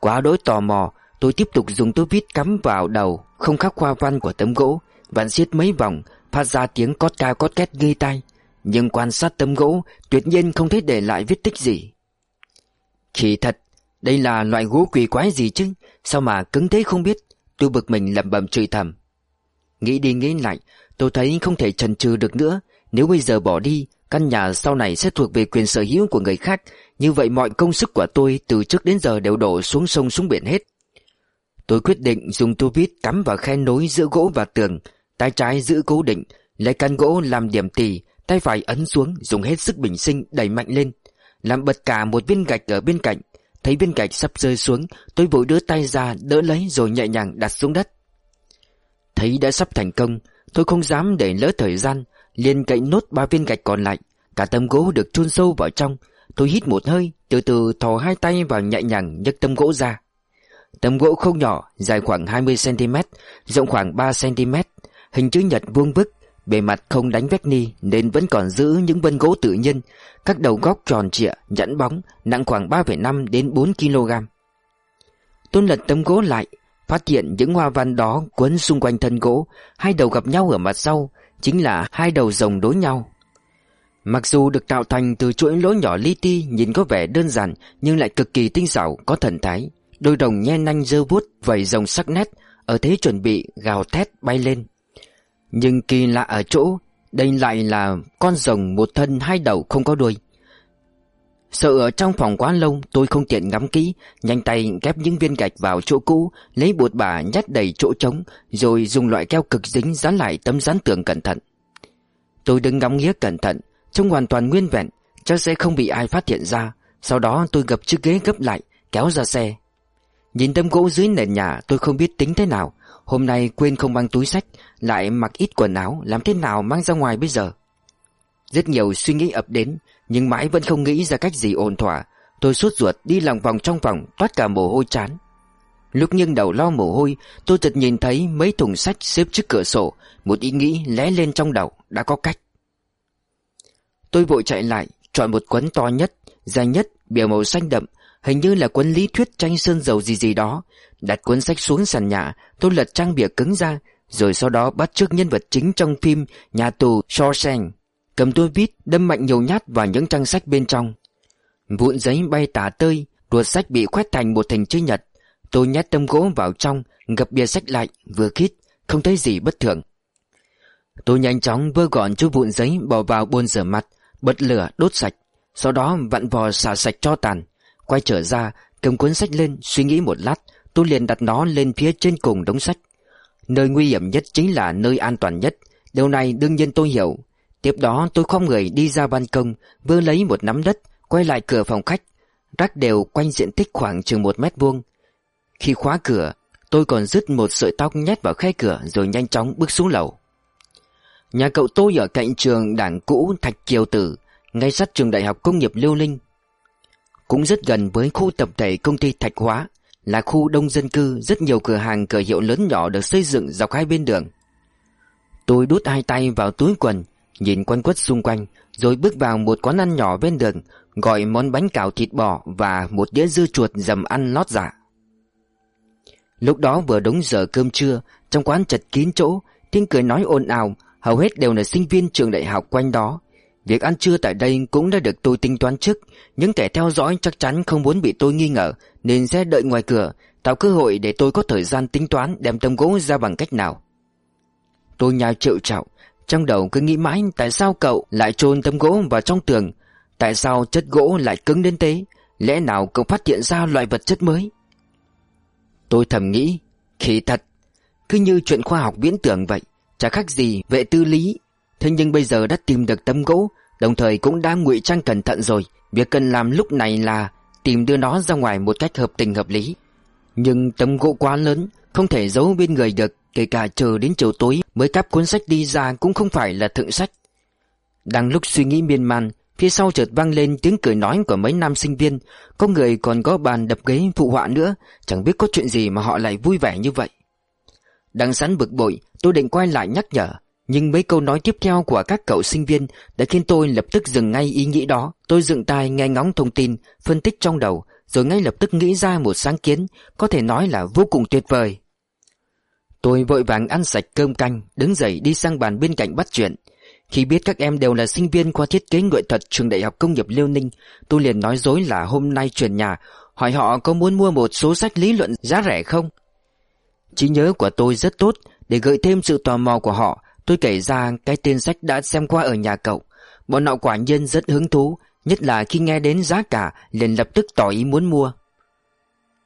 Speaker 1: Quá đối tò mò, Tôi tiếp tục dùng tô vít cắm vào đầu, Không khắc hoa văn của tấm gỗ. Vặn xiết mấy vòng, Phát ra tiếng cót cao cót két ghê tai. Nhưng quan sát tấm gỗ, Tuyệt nhiên không thấy để lại vết tích gì. Kỳ thật, Đây là loại gỗ quỷ quái gì chứ? Sao mà cứng thế không biết? Tôi bực mình lẩm bẩm chửi thầm. Nghĩ đi nghĩ lại, Tôi thấy không thể chần chừ được nữa. Nếu bây giờ bỏ đi Căn nhà sau này sẽ thuộc về quyền sở hữu của người khác. Như vậy mọi công sức của tôi Từ trước đến giờ đều đổ xuống sông xuống biển hết. Tôi quyết định dùng tua vít cắm vào khe nối giữa gỗ và tường, Tay trái giữ cố định, Lấy căn gỗ làm điểm tì Tay phải ấn xuống, dùng hết sức bình sinh đẩy mạnh lên. Làm bật cả một viên gạch ở bên cạnh, Thấy viên gạch sắp rơi xuống, Tôi vội đưa tay ra, đỡ lấy rồi nhẹ nhàng đặt xuống đất. Thấy đã sắp thành công, Tôi không dám để lỡ thời gian liền cậy nốt ba viên gạch còn lại. Cả tấm gỗ được chôn sâu vào trong. Tôi hít một hơi Từ từ thò hai tay vào nhẹ nhàng nhấc tấm gỗ ra. Tấm gỗ không nhỏ Dài khoảng 20cm Rộng khoảng 3cm Hình chữ nhật vuông vức Bề mặt không đánh vách ni Nên vẫn còn giữ những vân gỗ tự nhiên. Các đầu góc tròn trịa, nhẵn bóng Nặng khoảng 3,5 đến 4kg Tôi lật tấm gỗ lại Phát hiện những hoa văn đó quấn xung quanh thân gỗ. Hai đầu gặp nhau ở mặt sau Chính là hai đầu rồng đối nhau. Mặc dù được tạo thành từ chuỗi lỗ nhỏ li ti Nhìn có vẻ đơn giản Nhưng lại cực kỳ tinh xảo, có thần thái. Đôi rồng nhe nanh dơ bút Vầy rồng sắc nét Ở thế chuẩn bị gào thét bay lên. Nhưng kỳ lạ ở chỗ Đây lại là con rồng một thân hai đầu không có đuôi. Sợ ở trong phòng quá lâu, tôi không tiện ngắm kỹ, Nhanh tay ghép những viên gạch vào chỗ cũ, Lấy bột bả nhét đầy chỗ trống, Rồi dùng loại keo cực dính dán lại tấm dán tường cẩn thận. Tôi đứng ngắm nghía cẩn thận, Trông hoàn toàn nguyên vẹn, Chắc sẽ không bị ai phát hiện ra. Sau đó tôi gập chiếc ghế gấp lại, Kéo ra xe. Nhìn tấm gỗ dưới nền nhà, tôi không biết tính thế nào. Hôm nay quên không mang túi sách, Lại mặc ít quần áo, Làm thế nào mang ra ngoài bây giờ? Rất nhiều suy nghĩ ập đến nhưng mãi vẫn không nghĩ ra cách gì ổn thỏa. Tôi suốt ruột đi lòng vòng trong vòng, Toát cả mồ hôi chán. Lúc nghiêng đầu lo mồ hôi, Tôi chợt nhìn thấy mấy thùng sách xếp trước cửa sổ, Một ý nghĩ lóe lên trong đầu, Đã có cách. Tôi vội chạy lại, Chọn một cuốn to nhất, Dài nhất Bìa màu xanh đậm, Hình như là cuốn lý thuyết tranh sơn dầu gì gì đó. Đặt cuốn sách xuống sàn nhà, Tôi lật trang bìa cứng ra, Rồi sau đó bắt trước nhân vật chính trong phim Nhà tù Shawshank. Cầm tua vít, đâm mạnh nhiều nhát vào những trang sách bên trong. Vụn giấy bay tả tơi, Ruột sách bị khoét thành một hình chữ nhật. Tôi nhét tấm gỗ vào trong Ngập bìa sách lại, vừa khít, Không thấy gì bất thường. Tôi nhanh chóng vơ gọn chú vụn giấy Bỏ vào bồn rửa mặt, Bật lửa, đốt sạch. Sau đó vặn vò xả sạch cho tàn. Quay trở ra, cầm cuốn sách lên, Suy nghĩ một lát, Tôi liền đặt nó lên phía trên cùng đống sách. Nơi nguy hiểm nhất chính là nơi an toàn nhất. Điều này đương nhiên tôi hiểu. Tiếp đó tôi không người đi ra ban công, Vơ lấy một nắm đất, Quay lại cửa phòng khách. Rác đều quanh diện tích khoảng chừng một mét vuông. Khi khóa cửa, Tôi còn dứt một sợi tóc nhét vào khe cửa Rồi nhanh chóng bước xuống lầu. Nhà cậu tôi ở cạnh trường đảng cũ Thạch Kiều Tử, Ngay sát trường đại học công nghiệp Liêu Linh. Cũng rất gần với khu tập thể công ty Thạch Hóa, Là khu đông dân cư, Rất nhiều cửa hàng cửa hiệu lớn nhỏ Được xây dựng dọc hai bên đường. Tôi đút hai tay vào túi quần Nhìn quanh quất xung quanh, Rồi bước vào một quán ăn nhỏ bên đường, Gọi món bánh cào thịt bò Và một đĩa dưa chuột dầm ăn lót dạ. Lúc đó vừa đúng giờ cơm trưa, Trong quán chật kín chỗ, Tiếng cười nói ồn ào, Hầu hết đều là sinh viên trường đại học quanh đó. Việc ăn trưa tại đây cũng đã được tôi tính toán trước, Những kẻ theo dõi chắc chắn không muốn bị tôi nghi ngờ, Nên sẽ đợi ngoài cửa, Tạo cơ hội để tôi có thời gian tính toán Đem tấm gỗ ra bằng cách nào. Tôi nhai triệu trọng trong đầu cứ nghĩ mãi Tại sao cậu lại chôn tấm gỗ vào trong tường? Tại sao chất gỗ lại cứng đến thế? Lẽ nào cậu phát hiện ra loại vật chất mới? Tôi thầm nghĩ Khi thật. Cứ như chuyện khoa học viễn tưởng vậy, Chả khác gì vệ tư lý. Thế nhưng bây giờ đã tìm được tấm gỗ, Đồng thời cũng đã ngụy trang cẩn thận rồi. Việc cần làm lúc này là Tìm đưa nó ra ngoài một cách hợp tình hợp lý. Nhưng tấm gỗ quá lớn không thể giấu bên người được, Kể cả chờ đến chiều tối, Mới cắp cuốn sách đi ra cũng không phải là thượng sách. Đang lúc suy nghĩ miên man, Phía sau chợt vang lên tiếng cười nói của mấy nam sinh viên. Có người còn có bàn đập ghế phụ họa nữa, Chẳng biết có chuyện gì mà họ lại vui vẻ như vậy. Đang sẵn bực bội, Tôi định quay lại nhắc nhở, Nhưng mấy câu nói tiếp theo của các cậu sinh viên Đã khiến tôi lập tức dừng ngay ý nghĩ đó. Tôi dựng tai nghe ngóng thông tin, Phân tích trong đầu, Rồi ngay lập tức nghĩ ra một sáng kiến, Có thể nói là vô cùng tuyệt vời. Tôi vội vàng ăn sạch cơm canh Đứng dậy đi sang bàn bên cạnh bắt chuyện khi biết các em đều là sinh viên khoa thiết kế nghệ thuật trường đại học công nghiệp Liêu Ninh, tôi liền nói dối là hôm nay chuyển nhà, hỏi họ có muốn mua một số sách lý luận giá rẻ không. Trí nhớ của tôi rất tốt, để gợi thêm sự tò mò của họ, tôi kể ra cái tên sách đã xem qua ở nhà cậu. Bọn họ quả nhiên rất hứng thú, nhất là khi nghe đến giá cả liền lập tức tỏ ý muốn mua.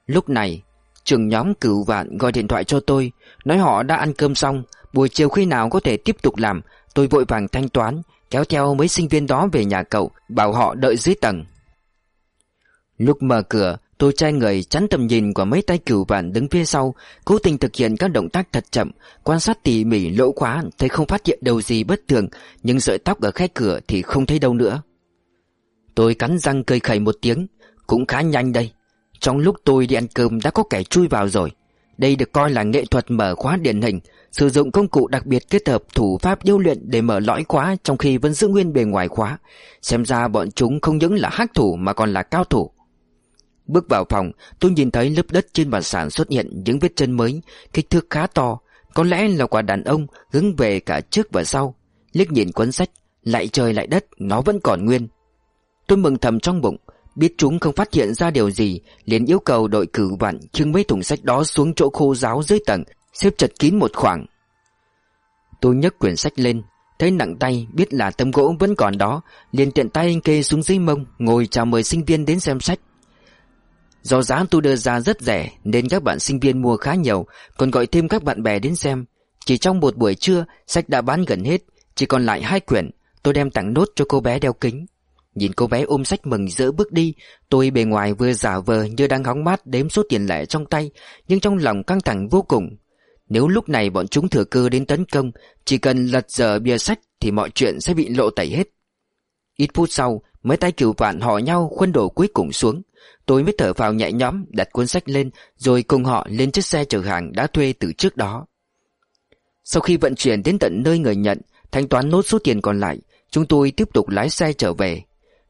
Speaker 1: Lúc này, trưởng nhóm cửu vạn gọi điện thoại cho tôi, nói họ đã ăn cơm xong, buổi chiều khi nào có thể tiếp tục làm, Tôi vội vàng thanh toán Kéo theo mấy sinh viên đó về nhà cậu Bảo họ đợi dưới tầng. Lúc mở cửa Tôi trai người chắn tầm nhìn của mấy tay cửu vạn đứng phía sau Cố tình thực hiện các động tác thật chậm Quan sát tỉ mỉ lỗ khóa Thấy không phát hiện đâu gì bất thường Nhưng sợi tóc ở khe cửa thì không thấy đâu nữa. Tôi cắn răng cười khẩy một tiếng Cũng khá nhanh đây. Trong lúc tôi đi ăn cơm đã có kẻ chui vào rồi Đây được coi là nghệ thuật mở khóa điển hình Sử dụng công cụ đặc biệt kết hợp thủ pháp điêu luyện để mở lõi khóa trong khi vẫn giữ nguyên bề ngoài khóa. Xem ra bọn chúng không những là hắc thủ mà còn là cao thủ. Bước vào phòng, tôi nhìn thấy lớp đất trên bàn sàn xuất hiện những vết chân mới, kích thước khá to. Có lẽ là quả đàn ông hướng về cả trước và sau. Liếc nhìn cuốn sách, lại trời lại đất, nó vẫn còn nguyên. Tôi mừng thầm trong bụng, biết chúng không phát hiện ra điều gì, liền yêu cầu đội cử vạn chưng mấy thùng sách đó xuống chỗ khô giáo dưới tầng xếp chật kín một khoảng. Tôi nhấc quyển sách lên, thấy nặng tay biết là tấm gỗ vẫn còn đó, liền tiện tay kê xuống dưới mông, ngồi chào mời sinh viên đến xem sách. Do giá tôi đưa ra rất rẻ nên các bạn sinh viên mua khá nhiều, còn gọi thêm các bạn bè đến xem. Chỉ trong một buổi trưa, sách đã bán gần hết, chỉ còn lại hai quyển, tôi đem tặng nốt cho cô bé đeo kính. Nhìn cô bé ôm sách mừng rỡ bước đi, Tôi bề ngoài vừa giả vờ như đang hóng mát đếm số tiền lẻ trong tay, Nhưng trong lòng căng thẳng vô cùng. Nếu lúc này bọn chúng thừa cơ đến tấn công, Chỉ cần lật dở bìa sách Thì mọi chuyện sẽ bị lộ tẩy hết. Ít phút sau, Mấy tay cửu vạn họ nhau khuân đổ cuối cùng xuống. Tôi mới thở vào nhẹ nhõm, Đặt cuốn sách lên, Rồi cùng họ lên chiếc xe chở hàng đã thuê từ trước đó. Sau khi vận chuyển đến tận nơi người nhận, Thanh toán nốt số tiền còn lại, Chúng tôi tiếp tục lái xe trở về.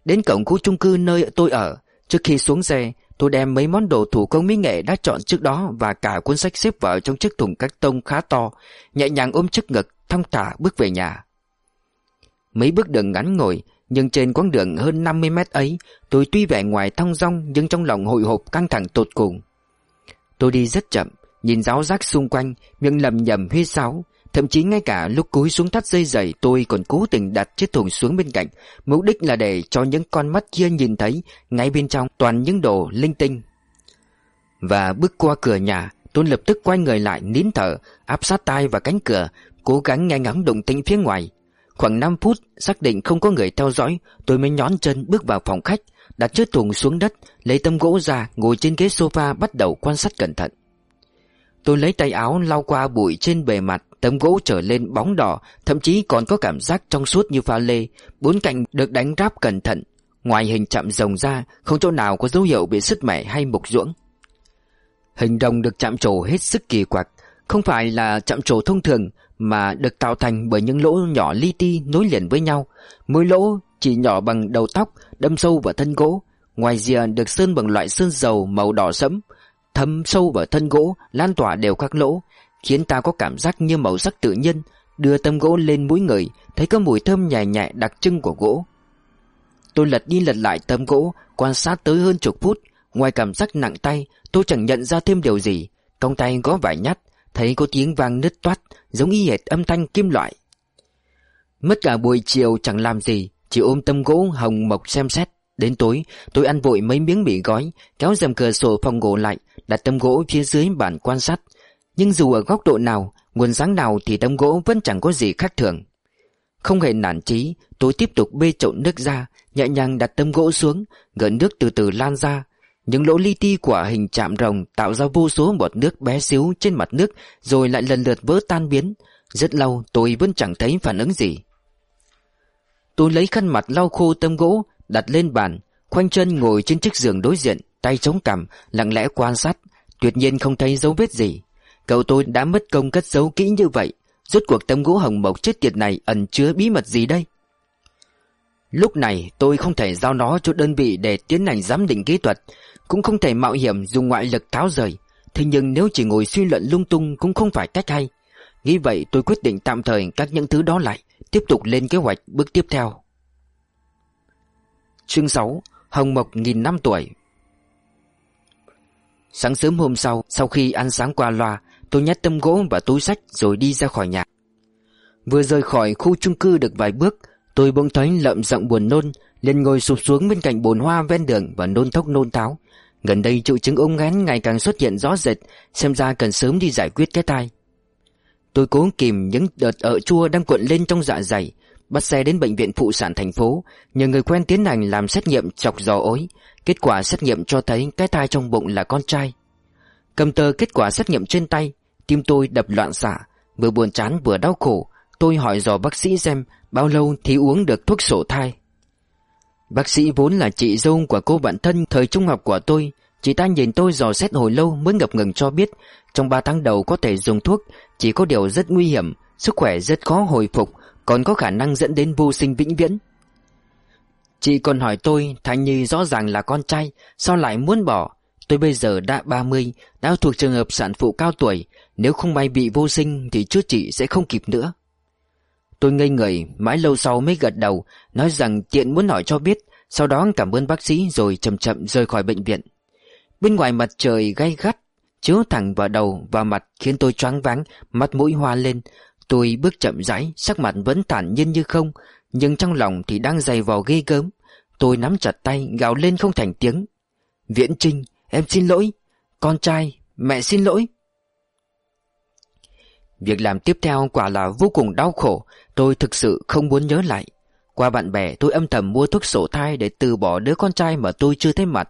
Speaker 1: Đến cổng khu chung cư nơi tôi ở Trước khi xuống xe Tôi đem mấy món đồ thủ công mỹ nghệ đã chọn trước đó và cả cuốn sách xếp vào trong chiếc thùng cắt tông khá to, nhẹ nhàng ôm trước ngực, thong thả bước về nhà. Mấy bước đường ngắn ngồi, nhưng trên quãng đường hơn 50 mét ấy, tôi tuy vẻ ngoài thong dong nhưng trong lòng hồi hộp căng thẳng tột cùng. Tôi đi rất chậm, nhìn giáo giác xung quanh, miệng lầm nhầm huyết sáo, Thậm chí ngay cả lúc cúi xuống thắt dây giày tôi còn cố tình đặt chiếc thùng xuống bên cạnh, mục đích là để cho những con mắt kia nhìn thấy ngay bên trong toàn những đồ linh tinh. Và bước qua cửa nhà, tôi lập tức quay người lại nín thở, áp sát tai vào cánh cửa, cố gắng nghe ngóng động tĩnh phía ngoài. Khoảng 5 phút, xác định không có người theo dõi, tôi mới nhón chân bước vào phòng khách, đặt chiếc thùng xuống đất, lấy tấm gỗ ra, ngồi trên ghế sofa bắt đầu quan sát cẩn thận. Tôi lấy tay áo lau qua bụi trên bề mặt Tấm gỗ trở lên bóng đỏ Thậm chí còn có cảm giác trong suốt như pha lê. Bốn cạnh được đánh ráp cẩn thận. Ngoài hình chạm rồng ra Không chỗ nào có dấu hiệu bị sứt mẻ hay mục ruỗng. Hình đồng được chạm trổ hết sức kỳ quặc. Không phải là chạm trổ thông thường Mà được tạo thành bởi những lỗ nhỏ li ti nối liền với nhau. Mỗi lỗ chỉ nhỏ bằng đầu tóc Đâm sâu vào thân gỗ. Ngoài rìa được sơn bằng loại sơn dầu màu đỏ sẫm. Thấm sâu vào thân gỗ, lan tỏa đều các lỗ, khiến ta có cảm giác như màu sắc tự nhiên, Đưa tấm gỗ lên mũi người Thấy có mùi thơm nhẹ nhẹ đặc trưng của gỗ. Tôi lật đi lật lại tấm gỗ Quan sát tới hơn chục phút Ngoài cảm giác nặng tay Tôi chẳng nhận ra thêm điều gì. Cong tay gõ vài nhát Thấy có tiếng vang nứt toát Giống y hệt âm thanh kim loại. Mất cả buổi chiều chẳng làm gì Chỉ ôm tấm gỗ hồng mộc xem xét. Đến tối tôi ăn vội mấy miếng mì gói Kéo rèm cửa sổ phòng ngủ lại Đặt tấm gỗ phía dưới bàn quan sát. Nhưng dù ở góc độ nào, Nguồn sáng nào thì tấm gỗ vẫn chẳng có gì khác thường. Không hề nản chí Tôi tiếp tục bê trộn nước ra, Nhẹ nhàng đặt tấm gỗ xuống, Gợn nước từ từ lan ra. Những lỗ li ti của hình chạm rồng Tạo ra vô số bọt nước bé xíu trên mặt nước, Rồi lại lần lượt vỡ tan biến. Rất lâu, tôi vẫn chẳng thấy phản ứng gì. Tôi lấy khăn mặt lau khô tấm gỗ, Đặt lên bàn, Khoanh chân ngồi trên chiếc giường đối diện, Tay chống cằm, Lặng lẽ quan sát. Tuyệt nhiên không thấy dấu vết gì. Cậu tôi đã mất công cất giấu kỹ như vậy. Rốt cuộc tấm gỗ hồng mộc chết tiệt này ẩn chứa bí mật gì đây? Lúc này, tôi không thể giao nó cho đơn vị để tiến hành giám định kỹ thuật, Cũng không thể mạo hiểm dùng ngoại lực tháo rời. Thế nhưng nếu chỉ ngồi suy luận lung tung cũng không phải cách hay. Nghĩ vậy, tôi quyết định tạm thời các những thứ đó lại, Tiếp tục lên kế hoạch bước tiếp theo. Chương 6 Hồng Mộc nghìn năm tuổi. Sáng sớm hôm sau Sau khi ăn sáng qua loa Tôi nhét tâm gỗ và túi sách rồi đi ra khỏi nhà. Vừa rời khỏi khu chung cư được vài bước, Tôi bỗng thấy lợm giọng buồn nôn, liền ngồi sụp xuống bên cạnh bồn hoa ven đường Và nôn thốc nôn táo Gần đây triệu chứng ôm ngán ngày càng xuất hiện rõ rệt, Xem ra cần sớm đi giải quyết cái tai. Tôi cố kìm những đợt ợ chua đang cuộn lên trong dạ dày, Bắt xe đến bệnh viện phụ sản thành phố, Nhờ người quen tiến hành làm xét nghiệm chọc giò ối. Kết quả xét nghiệm cho thấy cái thai trong bụng là con trai. Cầm tờ kết quả xét nghiệm trên tay, Tim tôi đập loạn xạ, Vừa buồn chán vừa đau khổ. Tôi hỏi dò bác sĩ xem Bao lâu thì uống được thuốc sổ thai. Bác sĩ vốn là chị dâu của cô bạn thân Thời trung học của tôi. Chị ta nhìn tôi dò xét hồi lâu mới ngập ngừng cho biết Trong 3 tháng đầu có thể dùng thuốc, Chỉ có điều rất nguy hiểm, Sức khỏe rất khó hồi phục, Còn có khả năng dẫn đến vô sinh vĩnh viễn. Chị còn hỏi tôi thành Nhi rõ ràng là con trai, Sao lại muốn bỏ? Tôi bây giờ đã 30 Đã thuộc trường hợp sản phụ cao tuổi. Nếu không may bị vô sinh Thì chữa trị sẽ không kịp nữa. Tôi ngây người, Mãi lâu sau mới gật đầu, Nói rằng tiện muốn hỏi cho biết. Sau đó cảm ơn bác sĩ Rồi chậm chậm rời khỏi bệnh viện. Bên ngoài mặt trời gay gắt, Chiếu thẳng vào đầu và mặt Khiến tôi choáng váng, mắt mũi hoa lên. Tôi bước chậm rãi, Sắc mặt vẫn thản nhiên như không, Nhưng trong lòng thì đang dày vò ghê gớm. Tôi nắm chặt tay, gào lên không thành tiếng. Viễn Trinh Em xin lỗi, Con trai, Mẹ xin lỗi. Việc làm tiếp theo quả là vô cùng đau khổ. Tôi thực sự không muốn nhớ lại. Qua bạn bè, tôi âm thầm mua thuốc sổ thai Để từ bỏ đứa con trai mà tôi chưa thấy mặt.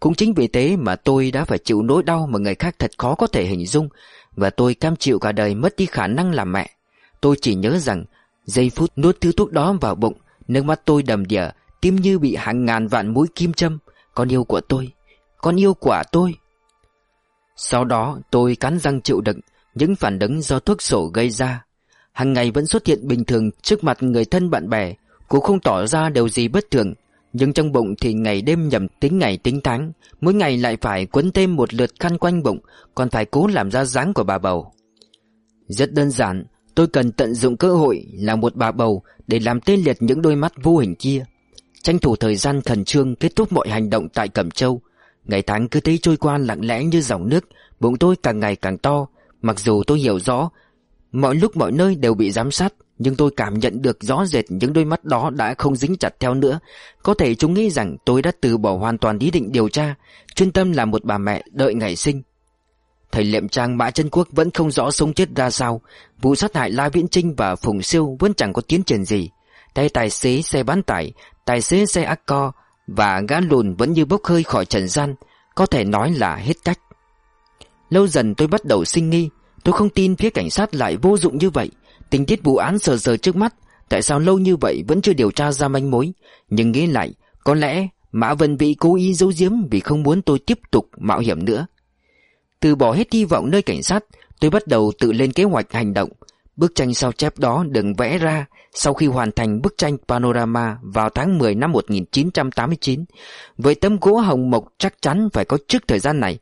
Speaker 1: Cũng chính vì thế mà tôi đã phải chịu nỗi đau Mà người khác thật khó có thể hình dung. Và tôi cam chịu cả đời mất đi khả năng làm mẹ. Tôi chỉ nhớ rằng, Giây phút nuốt thứ thuốc đó vào bụng, Nước mắt tôi đầm đìa, Tim như bị hàng ngàn vạn mũi kim châm. Con yêu của tôi. Con yêu quả tôi. Sau đó tôi cắn răng chịu đựng Những phản ứng do thuốc sổ gây ra. Hàng ngày vẫn xuất hiện bình thường trước mặt người thân bạn bè, Cũng không tỏ ra điều gì bất thường. Nhưng trong bụng thì ngày đêm nhầm tính ngày tính tháng, Mỗi ngày lại phải quấn thêm một lượt khăn quanh bụng, Còn phải cố làm ra dáng của bà bầu. Rất đơn giản, Tôi cần tận dụng cơ hội là một bà bầu Để làm tê liệt những đôi mắt vô hình kia. Tranh thủ thời gian khẩn trương kết thúc mọi hành động tại Cẩm Châu Ngày tháng cứ thế trôi qua lặng lẽ như dòng nước, Bụng tôi càng ngày càng to. Mặc dù tôi hiểu rõ, Mọi lúc mọi nơi đều bị giám sát, Nhưng tôi cảm nhận được rõ rệt những đôi mắt đó đã không dính chặt theo nữa. Có thể chúng nghĩ rằng tôi đã từ bỏ hoàn toàn ý định điều tra, Chuyên tâm là một bà mẹ đợi ngày sinh. Thầy liệm trang Mã chân Quốc vẫn không rõ sống chết ra sao. Vụ sát hại La Viễn Trinh và Phùng Siêu vẫn chẳng có tiến triển gì. Tay tài xế, xe bán tải, Tài xế xe ác co và gã lùn vẫn như bốc hơi khỏi trần gian, Có thể nói là hết cách. Lâu dần tôi bắt đầu sinh nghi, Tôi không tin phía cảnh sát lại vô dụng như vậy. Tình tiết vụ án sờ sờ trước mắt, Tại sao lâu như vậy vẫn chưa điều tra ra manh mối? Nhưng nghĩ lại, Có lẽ Mã Vân bị cố ý giấu giếm Vì không muốn tôi tiếp tục mạo hiểm nữa. Từ bỏ hết hy vọng nơi cảnh sát, Tôi bắt đầu tự lên kế hoạch hành động Bức tranh sao chép đó đừng vẽ ra Sau khi hoàn thành bức tranh panorama Vào tháng 10 năm 1989 Với tấm gỗ hồng mộc chắc chắn phải có trước thời gian này.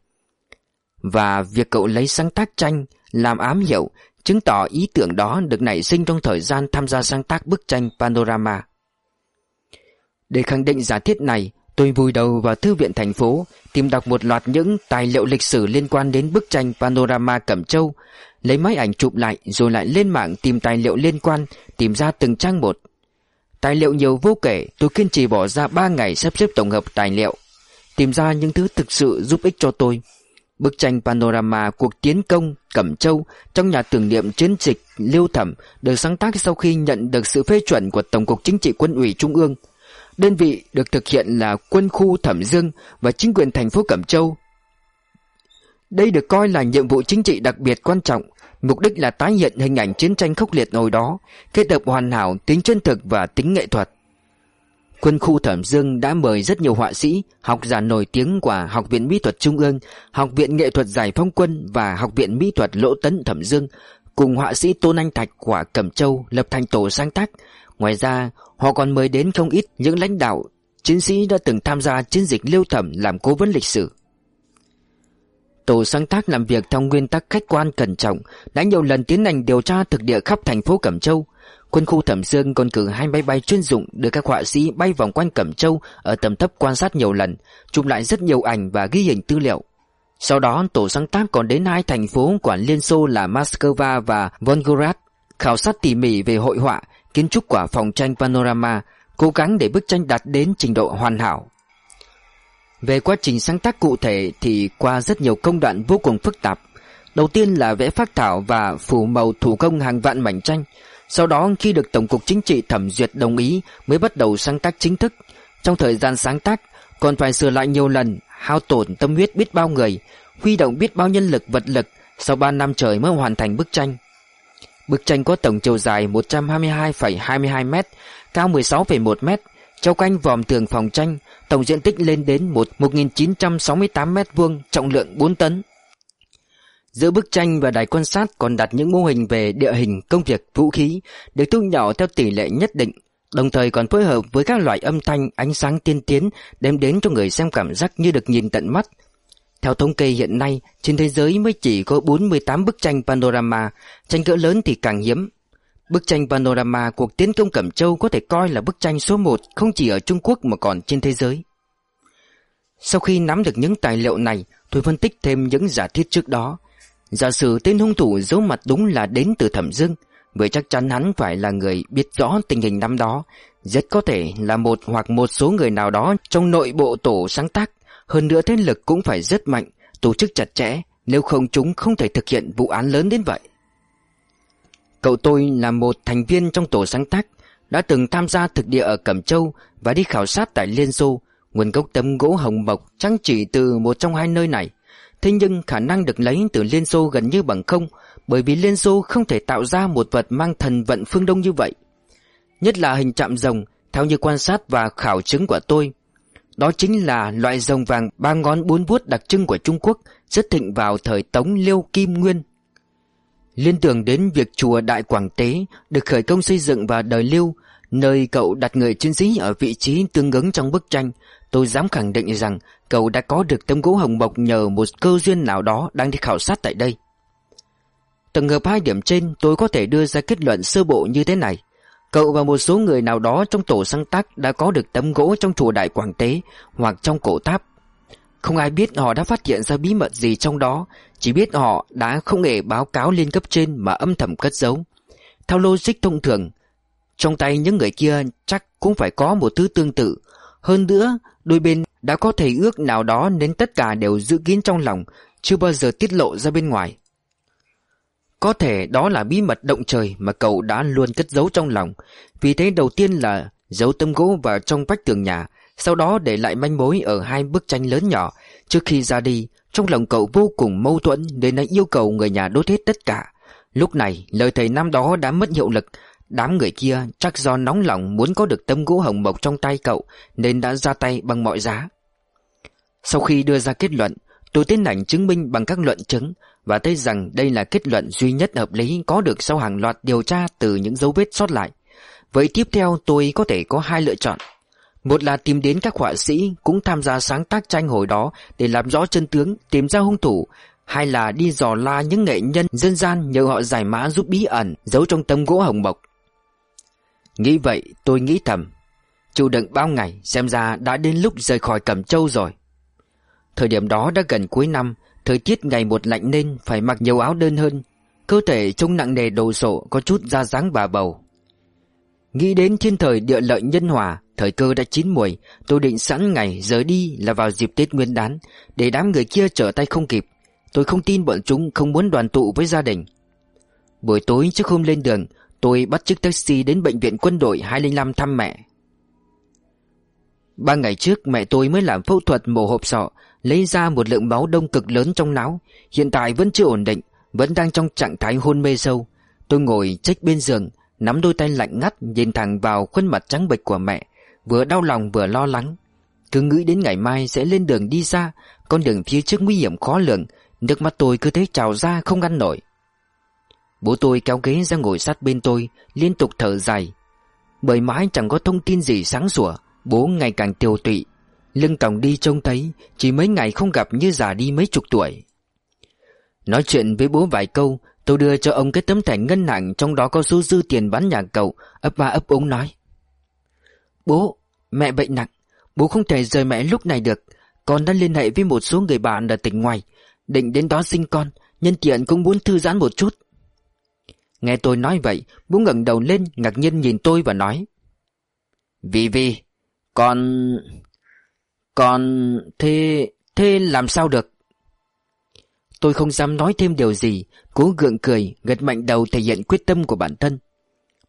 Speaker 1: Và việc cậu lấy sáng tác tranh làm ám hiệu chứng tỏ ý tưởng đó được nảy sinh trong thời gian tham gia sáng tác bức tranh Panorama. Để khẳng định giả thiết này, tôi vùi đầu vào thư viện thành phố, tìm đọc một loạt những tài liệu lịch sử liên quan đến bức tranh Panorama Cẩm Châu, lấy máy ảnh chụp lại rồi lại lên mạng tìm tài liệu liên quan, tìm ra từng trang một. Tài liệu nhiều vô kể, tôi kiên trì bỏ ra 3 ngày sắp xếp tổng hợp tài liệu, tìm ra những thứ thực sự giúp ích cho tôi. Bức tranh panorama cuộc tiến công Cẩm Châu trong nhà tưởng niệm chiến dịch Liêu Thẩm được sáng tác sau khi nhận được sự phê chuẩn của Tổng cục Chính trị Quân ủy Trung ương. Đơn vị được thực hiện là quân khu Thẩm Dương và chính quyền thành phố Cẩm Châu. Đây được coi là nhiệm vụ chính trị đặc biệt quan trọng, mục đích là tái hiện hình ảnh chiến tranh khốc liệt hồi đó, kết hợp hoàn hảo tính chân thực và tính nghệ thuật. Quân khu Thẩm Dương đã mời rất nhiều họa sĩ, học giả nổi tiếng của Học viện Mỹ thuật Trung ương, Học viện Nghệ thuật Giải phóng quân và Học viện Mỹ thuật Lỗ Tấn Thẩm Dương, cùng họa sĩ Tôn Anh Thạch của Cẩm Châu lập thành tổ sáng tác. Ngoài ra, họ còn mời đến không ít những lãnh đạo, chiến sĩ đã từng tham gia chiến dịch Liêu Thẩm làm cố vấn lịch sử. Tổ sáng tác làm việc theo nguyên tắc khách quan cẩn trọng, đã nhiều lần tiến hành điều tra thực địa khắp thành phố Cẩm Châu, Quân khu Thẩm Dương còn cử hai máy bay chuyên dụng đưa các họa sĩ bay vòng quanh Cẩm Châu ở tầm thấp quan sát nhiều lần, chụp lại rất nhiều ảnh và ghi hình tư liệu. Sau đó, tổ sáng tác còn đến hai thành phố của Liên Xô là Moscow và Volgograd, khảo sát tỉ mỉ về hội họa, kiến trúc của phòng tranh panorama, cố gắng để bức tranh đạt đến trình độ hoàn hảo. Về quá trình sáng tác cụ thể thì qua rất nhiều công đoạn vô cùng phức tạp. Đầu tiên là vẽ phác thảo và phủ màu thủ công hàng vạn mảnh tranh, sau đó khi được Tổng cục Chính trị thẩm duyệt đồng ý mới bắt đầu sáng tác chính thức. Trong thời gian sáng tác còn phải sửa lại nhiều lần, hao tổn tâm huyết biết bao người, huy động biết bao nhân lực vật lực, sau 3 năm trời mới hoàn thành bức tranh. Bức tranh có tổng chiều dài 122,22 m, cao 16,1 m, treo quanh vòm tường phòng tranh, tổng diện tích lên đến 1.968 m vuông, trọng lượng 4 tấn. Giữa bức tranh và đài quan sát còn đặt những mô hình về địa hình, công việc, vũ khí được thu nhỏ theo tỷ lệ nhất định, đồng thời còn phối hợp với các loại âm thanh, ánh sáng tiên tiến đem đến cho người xem cảm giác như được nhìn tận mắt. Theo thống kê hiện nay, trên thế giới mới chỉ có 48 bức tranh panorama, tranh cỡ lớn thì càng hiếm. Bức tranh panorama cuộc tiến công Cẩm Châu có thể coi là bức tranh số 1 không chỉ ở Trung Quốc mà còn trên thế giới. Sau khi nắm được những tài liệu này, tôi phân tích thêm những giả thiết trước đó, Giả sử tên hung thủ giấu mặt đúng là đến từ thẩm dương Vậy chắc chắn hắn phải là người biết rõ tình hình năm đó. Rất có thể là một hoặc một số người nào đó trong nội bộ tổ sáng tác. Hơn nữa thế lực cũng phải rất mạnh, tổ chức chặt chẽ Nếu không chúng không thể thực hiện vụ án lớn đến vậy. Cậu tôi là một thành viên trong tổ sáng tác, Đã từng tham gia thực địa ở Cẩm Châu Và đi khảo sát tại Liên Xô. Nguồn gốc tấm gỗ hồng mộc Trăng chỉ từ một trong hai nơi này. Thế nhưng khả năng được lấy từ Liên Xô gần như bằng không, Bởi vì Liên Xô không thể tạo ra một vật mang thần vận phương Đông như vậy. Nhất là hình chạm rồng, Theo như quan sát và khảo chứng của tôi, Đó chính là loại rồng vàng ba ngón bốn vuốt đặc trưng của Trung Quốc, Rất thịnh vào thời Tống Liêu Kim Nguyên. Liên tưởng đến việc chùa Đại Quảng Tế Được khởi công xây dựng vào đời lưu, Nơi cậu đặt người chiến sĩ ở vị trí tương ứng trong bức tranh Tôi dám khẳng định rằng cậu đã có được tấm gỗ hồng mộc nhờ một cơ duyên nào đó đang đi khảo sát tại đây. Tổng hợp hai điểm trên tôi có thể đưa ra kết luận sơ bộ như thế này. Cậu và một số người nào đó trong tổ sáng tác đã có được tấm gỗ trong chùa Đại Quảng Tế hoặc trong cổ tháp. Không ai biết họ đã phát hiện ra bí mật gì trong đó, chỉ biết họ đã không hề báo cáo lên cấp trên mà âm thầm cất giấu. Theo logic thông thường, trong tay những người kia chắc cũng phải có một thứ tương tự. Hơn nữa, Đôi bên đã có thể ước nào đó nên tất cả đều giữ kín trong lòng, chưa bao giờ tiết lộ ra bên ngoài. Có thể đó là bí mật động trời mà cậu đã luôn cất giấu trong lòng. Vì thế đầu tiên là giấu tấm gỗ vào trong vách tường nhà, sau đó để lại manh mối ở hai bức tranh lớn nhỏ. Trước khi ra đi, trong lòng cậu vô cùng mâu thuẫn nên đã yêu cầu người nhà đốt hết tất cả. Lúc này, lời thầy năm đó đã mất hiệu lực, Đám người kia chắc do nóng lòng muốn có được tấm gỗ hồng mộc trong tay cậu nên đã ra tay bằng mọi giá. Sau khi đưa ra kết luận, tôi tiến hành chứng minh bằng các luận chứng và thấy rằng đây là kết luận duy nhất hợp lý có được sau hàng loạt điều tra từ những dấu vết sót lại. Vậy tiếp theo tôi có thể có hai lựa chọn. Một là tìm đến các họa sĩ cũng tham gia sáng tác tranh hồi đó để làm rõ chân tướng, tìm ra hung thủ. Hai là đi dò la những nghệ nhân dân gian nhờ họ giải mã giúp bí ẩn giấu trong tấm gỗ hồng bọc. Nghĩ vậy tôi nghĩ thầm Chịu đựng bao ngày xem ra đã đến lúc rời khỏi Cẩm Châu rồi. Thời điểm đó đã gần cuối năm Thời tiết ngày một lạnh nên phải mặc nhiều áo đơn hơn. Cơ thể trông nặng nề đồ sộ có chút da dáng bà bầu. Nghĩ đến thiên thời địa lợi nhân hòa, Thời cơ đã chín muồi, Tôi định sẵn ngày rời đi là vào dịp Tết Nguyên đán, Để đám người kia trở tay không kịp. Tôi không tin bọn chúng không muốn đoàn tụ với gia đình. Buổi tối trước hôm lên đường, Tôi bắt chiếc taxi đến bệnh viện quân đội 205 thăm mẹ. Ba ngày trước, mẹ tôi mới làm phẫu thuật mổ hộp sọ, Lấy ra một lượng máu đông cực lớn trong não. Hiện tại vẫn chưa ổn định, Vẫn đang trong trạng thái hôn mê sâu. Tôi ngồi trách bên giường Nắm đôi tay lạnh ngắt Nhìn thẳng vào khuôn mặt trắng bệch của mẹ, Vừa đau lòng vừa lo lắng. Cứ nghĩ đến ngày mai sẽ lên đường đi xa, Con đường phía trước nguy hiểm khó lường, Nước mắt tôi cứ thế trào ra không ngăn nổi. Bố tôi kéo ghế ra ngồi sát bên tôi, Liên tục thở dài. Bởi mãi chẳng có thông tin gì sáng sủa, Bố ngày càng tiêu tụy. Lưng còng đi trông thấy, Chỉ mấy ngày không gặp như già đi mấy chục tuổi. Nói chuyện với bố vài câu Tôi đưa cho ông cái tấm thẻ ngân hàng Trong đó có số dư tiền bán nhà cậu Ấp ba ấp ống nói. Bố, mẹ bệnh nặng Bố không thể rời mẹ lúc này được. Con đã liên hệ với một số người bạn ở tỉnh ngoài Định đến đó sinh con Nhân tiện cũng muốn thư giãn một chút. Nghe tôi nói vậy Bố ngẩng đầu lên ngạc nhiên nhìn tôi và nói. Vì vì Con... Con... Thế... Thế làm sao được? Tôi không dám nói thêm điều gì. Cố gượng cười, Gật mạnh đầu thể hiện quyết tâm của bản thân.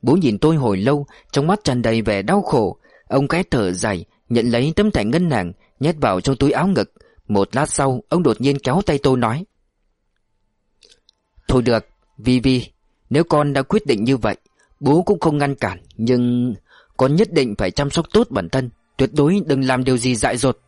Speaker 1: Bố nhìn tôi hồi lâu, Trong mắt tràn đầy vẻ đau khổ. Ông cái thở dài, Nhận lấy tấm thẻ ngân hàng, Nhét vào trong túi áo ngực. Một lát sau, Ông đột nhiên kéo tay tôi nói. Thôi được, Vi Vi, Nếu con đã quyết định như vậy, Bố cũng không ngăn cản, Nhưng Con nhất định phải chăm sóc tốt bản thân. Tuyệt đối đừng làm điều gì dại dột.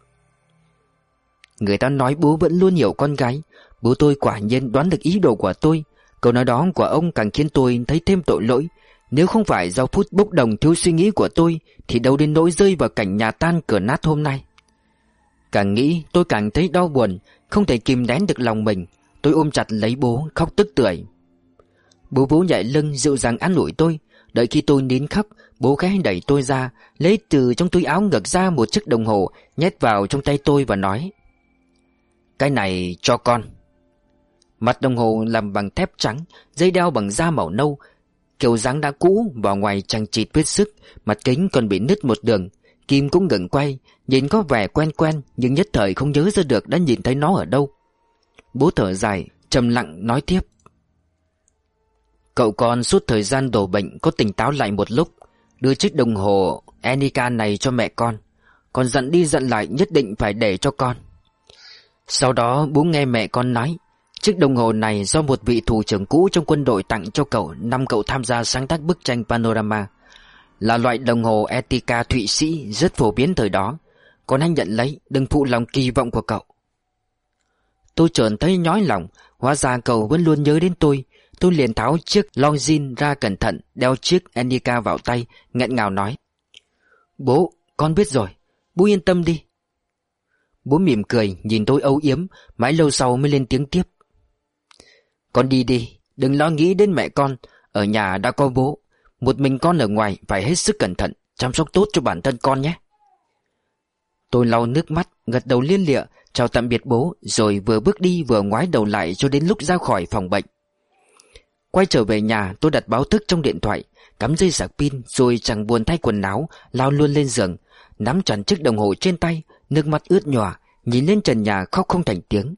Speaker 1: Người ta nói bố vẫn luôn hiểu con gái. Bố tôi quả nhiên đoán được ý đồ của tôi. Câu nói đó của ông càng khiến tôi thấy thêm tội lỗi. Nếu không phải do phút bốc đồng thiếu suy nghĩ của tôi, Thì đâu đến nỗi rơi vào cảnh nhà tan cửa nát hôm nay? Càng nghĩ, tôi càng thấy đau buồn, Không thể kìm nén được lòng mình. Tôi ôm chặt lấy bố, khóc tức tưởi. Bố vỗ nhảy lưng, dịu dàng an ủi tôi. Đợi khi tôi nín khóc, Bố khẽ đẩy tôi ra, Lấy từ trong túi áo ngược ra một chiếc đồng hồ, Nhét vào trong tay tôi và nói, Cái này cho con. Mặt đồng hồ làm bằng thép trắng, Dây đeo bằng da màu nâu. Kiểu dáng đã cũ Vào ngoài trang chịt vết sức, Mặt kính còn bị nứt một đường. Kim cũng ngừng quay, Nhìn có vẻ quen quen Nhưng nhất thời không nhớ ra được đã nhìn thấy nó ở đâu. Bố thở dài, trầm lặng nói tiếp. Cậu con suốt thời gian đổ bệnh Có tỉnh táo lại một lúc, Đưa chiếc đồng hồ Anika này cho mẹ con. Còn dặn đi dặn lại nhất định phải để cho con. Sau đó bố nghe mẹ con nói Chiếc đồng hồ này do một vị thủ trưởng cũ trong quân đội tặng cho cậu năm cậu tham gia sáng tác bức tranh panorama. Là loại đồng hồ Etika Thụy Sĩ rất phổ biến thời đó. Còn anh nhận lấy đừng phụ lòng kỳ vọng của cậu. Tôi trợn thấy nhói lòng Hóa ra cậu vẫn luôn nhớ đến tôi. Tôi liền tháo chiếc Longines ra cẩn thận Đeo chiếc Enika vào tay nghẹn ngào nói. Bố, con biết rồi. Bố yên tâm đi. Bố mỉm cười nhìn tôi âu yếm Mãi lâu sau mới lên tiếng tiếp. Con đi đi, Đừng lo nghĩ đến mẹ con. Ở nhà đã có bố, Một mình con ở ngoài phải hết sức cẩn thận, Chăm sóc tốt cho bản thân con nhé. Tôi lau nước mắt, Gật đầu liên lịa, Chào tạm biệt bố, Rồi vừa bước đi vừa ngoái đầu lại Cho đến lúc ra khỏi phòng bệnh. Quay trở về nhà, tôi đặt báo thức trong điện thoại, Cắm dây sạc pin Rồi chẳng buồn thay quần áo, Lao luôn lên giường, Nắm chặt chiếc đồng hồ trên tay, Nước mắt ướt nhòa, Nhìn lên trần nhà khóc không thành tiếng.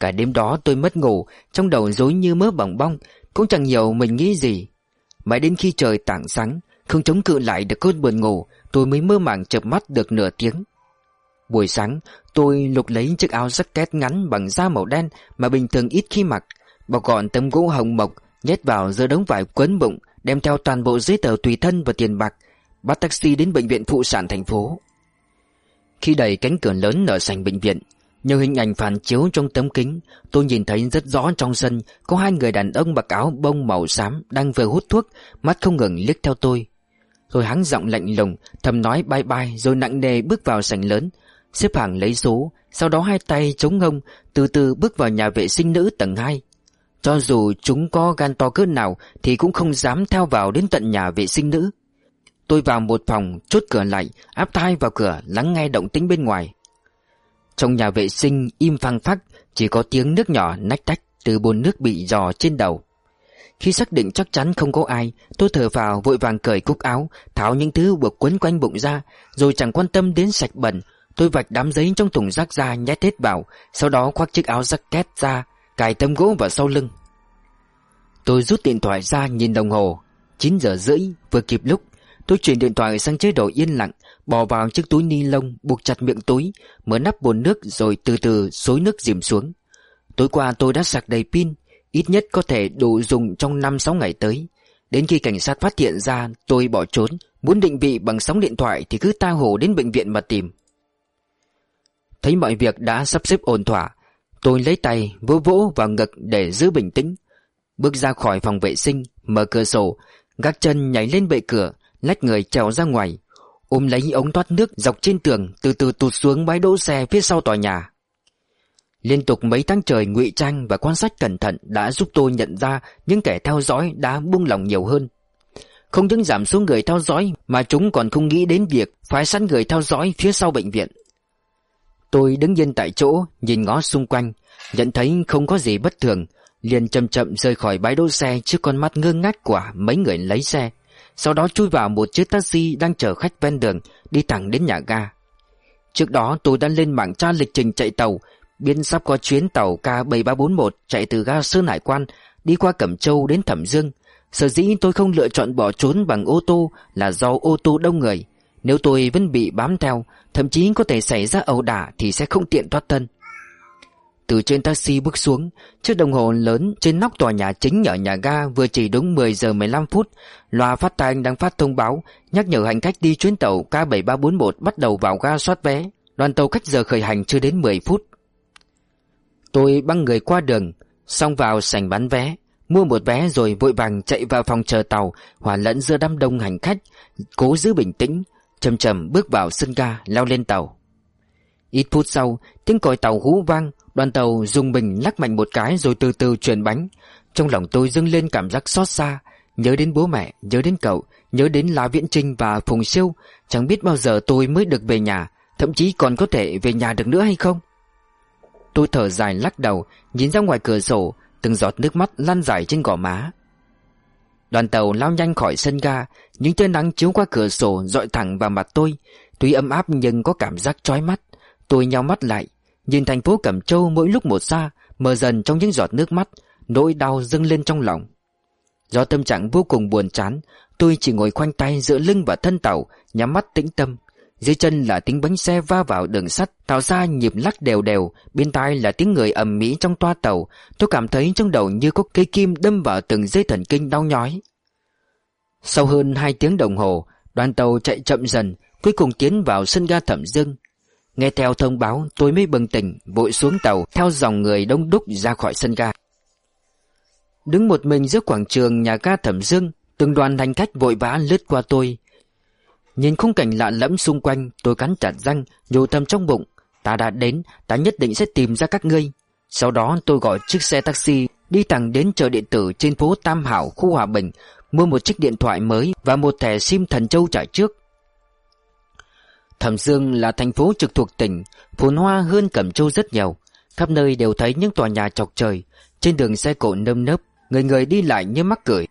Speaker 1: Cả đêm đó tôi mất ngủ, Trong đầu rối như mớ bỏng bong, Cũng chẳng hiểu mình nghĩ gì. Mãi đến khi trời tảng sáng, Không chống cự lại được cơn buồn ngủ, Tôi mới mơ màng chợp mắt được nửa tiếng. Buổi sáng, tôi lục lấy chiếc áo jacket ngắn bằng da màu đen Mà bình thường ít khi mặc, Bọc gọn tấm gỗ hồng mộc, Nhét vào giữa đống vải quấn bụng, Đem theo toàn bộ giấy tờ tùy thân và tiền bạc, Bắt taxi đến bệnh viện phụ sản thành phố. Khi đẩy cánh cửa lớn ở sảnh bệnh viện nhờ hình ảnh phản chiếu trong tấm kính, Tôi nhìn thấy rất rõ trong sân Có hai người đàn ông mặc áo bông màu xám Đang vừa hút thuốc, Mắt không ngừng liếc theo tôi. Rồi hắn giọng lạnh lùng, Thầm nói bye bye Rồi nặng nề bước vào sảnh lớn. Xếp hàng lấy số, Sau đó hai tay chống ngông, Từ từ bước vào nhà vệ sinh nữ tầng 2 Cho dù chúng có gan to cỡ nào Thì cũng không dám theo vào đến tận nhà vệ sinh nữ. Tôi vào một phòng, Chốt cửa lại, Áp tai vào cửa, lắng nghe động tĩnh bên ngoài. Trong nhà vệ sinh, im phăng phắc, Chỉ có tiếng nước nhỏ nách tách Từ bồn nước bị dò trên đầu. Khi xác định chắc chắn không có ai, Tôi thở vào vội vàng cởi cúc áo, Tháo những thứ buộc quấn quanh bụng ra, Rồi chẳng quan tâm đến sạch bẩn. Tôi vạch đám giấy trong thùng rác ra nhét hết vào, Sau đó khoác chiếc áo jacket ra, Cài tấm gỗ vào sau lưng. Tôi rút điện thoại ra nhìn đồng hồ. 9 giờ rưỡi, vừa kịp lúc, Tôi chuyển điện thoại sang chế độ yên lặng. Bỏ vào chiếc túi ni lông, Buộc chặt miệng túi, Mở nắp bồn nước rồi từ từ xối nước dìm xuống. Tối qua tôi đã sạc đầy pin, Ít nhất có thể đủ dùng trong 5-6 ngày tới. Đến khi cảnh sát phát hiện ra tôi bỏ trốn, Muốn định vị bằng sóng điện thoại Thì cứ ta hồ đến bệnh viện mà tìm. Thấy mọi việc đã sắp xếp ổn thỏa, Tôi lấy tay vỗ vỗ vào ngực để giữ bình tĩnh. Bước ra khỏi phòng vệ sinh, Mở cửa sổ, Gác chân nhảy lên bệ cửa, Lách người trèo ra ngoài. Ôm lấy ống thoát nước dọc trên tường Từ từ tụt xuống bãi đỗ xe phía sau tòa nhà Liên tục mấy tháng trời ngụy trang và quan sát cẩn thận đã giúp tôi nhận ra những kẻ theo dõi đã buông lòng nhiều hơn. Không những giảm số người theo dõi mà chúng còn không nghĩ đến việc phải săn người theo dõi phía sau bệnh viện. Tôi đứng yên tại chỗ, nhìn ngó xung quanh, nhận thấy không có gì bất thường, liền chậm chậm rời khỏi bãi đỗ xe trước con mắt ngơ ngác của mấy người lấy xe. Sau đó chui vào một chiếc taxi đang chở khách ven đường, đi thẳng đến nhà ga. Trước đó tôi đã lên mạng tra lịch trình chạy tàu Biên sắp có chuyến tàu K7341 chạy từ ga Sơn Hải Quan đi qua Cẩm Châu đến Thẩm Dương. Sở dĩ tôi không lựa chọn bỏ trốn bằng ô tô là do ô tô đông người. Nếu tôi vẫn bị bám theo, thậm chí có thể xảy ra ẩu đả thì sẽ không tiện thoát thân. Từ trên taxi bước xuống, chiếc đồng hồ lớn trên nóc tòa nhà chính ở nhà ga vừa chỉ đúng 10 giờ 15 phút. Loa phát thanh đang phát thông báo nhắc nhở hành khách đi chuyến tàu K7341 bắt đầu vào ga soát vé. Đoàn tàu cách giờ khởi hành chưa đến 10 phút. Tôi băng người qua đường Xong vào sảnh bán vé Mua một vé rồi vội vàng chạy vào phòng chờ tàu Hòa lẫn giữa đám đông hành khách Cố giữ bình tĩnh Chầm chầm bước vào sân ga leo lên tàu Ít phút sau Tiếng còi tàu hú vang Đoàn tàu dùng bình lắc mạnh một cái rồi từ từ chuyển bánh. Trong lòng tôi dâng lên cảm giác xót xa Nhớ đến bố mẹ, nhớ đến cậu Nhớ đến La Viễn Trinh và Phùng Siêu. Chẳng biết bao giờ tôi mới được về nhà Thậm chí còn có thể về nhà được nữa hay không? Tôi thở dài lắc đầu Nhìn ra ngoài cửa sổ Từng giọt nước mắt lăn dài trên gò má. Đoàn tàu lao nhanh khỏi sân ga Những tia nắng chiếu qua cửa sổ dọi thẳng vào mặt tôi. Tuy ấm áp nhưng có cảm giác chói mắt. Tôi nhao mắt lại, Nhìn thành phố Cẩm Châu mỗi lúc một xa, Mờ dần trong những giọt nước mắt, Nỗi đau dâng lên trong lòng. Do tâm trạng vô cùng buồn chán, Tôi chỉ ngồi khoanh tay giữa lưng và thân tàu, Nhắm mắt tĩnh tâm. Dưới chân là tiếng bánh xe va vào đường sắt, Tạo ra nhịp lắc đều đều, Bên tai là tiếng người ầm mỹ trong toa tàu. Tôi cảm thấy trong đầu như có cây kim đâm vào từng dây thần kinh đau nhói. Sau hơn 2 tiếng đồng hồ, Đoàn tàu chạy chậm dần, Cuối cùng tiến vào sân ga thẩm dương. Nghe theo thông báo, tôi mới bừng tỉnh, Vội xuống tàu, theo dòng người đông đúc ra khỏi sân ga. Đứng một mình giữa quảng trường nhà ga thẩm dương, Từng đoàn hành khách vội vã lướt qua tôi. Nhìn khung cảnh lạ lẫm xung quanh, Tôi cắn chặt răng, Nhủ thầm trong bụng, Ta đã đến, Ta nhất định sẽ tìm ra các ngươi. Sau đó tôi gọi chiếc xe taxi, Đi thẳng đến chợ điện tử trên phố Tam Hảo, khu Hòa Bình, Mua một chiếc điện thoại mới Và một thẻ sim thần châu trả trước. Thẩm Dương là thành phố trực thuộc tỉnh, Phồn hoa hơn Cẩm Châu rất nhiều. Khắp nơi đều thấy những tòa nhà chọc trời. Trên đường xe cộ nơm nớp, Người người đi lại như mắc cười.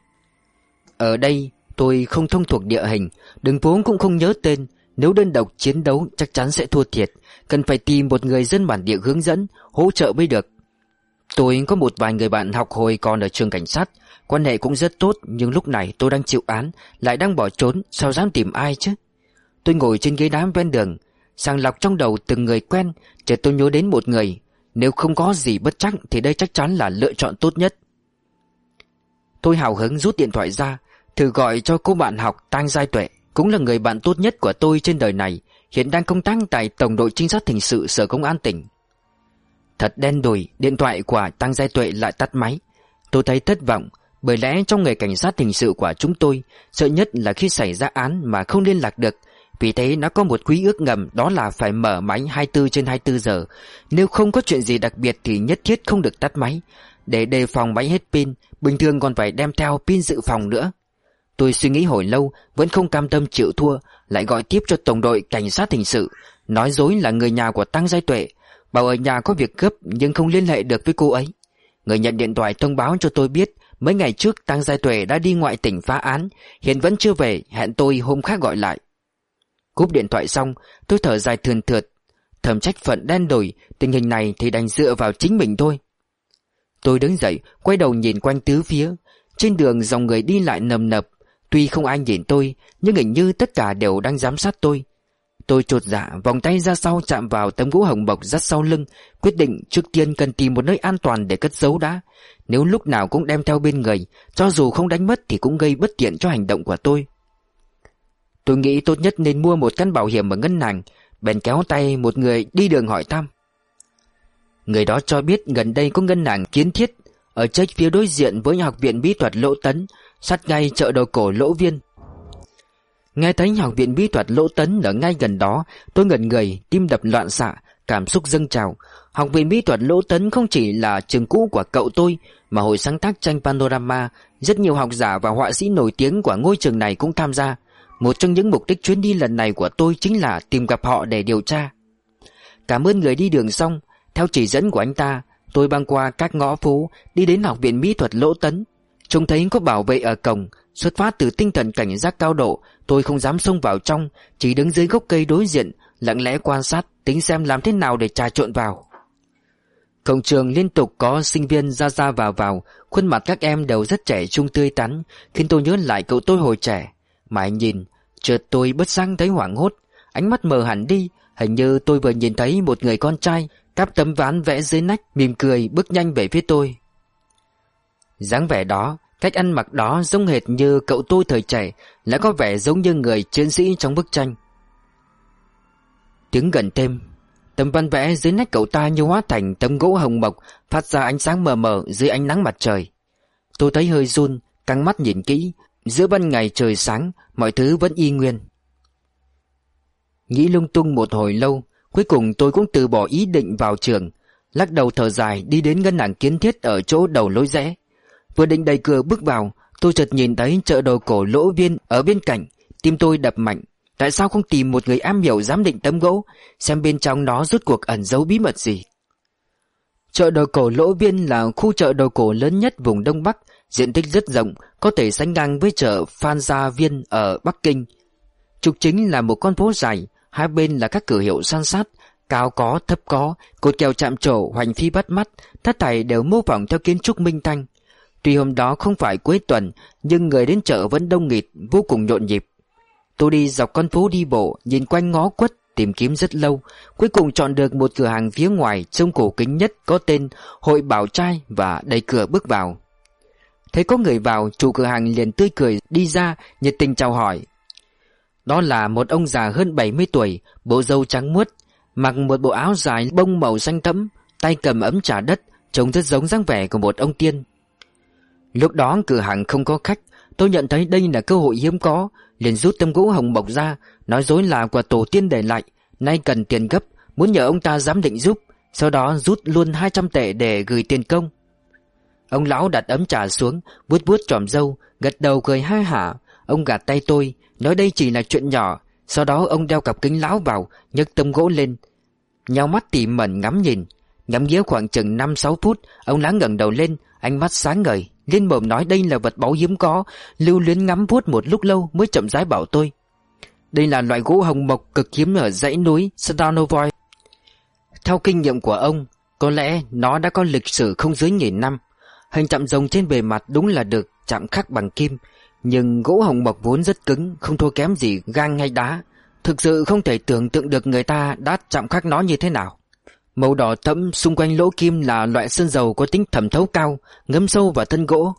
Speaker 1: Ở đây, Tôi không thông thuộc địa hình, Đường phố cũng không nhớ tên. Nếu đơn độc chiến đấu, chắc chắn sẽ thua thiệt. Cần phải tìm một người dân bản địa hướng dẫn, Hỗ trợ mới được. Tôi có một vài người bạn học hồi còn ở trường cảnh sát. Quan hệ cũng rất tốt, Nhưng lúc này tôi đang chịu án, Lại đang bỏ trốn, Sao dám tìm ai chứ? Tôi ngồi trên ghế đá ven đường, Sàng lọc trong đầu từng người quen, Chợt tôi nhớ đến một người. Nếu không có gì bất chắc Thì đây chắc chắn là lựa chọn tốt nhất. Tôi hào hứng rút điện thoại ra, Thử gọi cho cô bạn học Tăng Giai Tuệ, Cũng là người bạn tốt nhất của tôi trên đời này, Hiện đang công tác tại Tổng đội Trinh sát Hình sự Sở Công an tỉnh. Thật đen đủi, Điện thoại của Tăng Giai Tuệ lại tắt máy. Tôi thấy thất vọng, Bởi lẽ trong nghề cảnh sát hình sự của chúng tôi, Sợ nhất là khi xảy ra án mà không liên lạc được vì thế nó có một quý ước ngầm đó là phải mở máy 24 trên 24 giờ. Nếu không có chuyện gì đặc biệt thì nhất thiết không được tắt máy. Để đề phòng máy hết pin, bình thường còn phải đem theo pin dự phòng nữa. Tôi suy nghĩ hồi lâu, vẫn không cam tâm chịu thua, lại gọi tiếp cho tổng đội cảnh sát hình sự, nói dối là người nhà của Tăng Giai Tuệ, bảo ở nhà có việc gấp nhưng không liên hệ được với cô ấy. Người nhận điện thoại thông báo cho tôi biết mấy ngày trước Tăng Giai Tuệ đã đi ngoại tỉnh phá án, hiện vẫn chưa về, hẹn tôi hôm khác gọi lại. Cúp điện thoại xong, tôi thở dài thườn thượt, thầm trách phận đen đổi, tình hình này thì đành dựa vào chính mình thôi. Tôi đứng dậy, quay đầu nhìn quanh tứ phía, trên đường dòng người đi lại nầm nập, tuy không ai nhìn tôi, nhưng hình như tất cả đều đang giám sát tôi. Tôi trột dạ vòng tay ra sau chạm vào tấm gỗ hồng bọc dắt sau lưng Quyết định trước tiên cần tìm một nơi an toàn để cất giấu đã. Nếu lúc nào cũng đem theo bên người Cho dù không đánh mất thì cũng gây bất tiện cho hành động của tôi. Tôi nghĩ tốt nhất nên mua một căn bảo hiểm ở ngân hàng Bèn kéo tay một người đi đường hỏi thăm Người đó cho biết gần đây có ngân hàng kiến thiết Ở trách phía đối diện với học viện bí thuật Lỗ Tấn Sát ngay chợ đầu cổ Lỗ Viên Nghe thấy học viện bí thuật Lỗ Tấn ở ngay gần đó, tôi ngẩn người, tim đập loạn xạ, cảm xúc dâng trào. Học viện bí thuật Lỗ Tấn không chỉ là trường cũ của cậu tôi, mà hội sáng tác tranh panorama, rất nhiều học giả và họa sĩ nổi tiếng của ngôi trường này cũng tham gia. Một trong những mục đích chuyến đi lần này của tôi chính là tìm gặp họ để điều tra. Cảm ơn người đi đường xong, theo chỉ dẫn của anh ta, tôi băng qua các ngõ phố, đi đến học viện mỹ thuật Lỗ Tấn. Trông thấy có bảo vệ ở cổng, xuất phát từ tinh thần cảnh giác cao độ, Tôi không dám xông vào trong Chỉ đứng dưới gốc cây đối diện Lặng lẽ quan sát Tính xem làm thế nào để trà trộn vào Cổng trường liên tục có sinh viên ra ra vào vào Khuôn mặt các em đều rất trẻ trung tươi tắn Khiến tôi nhớ lại cậu tôi hồi trẻ mà anh nhìn, Chợt tôi bất sang thấy hoảng hốt. Ánh mắt mờ hẳn đi, Hình như tôi vừa nhìn thấy một người con trai. Cắp tấm ván vẽ dưới nách, Mỉm cười, bước nhanh về phía tôi. Dáng vẻ đó, Cách ăn mặc đó giống hệt như cậu tôi thời trẻ, Lại có vẻ giống như người chiến sĩ trong bức tranh. Tiếng gần thêm, Tấm văn vẽ dưới nách cậu ta như hóa thành tấm gỗ hồng mộc, Phát ra ánh sáng mờ mờ dưới ánh nắng mặt trời. Tôi thấy hơi run, Căng mắt nhìn kỹ Giữa ban ngày trời sáng, Mọi thứ vẫn y nguyên. Nghĩ lung tung một hồi lâu, Cuối cùng tôi cũng từ bỏ ý định vào trường, Lắc đầu thở dài đi đến ngân hàng kiến thiết ở chỗ đầu lối rẽ. Vừa định đẩy cửa bước vào, Tôi chợt nhìn thấy chợ đồ cổ lỗ viên ở bên cạnh, Tim tôi đập mạnh. Tại sao không tìm một người am hiểu giám định tấm gỗ, Xem bên trong nó rốt cuộc ẩn giấu bí mật gì? Chợ đồ cổ lỗ viên là khu chợ đồ cổ lớn nhất vùng Đông Bắc Diện tích rất rộng Có thể sánh ngang với chợ Phan Gia Viên ở Bắc Kinh. Trục chính là một con phố dài Hai bên là các cửa hiệu san sát Cao có, thấp có Cột kèo chạm trổ, hoành phi bắt mắt Tất thảy đều mô phỏng theo kiến trúc minh thanh. Tuy hôm đó không phải cuối tuần Nhưng người đến chợ vẫn đông nghịt Vô cùng nhộn nhịp. Tôi đi dọc con phố đi bộ Nhìn quanh ngó quất Tìm kiếm rất lâu Cuối cùng chọn được một cửa hàng phía ngoài Trông cổ kính nhất có tên Hội Bảo Trai Và đẩy cửa bước vào. Thấy có người vào, Chủ cửa hàng liền tươi cười, đi ra, Nhiệt tình chào hỏi. Đó là một ông già hơn 70 tuổi, Bộ râu trắng muốt, Mặc một bộ áo dài bông màu xanh thẫm, Tay cầm ấm trà đất, Trông rất giống dáng vẻ của một ông tiên. Lúc đó cửa hàng không có khách, Tôi nhận thấy đây là cơ hội hiếm có, liền rút tấm gỗ hồng bọc ra, Nói dối là của tổ tiên để lại, Nay cần tiền gấp, Muốn nhờ ông ta giám định giúp, Sau đó rút luôn 200 tệ để gửi tiền công. Ông lão đặt ấm trà xuống, vuốt vuốt tròm dâu Gật đầu cười ha hả. Ông gạt tay tôi, Nói đây chỉ là chuyện nhỏ. Sau đó ông đeo cặp kính lão vào, nhấc tấm gỗ lên. Nhau mắt tỉ mẩn ngắm nhìn. Ngắm nghía khoảng chừng 5-6 phút, Ông lão ngẩng đầu lên, Ánh mắt sáng ngời. Liên mồm nói đây là vật báu hiếm có, Lưu luyến ngắm vuốt một lúc lâu mới chậm rãi bảo tôi. Đây là loại gỗ hồng mộc cực hiếm ở dãy núi Stanovoy Theo kinh nghiệm của ông, Có lẽ nó đã có lịch sử không dưới nghìn năm. Hình chạm rồng trên bề mặt đúng là được chạm khắc bằng kim Nhưng gỗ hồng mộc vốn rất cứng Không thua kém gì gang hay đá Thực sự không thể tưởng tượng được người ta đã chạm khắc nó như thế nào Màu đỏ thẫm xung quanh lỗ kim là loại sơn dầu có tính thẩm thấu cao, ngấm sâu vào thân gỗ.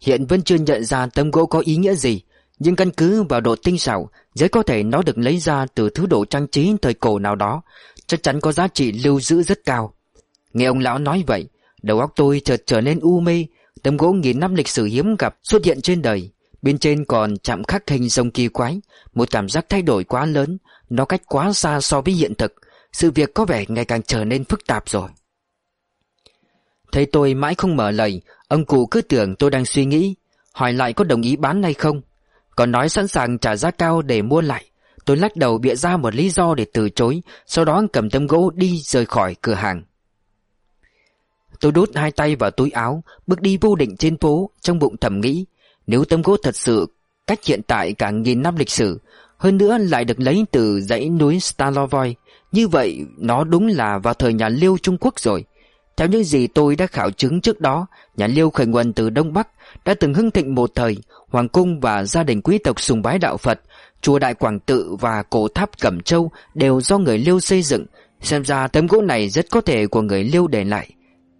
Speaker 1: Hiện vẫn chưa nhận ra tấm gỗ có ý nghĩa gì, nhưng căn cứ vào độ tinh xảo, rất có thể nó được lấy ra từ thứ đồ trang trí thời cổ nào đó, chắc chắn có giá trị lưu giữ rất cao. Nghe ông lão nói vậy, đầu óc tôi chợt trở nên u mê, tấm gỗ nghìn năm lịch sử hiếm gặp xuất hiện trên đời. Bên trên còn chạm khắc hình rồng kỳ quái Một cảm giác thay đổi quá lớn Nó cách quá xa so với hiện thực. Sự việc có vẻ ngày càng trở nên phức tạp rồi. Thấy tôi mãi không mở lời Ông cụ cứ tưởng tôi đang suy nghĩ Hỏi lại có đồng ý bán hay không. Còn nói sẵn sàng trả giá cao để mua lại Tôi lắc đầu bịa ra một lý do để từ chối Sau đó cầm tấm gỗ đi rời khỏi cửa hàng. Tôi đút hai tay vào túi áo, Bước đi vô định trên phố, Trong bụng thầm nghĩ, Nếu tấm gỗ thật sự cách hiện tại cả nghìn năm lịch sử, Hơn nữa lại được lấy từ dãy núi Stalovoy Như vậy nó đúng là vào thời nhà Liêu Trung Quốc rồi. Theo những gì tôi đã khảo chứng trước đó, Nhà Liêu khởi nguồn từ Đông Bắc, Đã từng hưng thịnh một thời, Hoàng cung và gia đình quý tộc sùng bái đạo Phật, Chùa Đại Quảng Tự và cổ tháp Cẩm Châu Đều do người Liêu xây dựng. Xem ra tấm gỗ này rất có thể của người Liêu để lại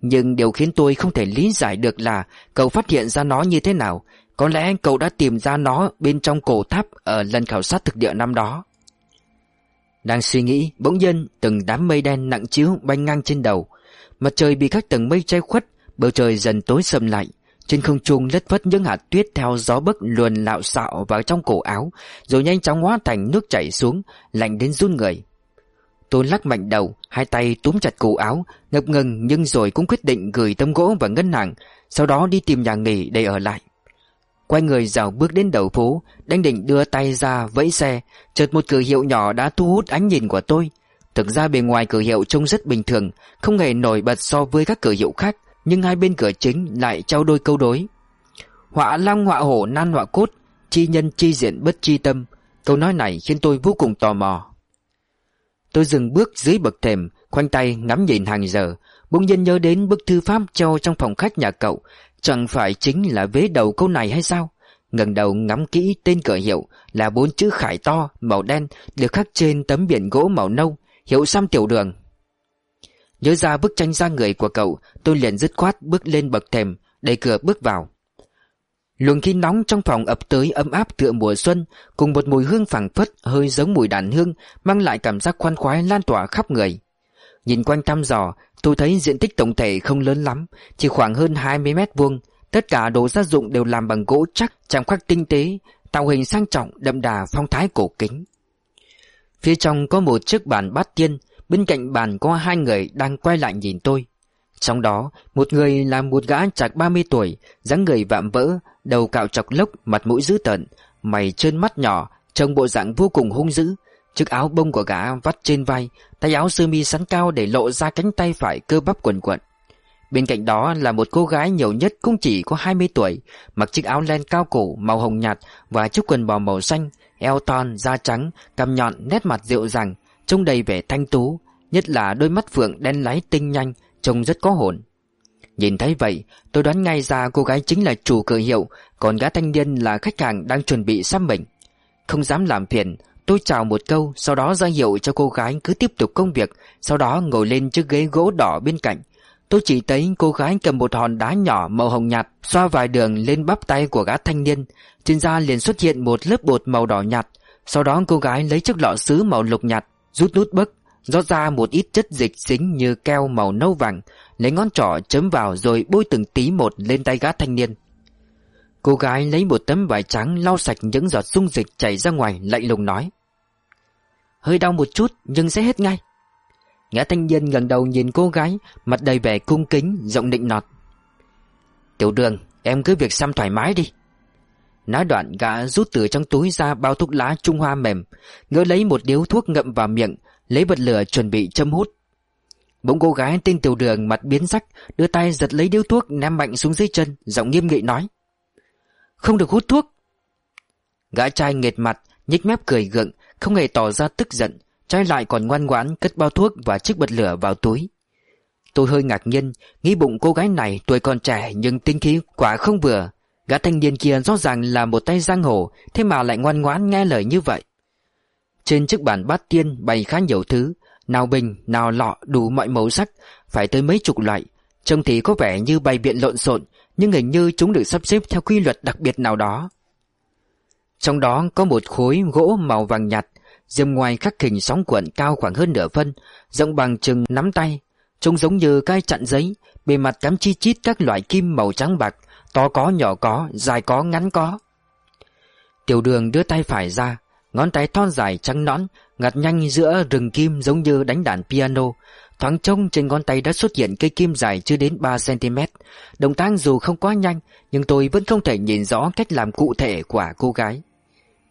Speaker 1: nhưng điều khiến tôi không thể lý giải được là cậu phát hiện ra nó như thế nào. Có lẽ cậu đã tìm ra nó bên trong cổ tháp ở lần khảo sát thực địa năm đó. Đang suy nghĩ, bỗng nhiên từng đám mây đen nặng chiếu bay ngang trên đầu. Mặt trời bị các tầng mây che khuất, bầu trời dần tối sầm lại. Trên không trung lất phất những hạt tuyết theo gió bấc luồn lạo xạo vào trong cổ áo, rồi nhanh chóng hóa thành nước chảy xuống, lạnh đến run người. Tôi lắc mạnh đầu, hai tay túm chặt cổ áo, ngập ngừng nhưng rồi cũng quyết định gửi tấm gỗ vào ngân hàng, sau đó đi tìm nhà nghỉ để ở lại. Quay người dạo bước đến đầu phố, đang định đưa tay ra vẫy xe, chợt một cửa hiệu nhỏ đã thu hút ánh nhìn của tôi. Thực ra bề ngoài cửa hiệu trông rất bình thường, không hề nổi bật so với các cửa hiệu khác, nhưng hai bên cửa chính lại trao đôi câu đối. Họa long họa hổ nan họa cốt, chi nhân chi diện bất chi tâm. Câu nói này khiến tôi vô cùng tò mò. Tôi dừng bước dưới bậc thềm, khoanh tay ngắm nhìn hàng giờ, bỗng nhiên nhớ đến bức thư pháp treo trong phòng khách nhà cậu, chẳng phải chính là vế đầu câu này hay sao? ngẩng đầu ngắm kỹ tên cửa hiệu là bốn chữ khải to màu đen được khắc trên tấm biển gỗ màu nâu, hiệu Sam Tiểu Đường. Nhớ ra bức tranh da người của cậu, tôi liền dứt khoát bước lên bậc thềm, đẩy cửa bước vào. Luồng khí nóng trong phòng ập tới ấm áp tựa mùa xuân, cùng một mùi hương phảng phất hơi giống mùi đàn hương, mang lại cảm giác khoan khoái lan tỏa khắp người. Nhìn quanh thăm dò, tôi thấy diện tích tổng thể không lớn lắm, chỉ khoảng hơn 20 mét vuông. Tất cả đồ gia dụng đều làm bằng gỗ chắc, chạm khắc tinh tế, tạo hình sang trọng, đậm đà phong thái cổ kính. Phía trong có một chiếc bàn bát tiên, bên cạnh bàn có hai người đang quay lại nhìn tôi. Trong đó, một người là một gã chạc 30 tuổi, dáng người vạm vỡ, đầu cạo chọc lốc, mặt mũi dữ tợn, mày trơn mắt nhỏ, trông bộ dạng vô cùng hung dữ. Chiếc áo bông của gã vắt trên vai, tay áo sơ mi sắn cao để lộ ra cánh tay phải cơ bắp quần quận. Bên cạnh đó là một cô gái nhiều nhất cũng chỉ có 20 tuổi, mặc chiếc áo len cao cổ màu hồng nhạt và chiếc quần bò màu xanh, eo thon, da trắng, cằm nhọn, nét mặt dịu dàng, trông đầy vẻ thanh tú, nhất là đôi mắt phượng đen láy tinh nhanh, trông rất có hồn. Nhìn thấy vậy, tôi đoán ngay ra cô gái chính là chủ cửa hiệu, còn gã thanh niên là khách hàng đang chuẩn bị xăm mình. Không dám làm phiền, tôi chào một câu, sau đó ra hiệu cho cô gái cứ tiếp tục công việc, sau đó ngồi lên chiếc ghế gỗ đỏ bên cạnh. Tôi chỉ thấy cô gái cầm một hòn đá nhỏ màu hồng nhạt, xoa vài đường lên bắp tay của gã thanh niên. Trên da liền xuất hiện một lớp bột màu đỏ nhạt, sau đó cô gái lấy chiếc lọ sứ màu lục nhạt, rút nút bấc, rót ra một ít chất dịch dính như keo màu nâu vàng, lấy ngón trỏ chấm vào rồi bôi từng tí một lên tay gã thanh niên. Cô gái lấy một tấm vải trắng lau sạch những giọt dung dịch chảy ra ngoài lạnh lùng nói. Hơi đau một chút nhưng sẽ hết ngay. Gã thanh niên gần đầu nhìn cô gái, mặt đầy vẻ cung kính, giọng định nọt. Tiểu đường, em cứ việc xăm thoải mái đi. Nói đoạn gã rút từ trong túi ra bao thuốc lá trung hoa mềm, ngỡ lấy một điếu thuốc ngậm vào miệng, lấy bật lửa chuẩn bị châm hút. Bỗng cô gái tên tiểu đường mặt biến sắc, đưa tay giật lấy điếu thuốc ném mạnh xuống dưới chân, giọng nghiêm nghị nói. Không được hút thuốc. Gã trai nghệt mặt, nhếch mép cười gượng, không hề tỏ ra tức giận, trai lại còn ngoan ngoãn cất bao thuốc và chiếc bật lửa vào túi. Tôi hơi ngạc nhiên, nghĩ bụng cô gái này tuổi còn trẻ nhưng tinh khí quả không vừa. Gã thanh niên kia rõ ràng là một tay giang hồ, thế mà lại ngoan ngoãn nghe lời như vậy. Trên chiếc bàn bát tiên bày khá nhiều thứ, nào bình, nào lọ đủ mọi màu sắc, phải tới mấy chục loại. Trông thì có vẻ như bày biện lộn xộn, nhưng hình như chúng được sắp xếp theo quy luật đặc biệt nào đó. Trong đó có một khối gỗ màu vàng nhạt, diêm ngoài khắc hình sóng cuộn cao khoảng hơn nửa phân, rộng bằng chừng nắm tay, trông giống như cái chặn giấy, bề mặt cắm chi chít các loại kim màu trắng bạc, to có nhỏ có, dài có ngắn có. Tiểu đường đưa tay phải ra Ngón tay thon dài trắng nõn, Ngặt nhanh giữa rừng kim giống như đánh đàn piano. Thoáng trông trên ngón tay đã xuất hiện cây kim dài chưa đến 3cm Động tác dù không quá nhanh, Nhưng tôi vẫn không thể nhìn rõ cách làm cụ thể của cô gái.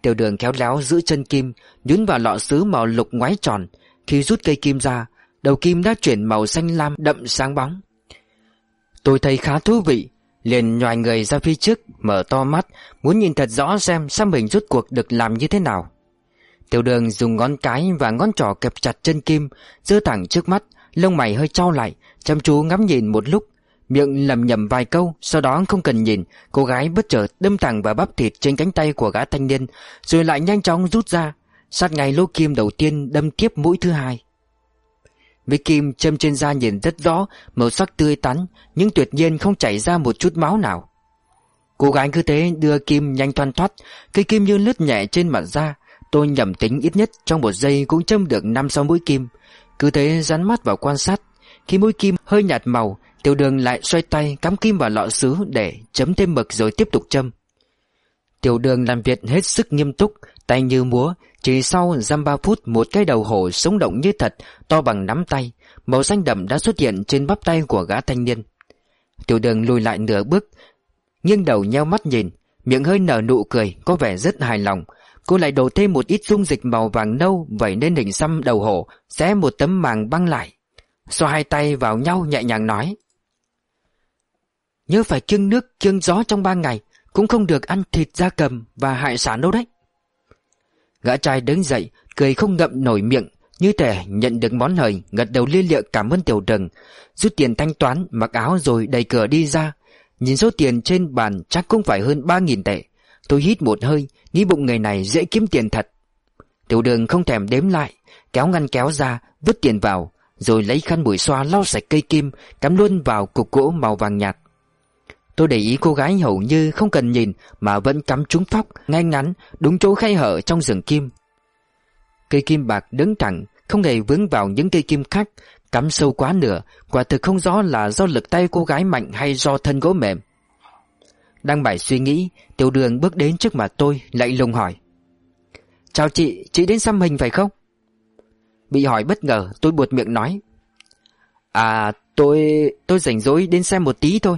Speaker 1: Tiểu đường kéo léo giữ chân kim, Nhún vào lọ sứ màu lục ngoái tròn. Khi rút cây kim ra, Đầu kim đã chuyển màu xanh lam đậm sáng bóng. Tôi thấy khá thú vị, Liền nhòi người ra phía trước, Mở to mắt, Muốn nhìn thật rõ xem xăm mình rút cuộc được làm như thế nào. Tiểu đường dùng ngón cái và ngón trỏ kẹp chặt chân kim, giơ thẳng trước mắt, Lông mày hơi trao lại, Chăm chú ngắm nhìn một lúc. Miệng lầm nhầm vài câu, Sau đó không cần nhìn, Cô gái bất chợt đâm thẳng vào bắp thịt trên cánh tay của gã thanh niên, Rồi lại nhanh chóng rút ra. Sát ngay lỗ kim đầu tiên đâm tiếp mũi thứ hai. Với kim châm trên da nhìn rất rõ, Màu sắc tươi tắn, Nhưng tuyệt nhiên không chảy ra một chút máu nào. Cô gái cứ thế đưa kim nhanh thoăn thoát Cây kim như lướt nhẹ trên mặt da Tôi nhầm tính ít nhất trong một giây cũng châm được năm sáu mũi kim Cứ thế dán mắt vào quan sát Khi mũi kim hơi nhạt màu Tiểu đường lại xoay tay cắm kim vào lọ sứ để chấm thêm mực rồi tiếp tục châm. Tiểu đường làm việc hết sức nghiêm túc, tay như múa, chỉ sau dăm ba phút một cái đầu hổ sống động như thật, to bằng nắm tay, màu xanh đậm đã xuất hiện trên bắp tay của gã thanh niên. Tiểu đường lùi lại nửa bước, nghiêng đầu nheo mắt nhìn, miệng hơi nở nụ cười, có vẻ rất hài lòng. Cô lại đổ thêm một ít dung dịch màu vàng nâu vẩy lên đỉnh xăm đầu hổ, xé một tấm màng băng lại. Xoa hai tay vào nhau nhẹ nhàng nói. Nhớ phải kiêng nước kiêng gió trong ba ngày Cũng không được ăn thịt da cầm và hải sản đâu đấy Gã trai đứng dậy Cười không ngậm nổi miệng Như thể nhận được món hời Gật đầu liên lịa cảm ơn tiểu đừng Rút tiền thanh toán mặc áo rồi đẩy cửa đi ra Nhìn số tiền trên bàn chắc cũng phải hơn ba nghìn tệ Tôi hít một hơi, Nghĩ bụng người này dễ kiếm tiền thật. Tiểu đường không thèm đếm lại, Kéo ngăn kéo ra, Vứt tiền vào, Rồi lấy khăn bụi xoa lau sạch cây kim, Cắm luôn vào cục gỗ màu vàng nhạt. Tôi để ý cô gái hầu như không cần nhìn, Mà vẫn cắm trúng phóc Ngay ngắn, đúng chỗ khay hở trong rừng kim. Cây kim bạc đứng thẳng, Không hề vướng vào những cây kim khác, Cắm sâu quá nửa, Quả thực không rõ là do lực tay cô gái mạnh Hay do thân gỗ mềm. Đang bài suy nghĩ Tiểu đường bước đến trước mặt tôi Lạnh lùng hỏi. Chào chị, chị đến xăm hình phải không? Bị hỏi bất ngờ tôi buột miệng nói. À tôi... tôi rảnh rỗi đến xem một tí thôi.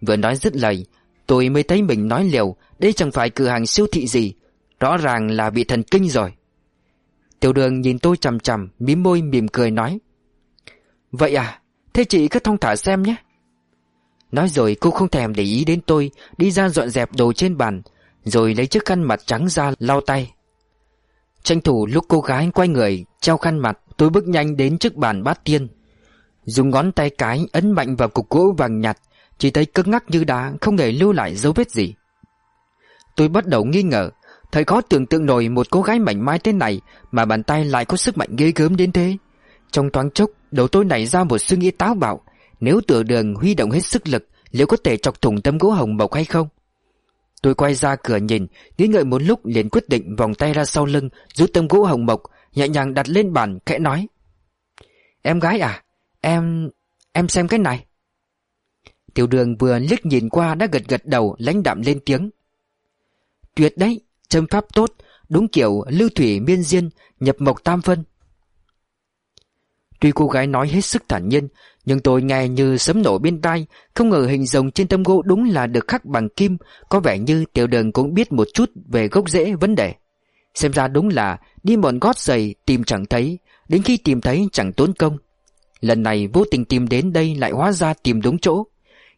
Speaker 1: Vừa nói dứt lời Tôi mới thấy mình nói liều Đây chẳng phải cửa hàng siêu thị gì Rõ ràng là bị thần kinh rồi. Tiểu đường nhìn tôi chằm chằm Mím môi mỉm cười nói. Vậy à Thế chị cứ thông thả xem nhé. Nói rồi cô không thèm để ý đến tôi, Đi ra dọn dẹp đồ trên bàn, Rồi lấy chiếc khăn mặt trắng ra lau tay. Tranh thủ lúc cô gái quay người, Treo khăn mặt, Tôi bước nhanh đến trước bàn bát tiên. Dùng ngón tay cái ấn mạnh vào cục gỗ vàng nhạt, chỉ thấy cứng ngắc như đá, Không hề lưu lại dấu vết gì. Tôi bắt đầu nghi ngờ Thời khó tưởng tượng nổi một cô gái mảnh mai thế này Mà bàn tay lại có sức mạnh ghê gớm đến thế. Trong thoáng chốc, Đầu tôi nảy ra một suy nghĩ táo bạo nếu tựa đường huy động hết sức lực Liệu có thể chọc thủng tấm gỗ hồng mộc hay không Tôi quay ra cửa nhìn Nghĩ ngợi một lúc liền quyết định vòng tay ra sau lưng Rút tấm gỗ hồng mộc Nhẹ nhàng đặt lên bàn khẽ nói Em gái à Em... em xem cái này Tiểu đường vừa liếc nhìn qua đã gật gật đầu lãnh đạm lên tiếng. Tuyệt đấy, châm pháp tốt, đúng kiểu lưu thủy miên diên, nhập mộc tam phân. Tuy cô gái nói hết sức thản nhiên, nhưng tôi nghe như sấm nổ bên tai, không ngờ hình rồng trên tấm gỗ đúng là được khắc bằng kim, có vẻ như tiểu đường cũng biết một chút về gốc rễ vấn đề. Xem ra đúng là đi mòn gót giày tìm chẳng thấy, đến khi tìm thấy chẳng tốn công. Lần này vô tình tìm đến đây lại hóa ra tìm đúng chỗ.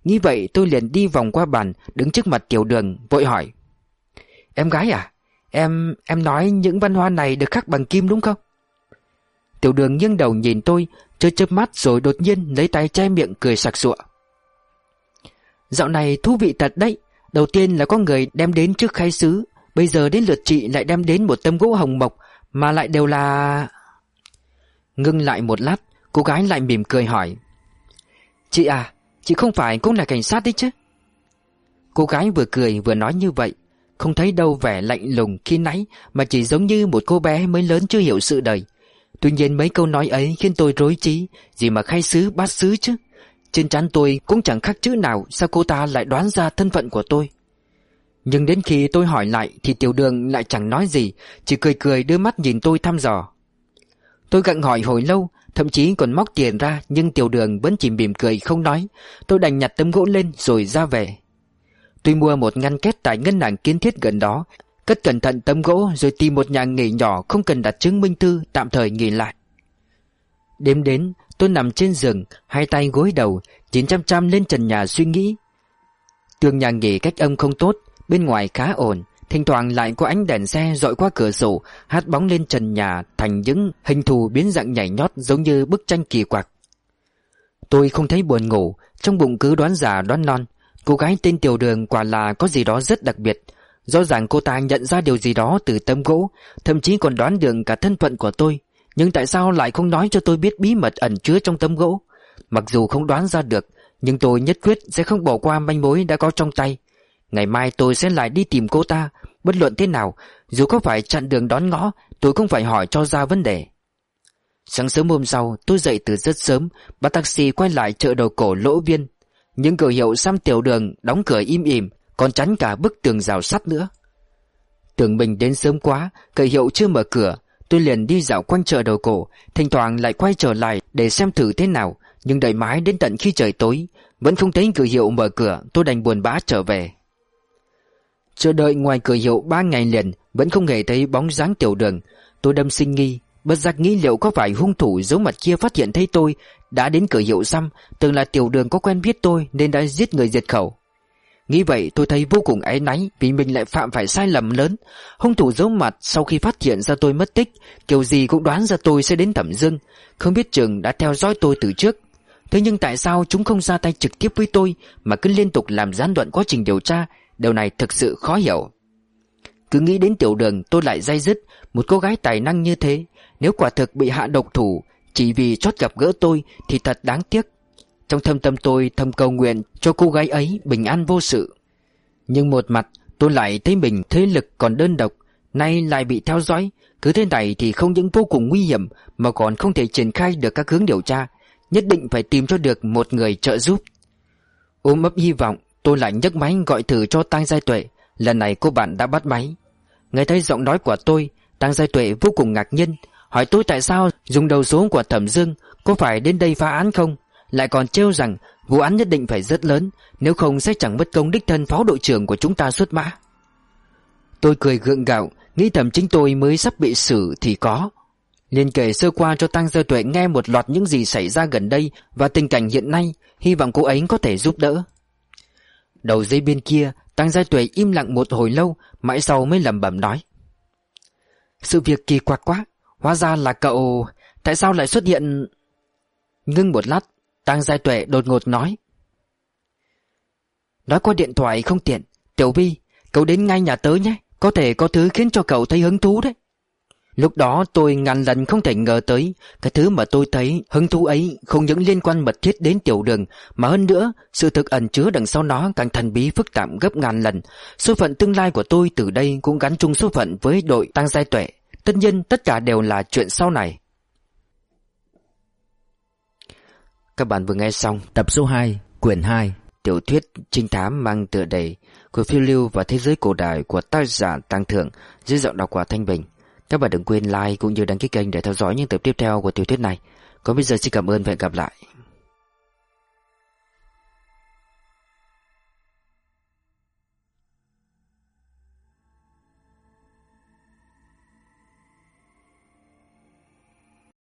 Speaker 1: Nghĩ vậy tôi liền đi vòng qua bàn Đứng trước mặt tiểu đường vội hỏi Em gái à Em em nói những văn hoa này được khắc bằng kim đúng không Tiểu đường nghiêng đầu nhìn tôi, Chớp chớp mắt rồi đột nhiên lấy tay che miệng cười sặc sụa. Dạo này thú vị thật đấy, Đầu tiên là có người đem đến trước khai sứ Bây giờ đến lượt chị lại đem đến một tấm gỗ hồng mộc, Mà lại đều là... Ngưng lại một lát, Cô gái lại mỉm cười hỏi. Chị à Chị không phải cũng là cảnh sát đấy chứ? Cô gái vừa cười vừa nói như vậy, Không thấy đâu vẻ lạnh lùng khi nãy Mà chỉ giống như một cô bé mới lớn chưa hiểu sự đời. Tuy nhiên mấy câu nói ấy khiến tôi rối trí. Gì mà khai sứ bát sứ chứ? Trên trán tôi cũng chẳng khắc chữ nào, Sao cô ta lại đoán ra thân phận của tôi? Nhưng đến khi tôi hỏi lại Thì tiểu đường lại chẳng nói gì, Chỉ cười cười đưa mắt nhìn tôi thăm dò. Tôi gặng hỏi hồi lâu, Thậm chí còn móc tiền ra, Nhưng tiểu đường vẫn chỉ mỉm cười không nói. Tôi đành nhặt tấm gỗ lên rồi ra về. Tôi mua một ngăn két tại ngân hàng kiến thiết gần đó. Cất cẩn thận tấm gỗ Rồi tìm một nhà nghỉ nhỏ Không cần đặt chứng minh thư, Tạm thời nghỉ lại. Đêm đến, tôi nằm trên giường, Hai tay gối đầu, Nhìn chăm chăm lên trần nhà suy nghĩ. Tường nhà nghỉ cách âm không tốt, Bên ngoài khá ổn, Thỉnh thoảng lại có ánh đèn xe dọi qua cửa sổ, Hát bóng lên trần nhà Thành những hình thù biến dạng nhảy nhót Giống như bức tranh kỳ quặc. Tôi không thấy buồn ngủ, Trong bụng cứ đoán già đoán non, Cô gái tên Tiểu Đường quả là có gì đó rất đặc biệt Rõ ràng cô ta nhận ra điều gì đó từ tấm gỗ, Thậm chí còn đoán được cả thân phận của tôi. Nhưng tại sao lại không nói cho tôi biết bí mật ẩn chứa trong tấm gỗ? Mặc dù không đoán ra được, Nhưng tôi nhất quyết sẽ không bỏ qua manh mối đã có trong tay. Ngày mai tôi sẽ lại đi tìm cô ta. Bất luận thế nào, Dù có phải chặn đường đón ngõ, Tôi cũng phải hỏi cho ra vấn đề. Sáng sớm hôm sau, tôi dậy từ rất sớm, Bắt taxi quay lại chợ đầu cổ lỗ viên. Những cửa hiệu xăm tiểu đường Đóng cửa im ỉm. Còn chắn cả bức tường rào sắt nữa. Tưởng mình đến sớm quá Cửa hiệu chưa mở cửa, Tôi liền đi dạo quanh chợ đầu cổ, Thỉnh thoảng lại quay trở lại để xem thử thế nào, Nhưng đợi mãi đến tận khi trời tối, Vẫn không thấy cửa hiệu mở cửa, Tôi đành buồn bã trở về. Chờ đợi ngoài cửa hiệu ba ngày liền, Vẫn không hề thấy bóng dáng tiểu đường, Tôi đâm sinh nghi, Bất giác nghĩ liệu có phải hung thủ giấu mặt kia phát hiện thấy tôi Đã đến cửa hiệu xăm, Tưởng là tiểu đường có quen biết tôi Nên đã giết người diệt khẩu. Nghĩ vậy tôi thấy vô cùng áy náy Vì mình lại phạm phải sai lầm lớn. Hung thủ giấu mặt sau khi phát hiện ra tôi mất tích, Kiểu gì cũng đoán ra tôi sẽ đến thẩm dương. Không biết chừng đã theo dõi tôi từ trước. Thế nhưng tại sao chúng không ra tay trực tiếp với tôi Mà cứ liên tục làm gián đoạn quá trình điều tra? Điều này thực sự khó hiểu. Cứ nghĩ đến tiểu đường, tôi lại dây dứt. Một cô gái tài năng như thế, Nếu quả thực bị hạ độc thủ, Chỉ vì chót gặp gỡ tôi Thì thật đáng tiếc. Trong thâm tâm tôi thầm cầu nguyện Cho cô gái ấy bình an vô sự. Nhưng một mặt, tôi lại thấy mình thế lực còn đơn độc, Nay lại bị theo dõi. Cứ thế này thì không những vô cùng nguy hiểm, Mà còn không thể triển khai được các hướng điều tra. Nhất định phải tìm cho được một người trợ giúp. Ôm ấp hy vọng, Tôi lại nhấc máy gọi thử cho Tăng Giai Tuệ. Lần này cô bạn đã bắt máy. Nghe thấy giọng nói của tôi Tăng Giai Tuệ vô cùng ngạc nhiên, Hỏi tôi tại sao dùng đầu số của Thẩm Dương, Có phải đến đây phá án không? Lại còn trêu rằng vụ án nhất định phải rất lớn, Nếu không sẽ chẳng bất công đích thân phó đội trưởng của chúng ta xuất mã. Tôi cười gượng gạo, Nghĩ thầm chính tôi mới sắp bị xử thì có. Liền kể sơ qua cho Tăng gia Tuệ nghe một loạt những gì xảy ra gần đây Và tình cảnh hiện nay, Hy vọng cô ấy có thể giúp đỡ. Đầu dây bên kia, Tăng gia Tuệ im lặng một hồi lâu, Mãi sau mới lẩm bẩm nói. Sự việc kỳ quặc quá, Hóa ra là cậu, Tại sao lại xuất hiện? Ngưng một lát Tăng Giai Tuệ đột ngột nói. Nói qua điện thoại không tiện. Tiểu Vi, Cậu đến ngay nhà tớ nhé. Có thể có thứ khiến cho cậu thấy hứng thú đấy. Lúc đó tôi ngàn lần không thể ngờ tới, Cái thứ mà tôi thấy hứng thú ấy Không những liên quan mật thiết đến tiểu đường, Mà hơn nữa, Sự thực ẩn chứa đằng sau nó càng thần bí phức tạp gấp ngàn lần. Số phận tương lai của tôi từ đây Cũng gắn chung số phận với đội tăng giai tuệ. Tất nhiên tất cả đều là chuyện sau này. Các bạn vừa nghe xong
Speaker 2: Tập số 2, quyển 2
Speaker 1: Tiểu thuyết trinh thám mang tựa đề Của phiêu lưu và thế giới cổ đại của tác giả Tăng Thượng Dưới giọng đọc của Thanh Bình các bạn đừng quên like cũng như đăng ký kênh để theo dõi những tập tiếp theo của tiểu thuyết này. Còn bây giờ xin cảm ơn và hẹn gặp lại.